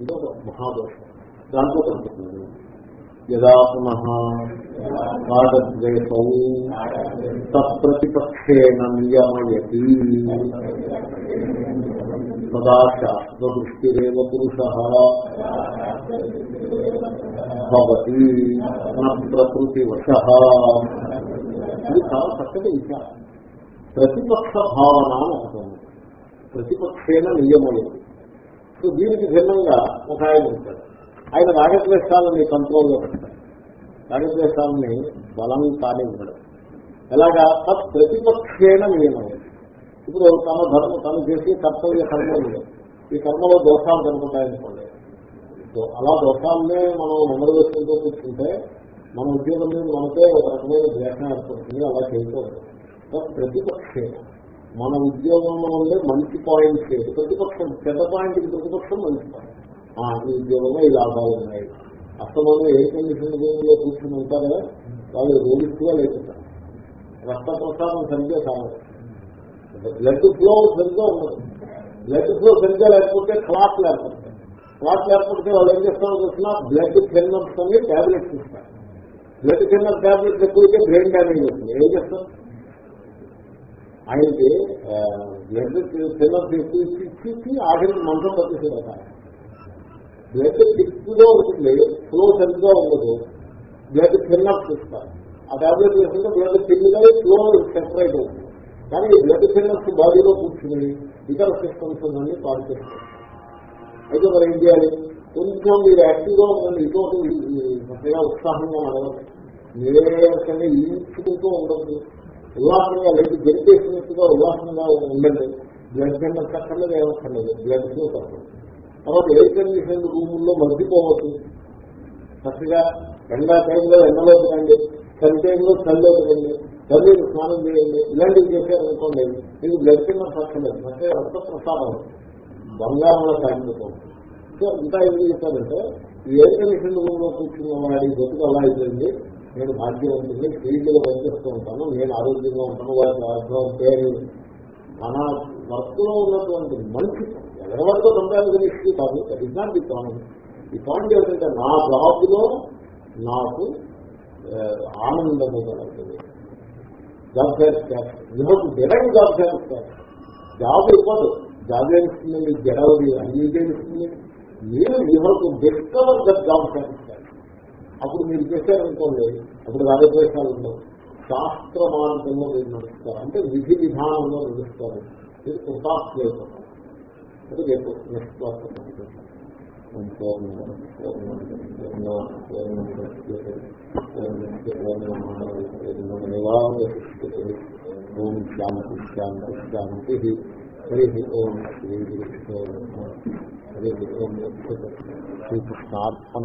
ఇది ఒక మహాదోషం. దాంట్లో కలుపుతుంది యదా పునః రాగద్వేషౌ తత్ప్రతిపక్షేణ నియమయతి. సదా శాస్త్రదృష్టిరేవ పురుష. భవతి న ప్రకృతివశ. ఇది చాలా చక్కటి విచారం ప్రతిపక్ష భావన అని ఉంటుంది ప్రతిపక్షేణ నియమయతి సో దీనికి భిన్నంగా ఒక ఆయన ఉంటాడు. ఆయన రాగద్వేషాలని కంట్రోల్లో పెడతాడు. రాగద్వేషాలని బలం కానివ్వడం. ఎలాగా? తత్ ప్రతిపక్షేణ నియమం ఇప్పుడు తన ధర్మ తను చేసి కర్తవ్య కర్మలు ఈ కర్మలో దోషాలు కనుకుంటాయనుకోండి అలా దోషాలనే మనం మొదలు వేసుకుంటూ కూర్చుంటే మన ఉద్యోగం మీద మనకే ఒక రకమైన ద్వేషం ఏర్పడుతుంది అలా చేయకూడదు. ప్రతిపక్షే. మన ఉద్యోగంలో ఉండే మంచి పాయింట్స్ ఏది ప్రతిపక్షం చెడ్డ పాయింట్కి ప్రతిపక్షం మంచి పాయింట్. ఆ, ఈ ఉద్యోగంలో ఈ లాభాలు ఉన్నాయి. అస్తమానం ఏ కండిషన్లో కూర్చుని ఉంటారో వాళ్ళు రోగిస్తుగా లేకుంటారు. రక్త ప్రసాదం సరిగ్గా కాదు బ్లడ్ ఫ్లో సరిగ్గా ఉండదు బ్లడ్ ఫ్లో సరిగ్గా లేకపోతే క్లాట్ లేకపోతే క్లాట్ లేకపోతే వాళ్ళు ఏం చేస్తారో చూసినా బ్లడ్ కిన్నర్స్ అని టాబ్లెట్స్ ఇస్తారు బ్లడ్ కిన్నర్ టాబ్లెట్స్ ఎక్కువైతే బ్రెయిన్ డ్యామేజ్ అవుతుంది ఏం చేస్తారు? ఆయనకి బ్లడ్ కిన్నర్స్ ఎక్కువ ఇచ్చి ఇచ్చి ఇచ్చి ఆఖరికి మంచం బ్లడ్ థిక్గా ఉంటుంది ఫ్లో సరిగ్గా ఉండదు. బ్లడ్ కిన్నర్స్ ఇస్తారు ఆ టాబ్లెట్ వేసుకుంటే బ్లడ్ థిన్గా ఫ్లో సెపరేట్ అవుతుంది. కానీ ఈ బ్లడ్ థిన్నప్స్ బాడీలో కూర్చుని ఇతర సిస్టమ్స్ అన్ని పాలు చేస్తారు అయితే మరి ఏం చేయాలి? కొంచెం మీరు యాక్టివ్గా ఉండండి. ఇటువంటి మంచిగా ఉత్సాహంగా నడవండి మీరే రకంగా ఈడ్చుకుంటూ ఉండదు ఉల్లాసంగా లేదు గెలిపేసినట్టుగా ఉల్లాసంగా ఉండండి. బ్లడ్ థిన్నప్స్ అక్కర్లేదు ఏమక్కర్లేదు బ్లడ్ ఫ్లో తప్పదు తర్వాత ఎయిర్ కండిషన్ రూముల్లో మర్చిపోవచ్చు చక్కగా ఎండా టైంలో ఎండలోకి రండి చలి టైంలో చలిలోకి రండి చల్లి స్నానం చేయండి ఇలాంటివి చేశారనుకోండి మీకు బ్లడ్ కింద పక్కలేదు అంటే రక్త ప్రసారం బంగారంలో సాగిపోతుంది సో ఇంకా ఏం చేశారంటే ఈ ఎయిర్ కండిషన్ రూమ్లో కూర్చున్న వాడి బతుకు అలా అయిపోయింది. నేను భాగ్యవంతుని ఫీల్డ్లో పనిచేస్తూ ఉంటాను. నేను ఆరోగ్యంగా ఉంటాను. వారికి అర్థం పేరు. మన వర్క్లో ఉన్నటువంటి మంచి ఎవరితో కంపారిజన్ ఇష్యూ కాదు. That is not the point ఈ పాయింట్ ఏంటంటే నా జాబ్లో నాకు ఆనందం కలుగుతుంది. Job satisfaction you have derive job satisfaction job ఇవ్వదు జాబ్ ఏమిస్తుంది జడవది అన్ని అంగీకరిస్తుంది మీరు you discover that job satisfaction అప్పుడు మీరు చేశారనుకోండి అప్పుడు రాజద్వేషాలు ఉండవు. శాస్త్ర మార్గంలో మీరు నడుస్తారు. అంటే విధి విధానంలో నడుస్తారు. ఇది కృతార్థ అది రేపు నెక్స్ట్ క్లాస్ ఓం శాంతి శాంతి శాంతి హరి ఓం శ్రీ హరి ఓం శ్రీకృష్ణార్పణ